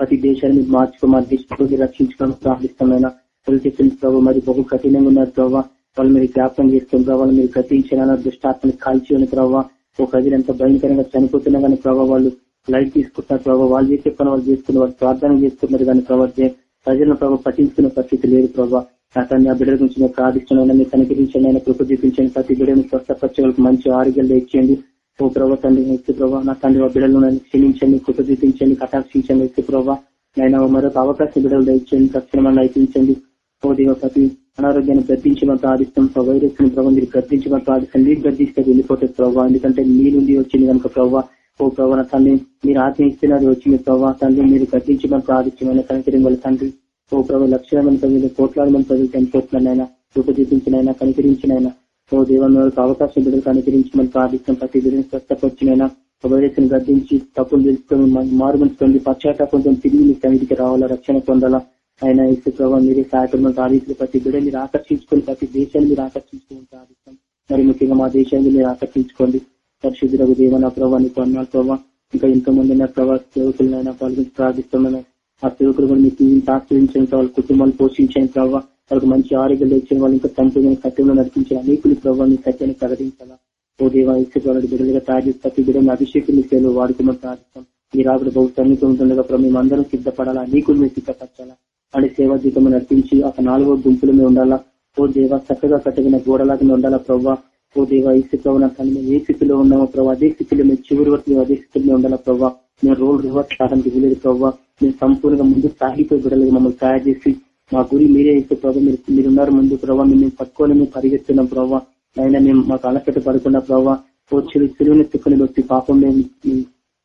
ప్రతి దేశాన్ని మార్చుకో మా దేశంలో రక్షించుకోవడం ప్రార్థిస్తున్నాయినా చెప్పింది ప్రభావ మరి బహు కఠినంగా ఉన్నారు ప్రభావ వాళ్ళు మీరు జ్ఞాపకం చేస్తాం ప్రభావ మీరు గతించిన దుష్టాత్మని కాల్చి ప్రభావ ఒక ప్రజలు ఎంత భయంకరంగా చనిపోతున్నా కానీ ప్రభావ వాళ్ళు లైట్ తీసుకుంటున్నారు ప్రభావ వాళ్ళు చేసే పని వాళ్ళు చేసుకున్న వాళ్ళు ప్రార్థన చేస్తున్నారు కానీ ప్రభావ ప్రజలను ప్రభావ పట్టించుకునే పరిస్థితి లేదు ప్రభావ అతన్ని ఆ బిడ్డల గురించి మీరు ప్రార్థించండి మీరు కనిపించండి ఆయన కృప చూపించండి. ప్రతి బిడ్డను స్వస్థపరచగలకు మంచి ఆరోగ్యాలు ఇచ్చేయండి ఓ ప్రభావ తండ్రి వ్యక్తి ప్రభావ నా తండ్రి ఆ బిడ్డలను క్షమించండి కృప చూపించండి కటాక్షించండి వ్యక్తి ప్రభావ నేను మరొక అవకాశం బిడ్డలు దయచేయండి తక్షణం నడిపించండి. ఓ దేవ ప్రతి అనారోగ్యాన్ని గద్దించమని ప్రార్థిస్తాం. వైరస్ని ప్రభావ మీరు గద్దించమని ప్రార్థిస్తాం. మీరు గద్దిస్తే వెళ్ళిపోతుంది ప్రభావ ఎందుకంటే మీ నుండి వచ్చింది కనుక ప్రభావ ఓ ప్రభావ తల్లి మీరు ఆత్మీయిస్తే అది వచ్చింది ప్రభావ తండ్రి మీరు గద్దించమని ప్రార్థించమని కనికరం వల్ల తండ్రి. ఓ ప్రభావ లక్షల మంది ప్రజలు కోట్లాది మంది ప్రజలు చనిపోతున్నారైనా రూప చూపించినైనా కనికరించినైనా ఓ దేవం అవకాశం బిడ్డలు కనికరించమని ప్రార్థిస్తాం. ప్రతి బిడ్డను స్వస్థపరిచినైనా వైరస్ని గద్దించి తప్పులు తెలుసుకొని మారు మనసు పశ్చాత్తాపంతో తిరిగి మీ సన్నిధికి రావాలా రక్షణ పొందాలా ఆయన ఇసు ప్రభావ మీరే కార్యక్రమం సాధించిన ప్రతి బిడ్డ మీరు ఆకర్షించుకొని ప్రతి దేశాన్ని మీరు ఆకర్షించుకొని సాధిస్తాం మరి ముఖ్యంగా మా దేశాన్ని మీరు ఆకర్షించుకోండి. పరిశుద్ధులకు దేవన ప్రభావ నీకు అన్నాడు ప్రభావ ఇంకా ఎంతో మంది ఉన్న ప్రభావ సేవకులైనా పాల్గొని ప్రార్థిస్తున్నాను ఆ సేవకులు కూడా మీకు ఆశ్రయించండి వాళ్ళ కుటుంబాన్ని పోషించండి ప్రభావ వాళ్ళకి మంచి ఆరోగ్యం ఇచ్చిన వాళ్ళు ఇంకా తండ్రి సత్యంలో నడిపించే అనేకులు ప్రభావ మీ సత్యాన్ని ప్రకటించాలా? ఓ దేవా ఇసు వాళ్ళకి బిడ్డలుగా తయారు ప్రతి బిడ్డని అభిషేకం సేవలు వాడుకోమని ప్రార్థిస్తాం. మీరు ఆవిడ బహు సన్నిహితం ఉంటుండగా ప్రభావ మేమందరం సిద్ధపడాలా? నీకులు మీరు సిద్ధపరచాలా? అని సేవా జీతం నడిపించి ఒక నాలుగో గుంపులు మేము ఉండాలా? ఓ దేవ చక్కగా కట్టగిన గోడలాగా ఉండాలా ప్రభావ ఓ దేవ ఈ స్థితిలో ఉన్న కానీ మేము ఏ స్థితిలో ఉన్నామో ప్రభావ అదే స్థితిలో మేము చివరి వరకు మేము అదే స్థితిలో ఉండాలా ప్రభావ మేము రోల్ రివర్స్ కావడానికి వీలేదు ప్రభావ మేము సంపూర్ణంగా ముందు సాగిపోయి బిడ్డలుగా మమ్మల్ని తయారు చేసి. మా గురి మీరే ఇస్తే ప్రభావ మీరు మీరున్నారు ముందు ప్రభావ మేము పట్టుకొని మేము పరిగెత్తున్నాం ప్రభావ అయినా మేము మాకు అలసట పడకుండా ప్రభావ ఓ చిరు చిరువుని తిక్కుని వచ్చి పాపం మేము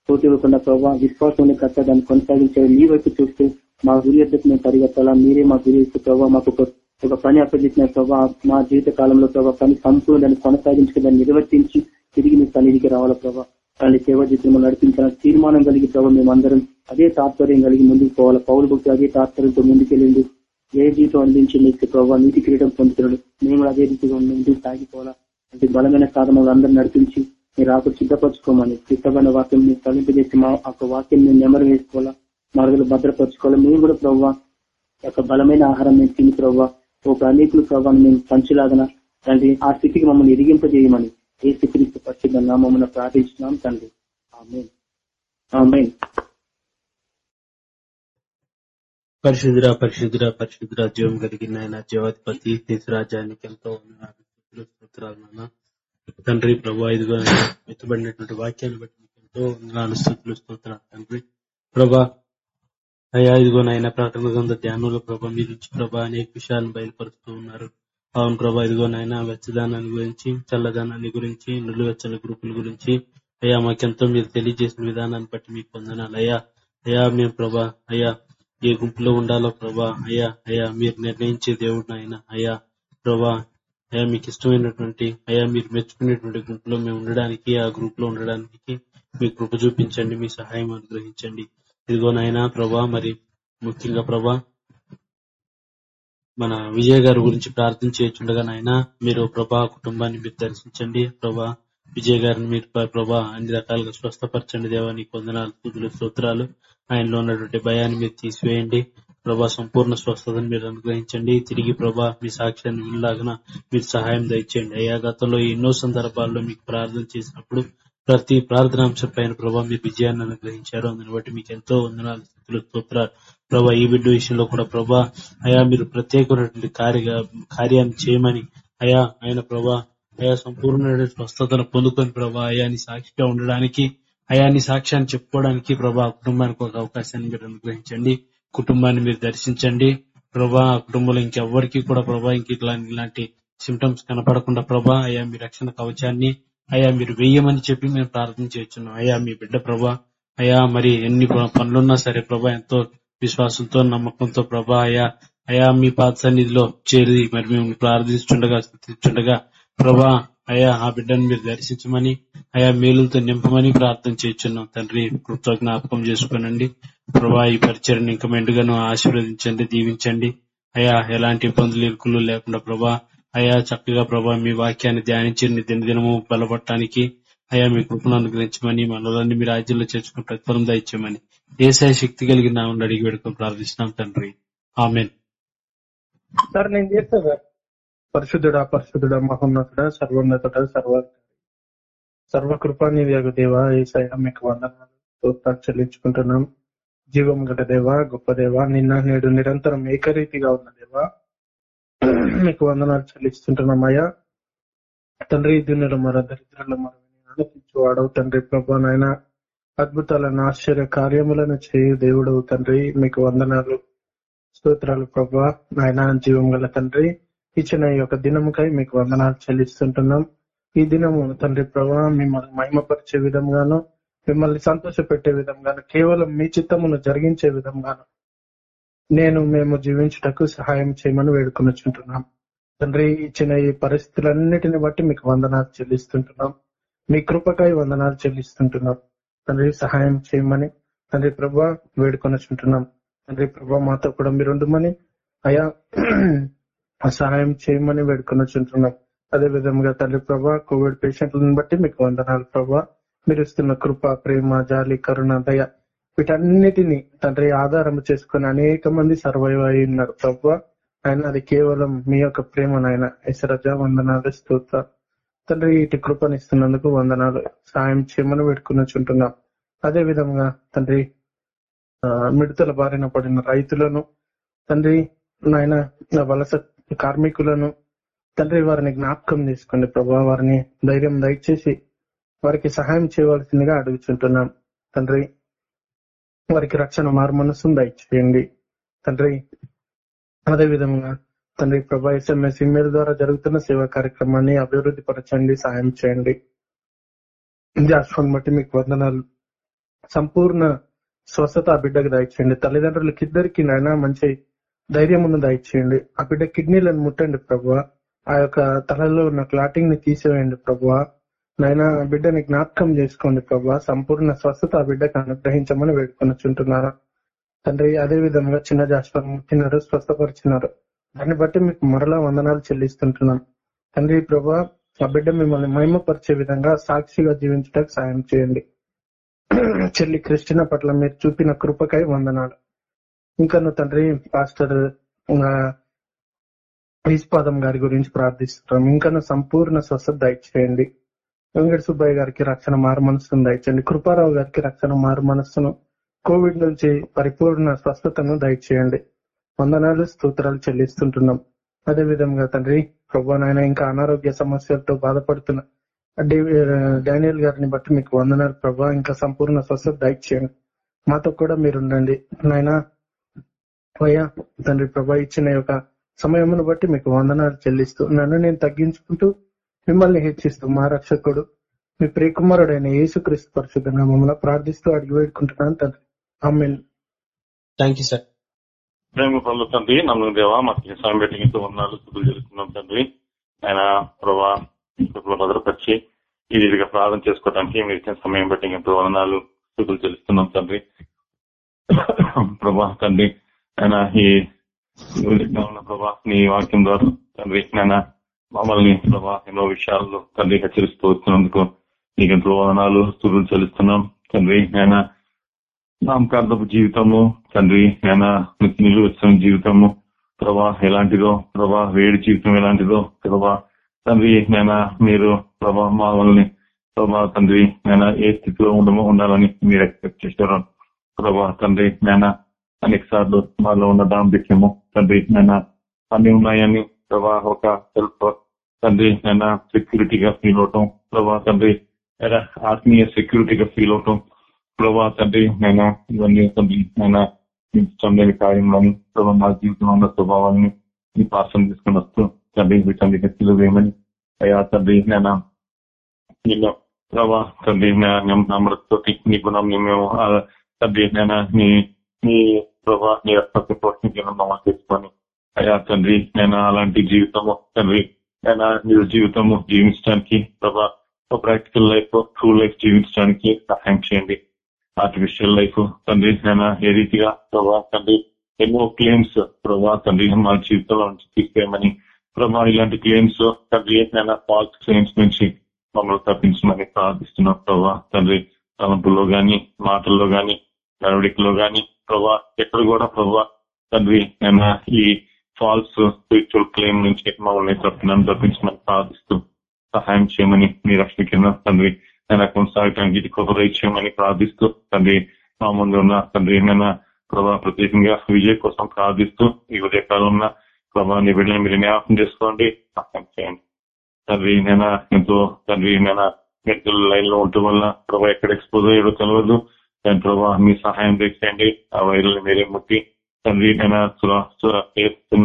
పోటీ ఇవ్వకుండా ప్రభావ విశ్వాసం కర్త దాన్ని కొనసాగించే మీ వైపు చూస్తే మా గురి ఎద్దకు మేము పరిగెత్తాలా? మీరే మా గురి ఇస్తే ప్రభావ మాకు ఒక పని అప్పచెప్పిన ప్రభావ మా జీవిత కాలంలో ప్రభావ పని సంపూర్ణ దాన్ని కొనసాగించుకుని దాన్ని నిర్వర్తించి తిరిగి మీ సన్నిధికి రావాల ప్రభావ దాన్ని సేవ జీవితంలో నడిపించాలని తీర్మానం కలిగి ప్రభావ మేమందరం అదే తాత్పర్యం కలిగి ముందుకు పోవాలి? పౌరు భక్తి అదే తాత్పర్యంతో ముందుకెళ్ళింది ఏ జీవితం అందించి మీకు ప్రభావ నీటి క్రీడం పొందుతున్నాడు. మేము అదే రీతిగా ముందుకు సాగిపోవాలా? అంటే బలమైన సాధనలు అందరూ నడిపించి మీరు ఆకు సిద్ధపరచుకోమని సిద్ధమైన వాక్యం మీరు తొలగింపజేసి మా ఒక వాక్యం మేము నెమరు వేసుకోవాలా? మార్గంలో భద్రపరచుకోవాలి. మేము కూడా ప్రవ్వా యొక్క బలమైన ఆహారం మేము తిని ప్రవ్వా ఒక అనేకులు ప్రభావం మేము పంచులాగన తండ్రి ఆ స్థితికి మమ్మల్ని ఎదిగింపజేయమని ఏ స్థితికి పరిశుద్ధ నామమున ప్రార్థించినాం తండ్రి. ఆమె
పరిశుద్ధుర పరిశుద్ధుర పరిశుద్ధుర జీవం కలిగిన ఆయన జీవాధిపతి దేశరాజ్యానికి ఎంతో స్తోత్రాలు తండ్రి ప్రభా ఇదిగో నాయనా, ఎత్తబడినటువంటి వాక్యాన్ని బట్టి ఎంతో స్థుతులు స్తోత్రాలు తండ్రి. ప్రభా అయ్యా ఇదిగో నాయన ప్రకటన గ్రంథ ధ్యానంలో ప్రభా మీ నుంచి ప్రభా అనేక విషయాలను బయలుపరుస్తూ ఉన్నారు. అవును ప్రభా ఇదిగో నాయన వెచ్చదానాన్ని గురించి చల్లదానాన్ని గురించి నిలువెచ్చల గ్రూపుల గురించి అయ్యా మాకెంతో మీరు తెలియజేసిన విధానాన్ని బట్టి మీకు పొందనాలు అయ్యా అయ్యా మేము ప్రభా అయ్యా ఏ గుంపులో ఉండాలో ప్రభా అయ్యా అయ్యా మీరు నిర్ణయించే దేవుడు నాయన అయ్యా ప్రభా అయ్యా మీకు ఇష్టమైనటువంటి అయ్యా మీరు మెచ్చుకునేటువంటి గుంపులో మేము ఉండడానికి ఆ గ్రూప్లో ఉండడానికి మీ కృప చూపించండి మీ సహాయం అనుగ్రహించండి. ఇదిగోనైనా ప్రభా మరి ముఖ్యంగా ప్రభా మన విజయ్ గారి గురించి ప్రార్థన చేయొచ్చుండగా నాయన మీరు ప్రభా కుటుంబాన్ని మీరు దర్శించండి. ప్రభా విజయ్ గారిని మీరు ప్రభా అన్ని రకాలుగా స్వస్థపరచండి దేవా నీకు వందనాలు సూత్రాలు స్తోత్రాలు. ఆయనలో ఉన్నటువంటి భయాన్ని మీరు తీసివేయండి. ప్రభా సంపూర్ణ స్వస్థతను మీరు అనుగ్రహించండి. తిరిగి ప్రభా మీ సాక్ష్యాన్ని వినలాగిన మీరు సహాయం దయచేయండి. అయ్యా గతంలో ఎన్నో సందర్భాల్లో మీకు ప్రార్థన చేసినప్పుడు ప్రతి ప్రార్థనాంశం పైన ప్రభా మీరు విజయాన్ని అనుగ్రహించారు. అందుని బట్టి మీకు ఎంతో వందనాలు స్తోత్రాలు. ప్రభా ఈ బిడ్డ విషయంలో కూడా ప్రభా అయా మీరు ప్రత్యేకమైనటువంటి కార్య కార్యాన్ని చేయమని అయా ఆయన ప్రభా అయా సంపూర్ణ స్వస్థతను పొందుకొని ప్రభా అయాని సాక్షిగా ఉండడానికి అయాని సాక్ష్యాన్ని చెప్పుకోవడానికి ప్రభా కుటుంబానికి ఒక అవకాశాన్ని మీరు అనుగ్రహించండి. కుటుంబాన్ని మీరు దర్శించండి. ప్రభా ఆ కుటుంబంలో ఇంకెవ్వరికి కూడా ప్రభా ఇంక ఇట్లాంటి ఇలాంటి సిమ్టమ్స్ కనపడకుండా ప్రభా అయా మీ రక్షణ కవచాన్ని అయా మీరు వెయ్యమని చెప్పి మేము ప్రార్థన చేస్తున్నాం. అయ్యా మీ బిడ్డ ప్రభా. అయా మరి ఎన్ని పనులున్నా సరే ప్రభా ఎంతో విశ్వాసంతో నమ్మకంతో ప్రభా అయా అయా మీ పాత సన్నిధిలో చేరి మరి మేము ప్రార్థిస్తుండగా స్థుతిస్తుండగా ప్రభా అయా ఆ బిడ్డను మీరు దర్శించమని అయా మేలులతో నింపమని ప్రార్థన చేస్తున్నాం. తండ్రి కృత జ్ఞాపకం చేసుకోనండి. ప్రభా ఈ పరిచయం ఇంకా మెండుగాను ఆశీర్వదించండి దీవించండి. అయా ఎలాంటి ఇబ్బందులు ఇరుకులు లేకుండా ప్రభా అయా చక్కగా ప్రభా మీ వాక్యాన్ని ధ్యానించి దినదినము బలపడటానికి అయా మీ కృపను అనుగ్రహించమని మనలోని మీ రాజ్యంలో చేర్చుకుని ప్రతిఫలం దయచేయమని ఏసాయ శక్తి కలిగిన నామని అడిగి పెడుకుని ప్రార్థిస్తున్నాం తండ్రి. ఆమెన్.
సార్ నేను చేస్తా సార్. పరిశుద్ధుడ పరిశుద్ధుడ మహోన్నతుడ సర్వోన్నతుడ సర్వ సర్వకృపాని దేవా ఏసాయ మీకు వందనాలు. స్తోత్రాలు చెల్లించుకుంటున్నాం. జీవం గల దేవ గొప్ప దేవ నిన్న నేడు నిరంతరం ఏకరీతిగా ఉన్న దేవా మీకు వందనాలు చెల్లిస్తుంటున్నాం అయ్యా తండ్రి దున్నుల మర దరిద్రుల మర ఆలోచించువాడవు తండ్రి ప్రభా నాయన. అద్భుతాలను ఆశ్చర్య కార్యములను చేయు దేవుడవు తండ్రి. మీకు వందనాలు స్తోత్రాలు ప్రభా నాయన. జీవం గల తండ్రి ఇచ్చిన ఈ యొక్క దినముకై మీకు వందనాలు చెల్లిస్తుంటున్నాం. ఈ దినము తండ్రి ప్రభా మిమ్మల్ని మహిమపరిచే విధంగాను మిమ్మల్ని సంతోష పెట్టే విధంగాను కేవలం మీ చిత్తమును జరిగించే విధంగాను నేను మేము జీవించుటకు సహాయం చేయమని వేడుకొనిచుంటున్నాం తండ్రి ఇచ్చిన ఈ పరిస్థితులన్నిటిని బట్టి మీకు వందనాలు చెల్లిస్తుంటున్నాం. మీ కృపకై వందనాలు చెల్లిస్తుంటున్నాం. తండ్రి సహాయం చేయమని తండ్రి ప్రభా వేడుకొనొచ్చుంటున్నాం. తండ్రి ప్రభా మాతో కూడా మీరు ఉండమని అయా సహాయం చేయమని వేడుకొనిచుంటున్నాం అదే విధంగా తండ్రి ప్రభా కోవిడ్ పేషెంట్లను బట్టి మీకు వందనాలు ప్రభా. మీరు ఇస్తున్న కృప ప్రేమ జాలి కరుణ దయ వీటన్నిటిని తండ్రి ఆధారం చేసుకుని అనేక మంది సర్వైవ్ అయి ఉన్నారు. ప్రభా ఆయన అది కేవలం మీ యొక్క ప్రేమ నాయన. ఇసరజ వందనాలు స్తోత్ర తండ్రి ఇటు కృపనిస్తున్నందుకు వందనాలు. సాయం చేయమని పెట్టుకుని అదే విధంగా తండ్రి ఆ, మిడతల బారిన పడిన రైతులను తండ్రి నాయన నా వలస కార్మికులను తండ్రి వారిని జ్ఞాపకం చేసుకోండి ప్రభా. వారిని ధైర్యం దయచేసి వారికి సహాయం చేయవలసిందిగా అడుగుచుంటున్నాం. తండ్రి వారికి రక్షణ మారు మనస్సును దయచేయండి తండ్రి అదే విధంగా తండ్రి ప్రభా ఎస్ఎంఎస్ ఇమెయిల్ ద్వారా జరుగుతున్న సేవా కార్యక్రమాన్ని అభివృద్ధి పరచండి సాయం చేయండి. జాస్వాన్ బట్టి మీకు వందనాలు. సంపూర్ణ స్వస్థత ఆ బిడ్డకు దయచేయండి. తల్లిదండ్రులకి ఇద్దరికి నాయన మంచి ధైర్యం ఉన్న దయచేయండి. ఆ బిడ్డ కిడ్నీలను ముట్టండి ప్రభు. ఆ యొక్క తలలో ఉన్న క్లాటింగ్ని తీసివేయండి ప్రభు. నాయన బిడ్డని జ్ఞాపకం చేసుకోండి ప్రభా. సంపూర్ణ స్వస్థత ఆ బిడ్డకు అనుగ్రహించమని వేడుకొనిచుంటున్నారు తండ్రి అదే విధంగా చిన్న జాస్పర్ ముట్టినారు స్వస్థపరిచినారు. దాన్ని బట్టి మీకు మరలా వందనాలు చెల్లిస్తుంటున్నాం తండ్రి ప్రభా ఆ బిడ్డ మిమ్మల్ని మహిమపరిచే విధంగా సాక్షిగా జీవించడానికి సాయం చేయండి. చెల్లి క్రిస్టిన పట్ల మీరు చూపిన కృపకై వందనాలు. ఇంకా నువ్వు తండ్రి పాస్టర్ ఈస్పాదం గారి గురించి ప్రార్థిస్తున్నాం. ఇంకా సంపూర్ణ స్వస్థత దయచేయండి. వెంకట సుబ్బయ్య గారికి రక్షణ మారు మనస్సును దయచేయండి. కృపారావు గారికి రక్షణ మారు మనస్సును కోవిడ్ నుంచి పరిపూర్ణ స్వస్థతను దయచేయండి. వందనాలు స్తోత్రాలు చెల్లిస్తుంటున్నాం. అదే విధంగా తండ్రి ప్రభా నాయన ఇంకా అనారోగ్య సమస్యలతో బాధపడుతున్న డే- డానియల్ గారిని బట్టి మీకు వందనాలు ప్రభా ఇంకా సంపూర్ణ స్వస్థత దయచేయండి. మాతో కూడా మీరు ఉండండి నాయన అయ్యా తండ్రి ప్రభా ఇచ్చిన యొక్క సమయమును బట్టి మీకు వందనాలు చెల్లిస్తూ నన్ను నేను తగ్గించుకుంటూ మిమ్మల్ని హెచ్చిస్తూ మా రక్షకుడు మీ ప్రియకుమారుడైన యేసుక్రీస్తు పరిశుద్ధ నామమున ప్రార్థిస్తూ అడిగి వేడుకుంటున్నాను తండ్రి. ఆమెన్.
థ్యాంక్ యూ సార్
ప్రేమ పనులు తండ్రి నమ్మకం దేవా మాకు సమయం పెట్టి ఎంతో ఉన్నాలు స్థుతులు జరుగుతున్నాం తండ్రి. ఆయన ప్రభా కృపలో భద్రపరిచి ఈ రీతిగా ప్రార్థన చేసుకోవడానికి మీరు ఇచ్చిన సమయం బట్టి ఎంతో వందనాలు స్థుతులు చెల్లిస్తున్నాం తండ్రి. ప్రభా తండ్రి ఆయన ఈ ప్రభా నీ వాక్యం ద్వారా తండ్రి నాయన మమ్మల్ని ప్రభా ఎన్నో విషయాల్లో తండ్రి హెచ్చరిస్తూ వచ్చినందుకు నీకు ఎంతో వదనాలు స్థుతులు చెల్లిస్తున్నాం. తండ్రి ఆయన నామకార్థపు జీవితము తండ్రి ఆయన నిలువ వచ్చిన జీవితము ప్రభా ఎలాంటిదో ప్రభా వేడి జీవితం ఎలాంటిదో ప్రభా తండ్రి నేను మీరు ప్రభా మామల్ని ప్రభా తండ్రి నేను ఏ స్థితిలో ఉండమో ఉండాలని మీరు ఎక్స్పెక్ట్ చేశారు. ప్రభా తండ్రి నేను అనేక సార్లు మాలో ఉన్న దాంభిక్యము తండ్రి నేను అన్ని ఉన్నాయని ప్రభా ఒక సెల్ఫ్ తండ్రి నేను సెక్యూరిటీగా ఫీల్ అవటం ప్రభా తండ్రి ఏరా, ఆత్మీయ సెక్యూరిటీగా ఫీల్ అవటం ప్రభా తండ్రి నేను ఇవన్నీ తండ్రి నేను ఇష్టం లేని కార్యంలోని ప్రభా మా జీవితంలో ఉన్న స్వభావాన్ని ఈ పాసం తీసుకుని వస్తూ తండ్రి వీటన్ని హెచ్చలు వేయమని అయ్యా తండ్రి నేను నిన్ను ప్రభా తండ్రి నమ్రతతోటి నీ గుణం మేము ఆ, తండ్రి నేను నీ నీ ప్రభా నీ రక్తపు పోషణ మమ్మల్ని తీసుకొని అయ్యా తండ్రి నేను అలాంటి జీవితము తండ్రి నేను నీ జీవితము జీవించడానికి ప్రభా ప్రాక్టికల్ లైఫ్ ట్రూ లైఫ్ జీవించడానికి సహాయం చేయండి. ఆర్టిఫిషియల్ లైఫ్ తండ్రి నేను ఏ రీతిగా ప్రభా తండ్రి ఎన్నో క్లెయిమ్స్ ప్రభా తండ్రి మా జీవితంలో నుంచి తీసేయమని ప్రభా ఇలాంటి క్లెయిమ్స్ తండ్రి నేను ఫాల్స్ క్లెయిమ్స్ నుంచి మమ్మల్ని తప్పించమని ప్రార్థిస్తున్నాం ప్రభా తండ్రి తలంపులో గాని మాటల్లో గాని నడవడికలో గాని ప్రభా ఎక్కడ కూడా ప్రభా తండ్రి నేను ఈ ఫాల్స్ స్పిరిచువల్ క్లెయిమ్ నుంచి మమ్మల్ని తప్పినాన్ని తప్పించమని ప్రార్థిస్తూ సహాయం చేయమని మీ రక్షణ కింద తండ్రి నేను కొనసాగటానికి ఇది కొబ్బరి చేయమని ప్రార్థిస్తూ తండ్రి మా ముందు ఉన్న తండ్రి నేను ప్రభా ప్రత్యేకంగా విజయ్ కోసం ప్రార్థిస్తూ ఈ ఉన్న ప్రభా నీ బిడ్డని మీరు జ్ఞాపకం చేసుకోండి సహాయం చేయండి. తండ్రి నేను ఎంతో తండ్రి నేను మెడికల్ లైన్లో ఉండటం వల్ల ప్రభా ఎక్కడ ఎక్స్పోజ్ అయ్యాడో తెలియదు దాని ప్రభా మీ సహాయం తెచ్చేయండి ఆ వైరల్ మీరే ముట్టి తండ్రి నేను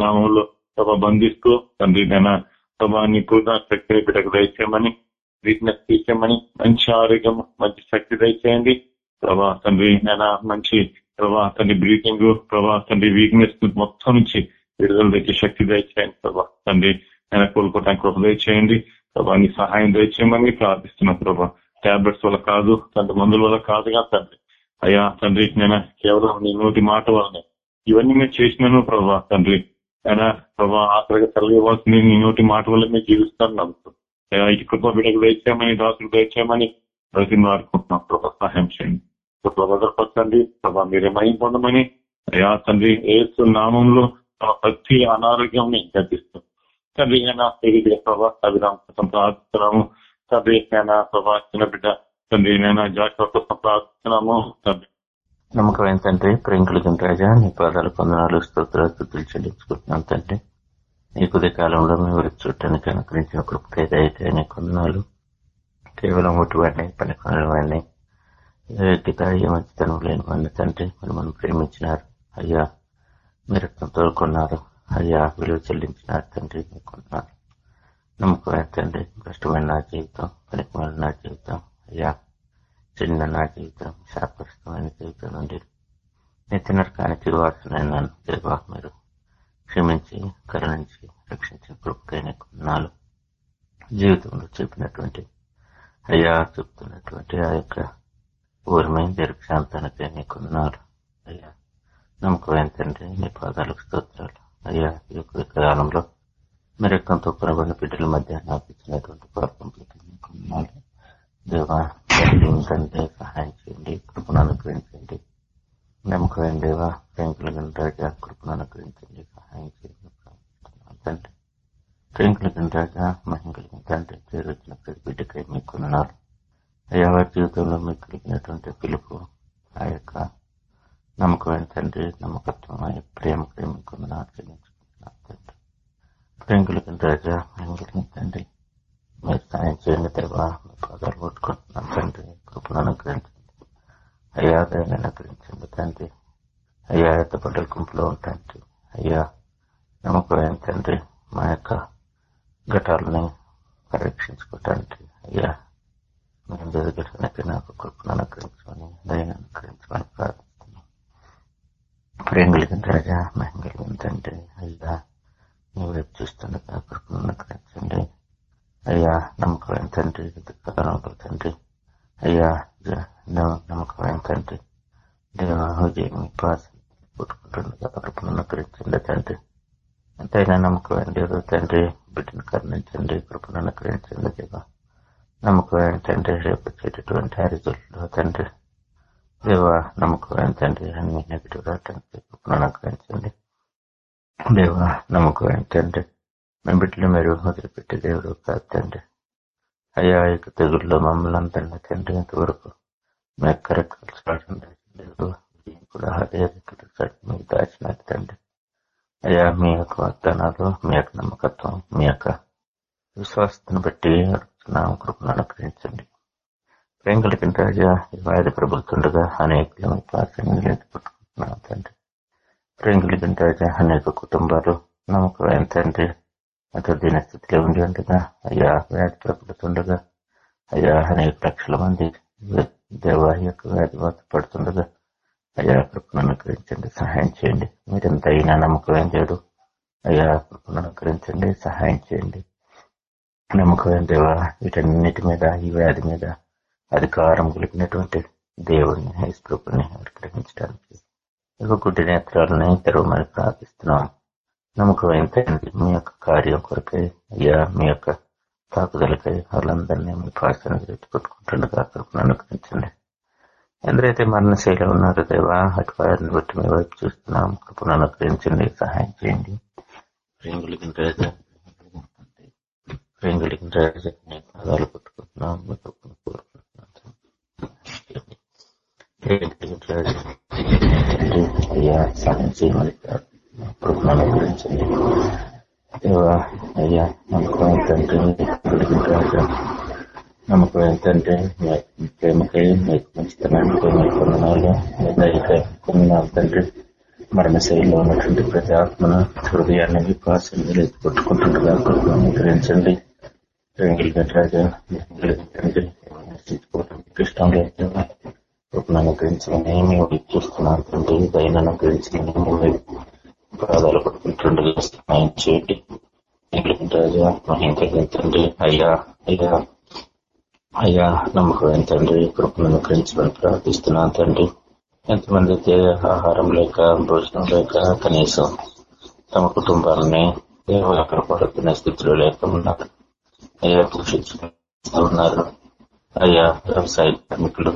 నామంలో సభ బంధిస్తూ తండ్రి నేను ప్రభా నీ పూర్ణ శక్తిని బిడ్డకు దయచేయమని వీక్నెస్ తీసేయమని మంచి ఆరోగ్యం మంచి శక్తి దయచేయండి. ప్రభా తండ్రి నేను మంచి ప్రభా తండ్రి బ్రీతింగ్ ప్రభా తండ్రి వీక్నెస్ మొత్తం నుంచి విడుదల దగ్గర శక్తి దయచేయండి ప్రభా. తండ్రి నేను కోలుకోవడానికి కృప దయచేయండి. ప్రభా నీ సహాయం దయచేయమని ప్రార్థిస్తున్నా ప్రభా. టాబ్లెట్స్ వల్ల కాదు తండ్రి మందుల వల్ల కాదుగా తండ్రి. అయ్యా తండ్రి నేను కేవలం నీ నోటి మాట వల్లనే ఇవన్నీ మేము చేసినాను ప్రభా తండ్రి. అయినా ప్రభా ఆఖరిగా తరలివ్వాల్సింది నీ నోటి మాట వల్ల మేము జీవిస్తాను నమ్ముతాం. ఇటు కృప బిడ్డకు దయచేయమని దాసులు దయచేయమని ప్రతి వాడుకుంటున్నాం ప్రభా సహాయం చేయండి. ప్రభా భద్రపరచండి. ప్రభా మీరే మహిం పొందమని అయ్యా తండ్రి ఏసు నామంలో ప్రతి అనారోగ్యం గర్తిస్తాం తండ్రి అయినా తెలియదు ప్రభా అభిరామ్ కోసం ప్రార్థిస్తున్నాము. తండ్రి అయినా ప్రభా చిన్న బిడ్డ తండ్రి అయినా జాగ్రత్త కోసం ప్రార్థిస్తున్నాము. తండ్రి
నమ్మకమైన తండ్రి ప్రేంకులకి రాజా నీ పాదాలు పొందనాలు స్తోత్రాలు చెల్లించుకుంటున్నాం తండ్రి. నీ కొద్ది కాలంలో మేము చూడటానికి అనుకరించిన కృపకైతే నీ కొందనాలు. కేవలం ఒట్టువాడిని పని కొనవాడిని యోగ్యత ఏ మంచితనం లేని వాడిని తండ్రి మరి మనం ప్రేమించినారు. అయ్యా మీరు తోడుకున్నారు అయ్యా విలువ చెల్లించినారు తండ్రి కొన్నారు నమ్మకమైన తండ్రి కష్టమైన నా జీవితం పనికిమైన నా జీవితం. అయ్యా చిన్న నా జీవితం శాపగ్రస్తమైన జీవితం నుండి నిత్య నరకానికి వాడుతున్నాను నన్ను దేవా మీరు క్షమించి కరుణించి రక్షించి కృపకైన కొన్నాళ్ళు జీవితంలో చెప్పినటువంటి అయ్యా చెప్తున్నటువంటి ఆ యొక్క ఊరమైన దీర్ఘశాంతానికి నీకున్నారు అయ్యా. నమ్మకమైన తండ్రి నీ పాదాలకు స్తోత్రాలు అయ్యా. ఈ యొక్క కాలంలో మీరు కొంత కొనబడిన బిడ్డల మధ్య నాకు ఇచ్చినటువంటి పాపంపులకి నీ కొన్నాళ్ళు దేవా ఏంటంటే సహాయం చేయండి కృపను అనుగ్రహించండి. నమ్మకమైన దేవా ప్రేంకుల గంటాక కృపను అనుగ్రహించండి సహాయం చేయండి. ప్రార్థిస్తున్నాను తండ్రి ప్రేంకుల రాజా మహిం కలిగిన తండ్రి పేరు వచ్చిన ప్రతి బిడ్డకై మీకు కొన్నారు అయ్యా వారి జీవితంలో మీకు కలిగినటువంటి పిలుపు ఆ యొక్క నమ్మకమైన తండ్రి నమ్మకత్వం ప్రేమకై ప్రేమ కొందరు ఆచరించుకుంటున్నాను తండ్రి ప్రేమ కలిగిన రాజా తండ్రి మీరు సాయం చేయండి దేవా మీ పాదాలు కొట్టుకుంటున్నాం తండ్రి. కృపను అనుగ్రహించండి. అయ్యా దయని అనుగ్రహించండి తండ్రి. అయ్యా ఎత్తపడ్డల గుంపులో ఉంటాంటి అయ్యా నమ్మకం తండ్రి మా యొక్క ఘటాలని పరీక్షించుకోవటానికి అయ్యా మేము ఎదుగటానికి నాకు కృపను అనుగ్రహించమని దయను అనుగ్రహించమని ప్రార్థిస్తున్నాం. ప్రేమ కలిగిన రాజా మేము కలిగిన తండ్రి. అయ్యా నువ్వు వైపు చూస్తుండగా కృపను అనుగ్రహించండి. అయ్యా నమ్మకమైన తండ్రి కాలంలో తండ్రి. అయ్యా నమ్మకమైన తండ్రి. దేవాహోజయం పాస పుట్టుకుంటుండగా కృపను తండ్రి. ఎంతైనా నమ్మకమైన దేవుడు తండ్రి బిడ్డను కరుణించండి కృపను అనుగ్రహించండి దేవా. నమ్మకమైన తండ్రి రేపు వచ్చేటటువంటి ఆ రిజల్ట్లో తండ్రి. దేవా నమ్మకమైన తండ్రి అన్ని నెగిటివ్ రావటానికి కృపను అనుగ్రహించండి. దేవా నమ్మకమైన తండ్రి. మీ బిడ్డలు మీరు మొదలుపెట్టి దేవుడు ప్రార్థండి అయ్యా ఇక తెగుళ్ళు మమ్మల్ని అందరినీ తండ్రి ఇంతవరకు మీ యొక్క రెక్కలు చాటండి దేవుడు కూడా హృదయ రెక్కలు చాటి మీకు దాచినది తండ్రి. అయ్యా మీ యొక్క వాగ్దానాలు మీ యొక్క నమ్మకత్వం మీ యొక్క విశ్వాసతను బట్టి అడుగుతున్నాం కృపను అనుగ్రహించండి. ప్రేమ కలిగిన రాజా. వాయిద ప్రభుత్వండగా అనేకులు మీ పాత్రను పట్టుకుంటున్నాం తండ్రి. ప్రేమ కలిగిన రాజా. అనేక కుటుంబాలు నమ్మకం తండ్రి. అతడు దీని స్థితిలో ఉండి ఉండగా అయ్యా వ్యాధి పడుతుండగా అయ్యా అనేక లక్షల మంది దేవా యొక్క వ్యాధి బాధ పడుతుండగా. అయ్యా కృపను అనుగ్రహించండి సహాయం చేయండి. మీరెంత అయినా నమ్మకమైన దేవుడు. అయ్యా కృపను అనుగ్రహించండి సహాయం చేయండి. నమ్మకమైన దేవా వీటన్నిటి మీద ఈ వ్యాధి మీద అధికారం కలిగినటువంటి దేవుడిని యేసుప్రభుని అనుగ్రహించడానికి. ఇక గుడ్డి నేత్రాలని తెరవమని ప్రార్థిస్తున్నాం. నమ్మకం తండ్రి మీ యొక్క కార్యం కొరకై అయ్యా మీ యొక్క తాకుదలకై వాళ్ళందరినీ మీ పాసన పెట్టుకుంటుండగా కృపను అనుగ్రహించండి ఎందరైతే మరణశైలి ఉన్నారో దేవా అటు వారిని బట్టి మీ వైపు చూస్తున్నాం కృపను అనుగ్రహించండి సహాయం చేయండి ప్రేమ కలిగిన రాజా ప్రేమ రాజా మీ పాదాలు పట్టుకుంటున్నాం మీ కృపను కోరుకుంటున్నాం ప్రేమ రాజా అయ్యా సహాయం చేయమని ప్రార్థిస్తున్నాం. గురించి అయ్యా నమ్మకం తండ్రి కలిగిన నమ్మకం ఏంటంటే మీ ప్రేమకై మీకు మంచితనానికి మీ కొందనాలు దయకై కొందనాలు తండ్రి ఉన్నటువంటి ప్రతి ఆత్మను హృదయాన్ని విశ్వాసం కొట్టుకుంటుండగా అనుగ్రహించండి ప్రేమికులు గట్రాజా తండ్రి నశించుకోవడం మీకు ఇష్టం లేదు కృపను అనుగ్రహించమని మేము చూస్తున్నాం తండ్రి దయను అనుగ్రహించమని పాదాలు పట్టుకుంటుండగా సహాయం చేయండి రాజా మహింద్ర తండ్రి అయ్యా అయ్యా అయ్యా నమ్మకం తండ్రి కృపను అనుగ్రహించమని ప్రార్థిస్తున్నాను తండ్రి ఎంతమంది అయితే ఆహారం లేక భోజనం లేక కనీసం తమ కుటుంబాలని దేవుడు అక్కడ పడుతున్న స్థితిలో లేక అయ్యా పోషించుకుంటూ ఉన్నారు అయ్యా వ్యవసాయ కార్మికులు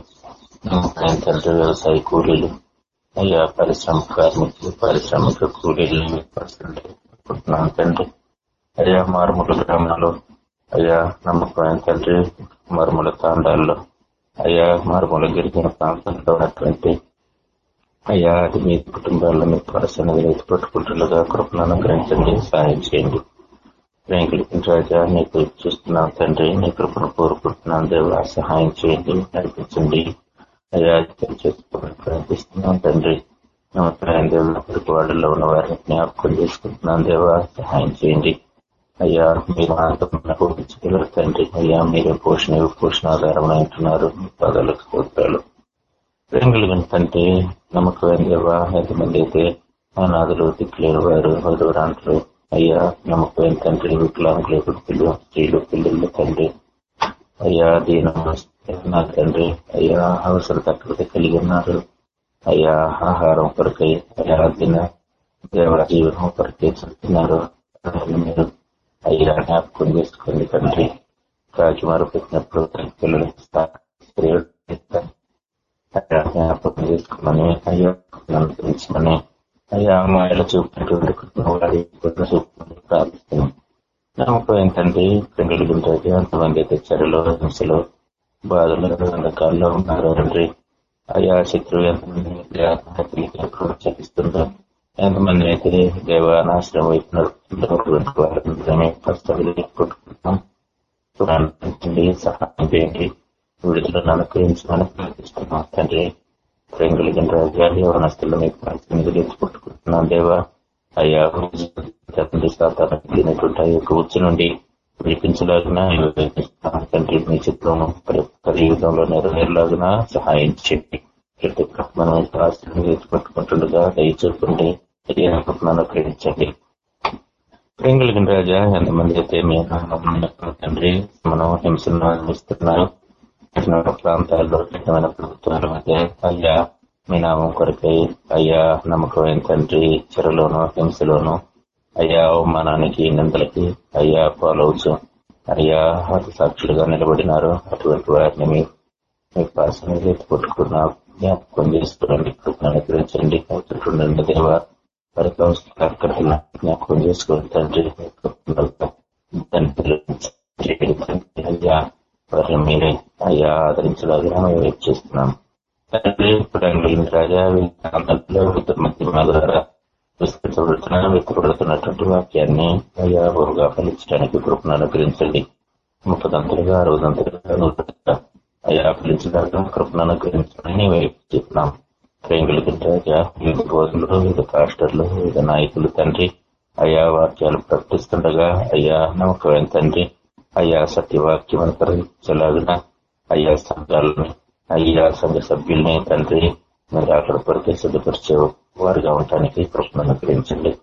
నమ్మకం తండ్రి వ్యవసాయ కూలీలు. అయ్యా పరిశ్రమ కార్మికులు పారిశ్రామిక కూలీలు అనుకుంటున్నాను తండ్రి. అయ్యా మారుమూల గ్రామాల్లో అయ్యా నమ్మకమైన తండ్రి మారుమూల తాండాల్లో అయ్యా మారుమూల గిరిజన ప్రాంతంలో ఉన్నటువంటి అయ్యా అది మీ కుటుంబాల్లో మీ పరసనది ఎత్తి పట్టుకుంటుండగా కృపను అనుగ్రహించండి సహాయం చేయండి. వెంకటకి రాజా నీకు చూస్తున్నాను తండ్రి నీ కృపను కోరుకుంటున్నాను దేవా సహాయం చేయండి నడిపించండి. రాజ్యం అధికం చేసుకోమని ప్రార్థిస్తున్నాం తండ్రి నమ్మకమైన దేవుడు వాడల్లో ఉన్న వారిని జ్ఞాపకం చేసుకుంటున్నాం దేవా సహాయం చేయండి అయ్యా మీరు ఆనందమైన తండ్రి అయ్యా మీరే పోషణ పోషణ ఆధారమని అంటున్నారు మీ పదాలకు స్తోత్రాలు. ప్రేమలు తండ్రి నమ్మకం దేవా ఎంతమంది అయితే అనాథులు దిక్కులేని వారు వధువరాంతులు అయ్యా నమ్మకం తండ్రి వికలాంగులు వృద్ధులు స్త్రీలు పిల్లలు తండ్రి అయ్యా దీన నా తండ్రి. అయ్యా అవసరం తక్కువ కలిగి ఉన్నారు. అయ్యా ఆహారం కొరకై అయ్యా దిన దేవుడ జీవనం కొరకే చెప్తున్నారు మీరు అయ్యా జ్ఞాపకం చేసుకోండి తండ్రి. రాజుమారు పెట్టినప్పుడు పిల్లలు స్త్రీలు అయ్యా జ్ఞాపకం చేసుకోమని అయ్యా అనుసరించమని అయ్యా అమ్మాయిలు చూపినటువంటి కుటుంబాలు ప్రార్థిస్తున్నాం. ఏంటంటే పెంగులు గుంటాయి అంతమంది అయితే చెరలో హింసలో బాధలు రకాల్లో ఉన్నారో తండ్రి అయ్యా శత్రువు ఎంతమంది ఎప్పుడు చలిస్తుందో ఎంతమంది అయితే దేవ నాశనం వైపు నడుపుతున్నటువంటి సహాయం చేయండి. విడుదలను అనుకరించమని ప్రార్థిస్తున్నాం. తండ్రి ప్రేమ కలిగిన రాజాలు యవనస్తులు మీకు ప్రార్థన కొట్టుకుంటున్నాం దేవా అయ్యా తండ్రి సాధారణటువంటి ఆ యొక్క ఉచ్చి నుండి విడిపించలాగిన తండ్రి మీ చిత్రం జీవితంలో నెరవేరలాగిన సహాయం చెప్పి ప్రతి ఒక్క మనం ఆస్తులను పట్టుకుంటుండగా దయచూపండి ప్రేమించండి ప్రేమ కలిగిన రాజా ఎంతమంది అయితే మేము తండ్రి మనం హింసను అనుభవిస్తున్నారు ప్రాంతాల్లో కఠినమైన ప్రభుత్వాల మధ్య అయ్యా మీ నామం కొరకై అయ్యా నమ్మకమైన తండ్రి చెరలోను హింసలోను అయ్యా అవమానానికి నిందలకి అయ్యా పాలవచ్చు అయ్యా అతి సాక్షులుగా నిలబడినారు. అటువంటి వారిని మీ మీ పాసన కొట్టుకున్న జ్ఞాపకం చేసుకోండి అనుగ్రహించండి. అవుతుండండి దేవా. వారి కార్యకర్తలు జ్ఞాపకం చేసుకోండి తండ్రి అయ్యా వారిని మీరే అయ్యా ఆదరించడానికి మేము వెయిట్ చేస్తున్నాం. తండ్రి ఇప్పుడు రాజా వీళ్ళ మధ్య ద్వారా విస్తరించబడుతున్న వ్యక్తపడుతున్నటువంటి వాక్యాన్ని అయ్యా బహుగా ఫలించడానికి కృపను అనుగ్రహించండి. ముప్పదంతలుగా అరవదంతలుగా నూతలుగా అయ్యా ఫలించడానికి కృపను అనుగ్రహించమని చెప్తున్నాం. ప్రేమ కలిగిన వివిధ బోధనలు వివిధ పాస్టర్లు వివిధ నాయకులు తండ్రి అయ్యా వాక్యాలు ప్రకటిస్తుండగా అయ్యా నమ్మకమైన తండ్రి అయ్యా సత్యవాక్యం ప్రకటించలాగిన అయ్యా సంఘాలని అయ్యా సంఘ సభ్యుల్ని తండ్రి మీరు అక్కడ కొరకే సిద్ధపరిచేవు వారుగా ఉండటానికి కృష్ణను అనుగ్రహించండి.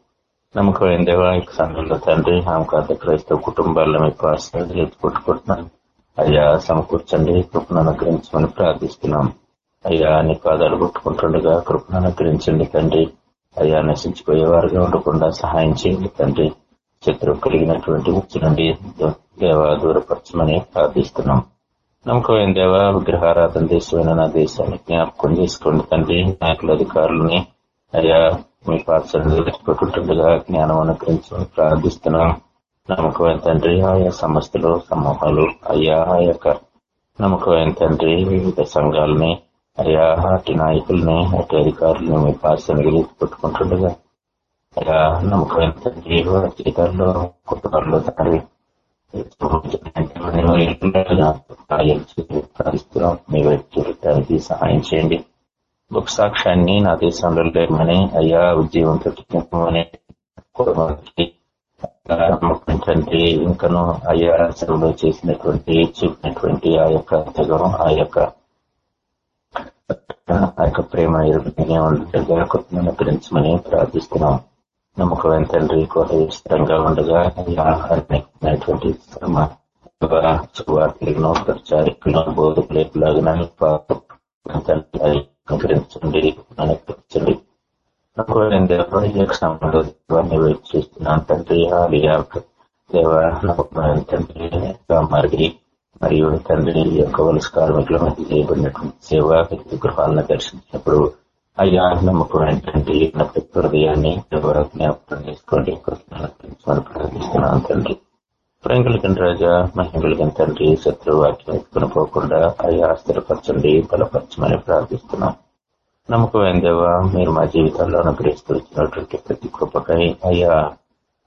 నమ్మకమైన దేవా ఇక సంఘంలో తండ్రి ఆమెకాంత క్రైస్తవ కుటుంబాల్లో మీకు ఆశ్రయాలు ఎత్తుకొట్టుకుంటున్నాను అయ్యా సమకూర్చండి కృపను అనుగ్రహించమని ప్రార్థిస్తున్నాం. అయ్యా నీ పాదాలు కొట్టుకుంటుండగా కృపను అనుగ్రహించండి తండ్రి. అయ్యా నశించిపోయేవారుగా ఉండకుండా సహాయం చేయండి తండ్రి. శత్రువు కలిగినటువంటి ఉచ్చు నుండి దేవా దూరపరచమని ప్రార్థిస్తున్నాం. నమ్మకమైన దేవ విగ్రహారాధన దేశమైన నా దేశాన్ని జ్ఞాపకం చేసుకోండి తండ్రి. నాయకుల అధికారులని అయ్యా మీ పాత్రలుగా జ్ఞానం అనుగ్రహించమని ప్రార్థిస్తున్నాం నమ్మకమైన తండ్రి ఆయా సంస్థలు సమూహాలు అయ్యా ఆ యొక్క నమ్మకమైన తండ్రి వివిధ సంఘాలని అయ్యా అటు నాయకుల్ని అటు అధికారులని మీ పాత్రలు పెట్టుకుంటుండగా అయ్యా నమ్మకమైన తండ్రి వారి జీవితాల్లో కుటుంబాల్లో తండ్రి మీ వైపు చూడటానికి సహాయం చేయండి. ఒక సాక్ష్యాన్ని నా దేశంలో లేమని అయ్యా ఉద్యోగం పెట్టుకుంటామని తండ్రి ఇంకను అయ్యా సేవలో చేసినటువంటి చూపినటువంటి ఆ యొక్క తెగం ఆ యొక్క ఆ యొక్క ప్రేమ గురించమని ప్రార్థిస్తున్నాం నమ్మకం తండ్రి కోటంగా ఉండగా ఆహారమైనటువంటి సువార్తలను ప్రచారికులను బోధకులేలాగా అనుకరించండి అనుకరించండి నమ్మకమైన దేవ ఈ యొక్క సమయంలో వెయిట్ చేస్తున్నాను తండ్రి దేవ నమ్మకమైన తండ్రి మరి మరియు తండ్రి యొక్క వలస కార్మికులు మధ్య చేయబడినటువంటి సేవా గృహాలను దర్శించినప్పుడు అయ్యా నమ్మకం ఏంటంటే నా ప్రతి హృదయాన్ని ఎవరో జ్ఞాపకం చేసుకోండి ప్రార్థిస్తున్నాను తండ్రి ప్రేంగులకి రాజా మహిళలకి తండ్రి శత్రువు వాక్యం ఎత్తుకుని పోకుండా అయ్యా స్థిరపరచండి బలపరచమని ప్రార్థిస్తున్నాం. నమ్మకమైన దేవా మీరు మా జీవితాల్లో అనుగ్రహిస్తూ వచ్చినటువంటి ప్రతి కృపకై అయ్యా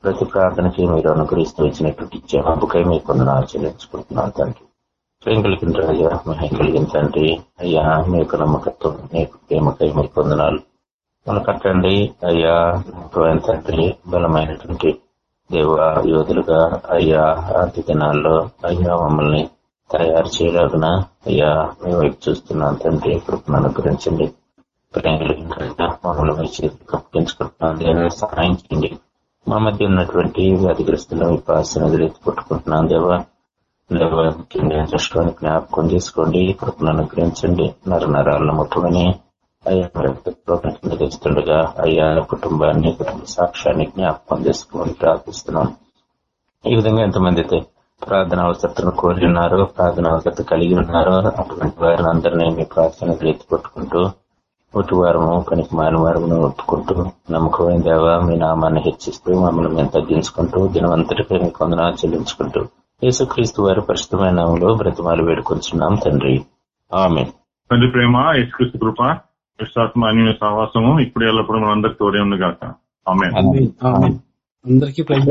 ప్రతి ప్రార్థనకి మీరు అనుగ్రహిస్తూ వచ్చినటువంటి జవాబుకై మీకు కొందరు ఆచరించుకుంటున్నాను తండ్రి. ప్రేమ కలిగిన రాజా మహిళ కలిగిన తండ్రి అయ్యా మీ యొక్క నమ్మకత్వం మీకు ప్రేమకై మీకు పొందనాలు మన కట్టండి అయ్యా నమ్మకమైన తండ్రి బలమైనటువంటి దేవ యోధులుగా అయ్యా ఆర్థిక దినాల్లో అయ్యా మమ్మల్ని తయారు చేయలేకన అయ్యా మీ వైపు చూస్తున్నాం తండ్రి కృపను అనుగ్రహించండి. ప్రేమ మమ్మల్ని మీ చేతులు కప్పించుకుంటున్నాను సహాయం చేయండి. మా మధ్య ఉన్నటువంటి వ్యాధిగ్రస్తుల విపాసన దేవ. దేవా దృష్టిని జ్ఞాపకం చేసుకోండి కృపను అనుగ్రహించండి. నర నరాలను ముట్టుమని అయ్యా నిర్వహిస్తుండగా అయ్యా కుటుంబాన్ని కుటుంబ సాక్ష్యాన్ని జ్ఞాపకం చేసుకోమని ప్రార్థిస్తున్నాం ఈ విధంగా ఎంతమంది అయితే ప్రార్థన అవసరతను కోరి ఉన్నారో ప్రార్థన అవసరత కలిగి ఉన్నారో అటువంటి వారిని అందరినీ మీ ప్రార్థన ఎత్తుకొట్టుకుంటూ ఒకటి వారము కనుక మానవారమును ఒప్పుకుంటూ నమ్మకమైన దేవా మీ నామాన్ని హెచ్చిస్తూ మమ్మల్ని మేము తగ్గించుకుంటూ దినవంతటిపై మీ కొందన చెల్లించుకుంటూ యేసుక్రీస్తు వారి పరిశుద్ధమైన నామంలో బ్రతిమాలు వేడుకొంచున్నాం తండ్రి. ఆమె
తండ్రి ప్రేమ యేసుక్రీస్తు కృప విశ్వాసం అన్య సహవాసము ఇప్పుడు ఎల్లప్పుడు మనందరికి తోడే ఉంది కాక ఆమె.
అందరికీ ప్రైజ్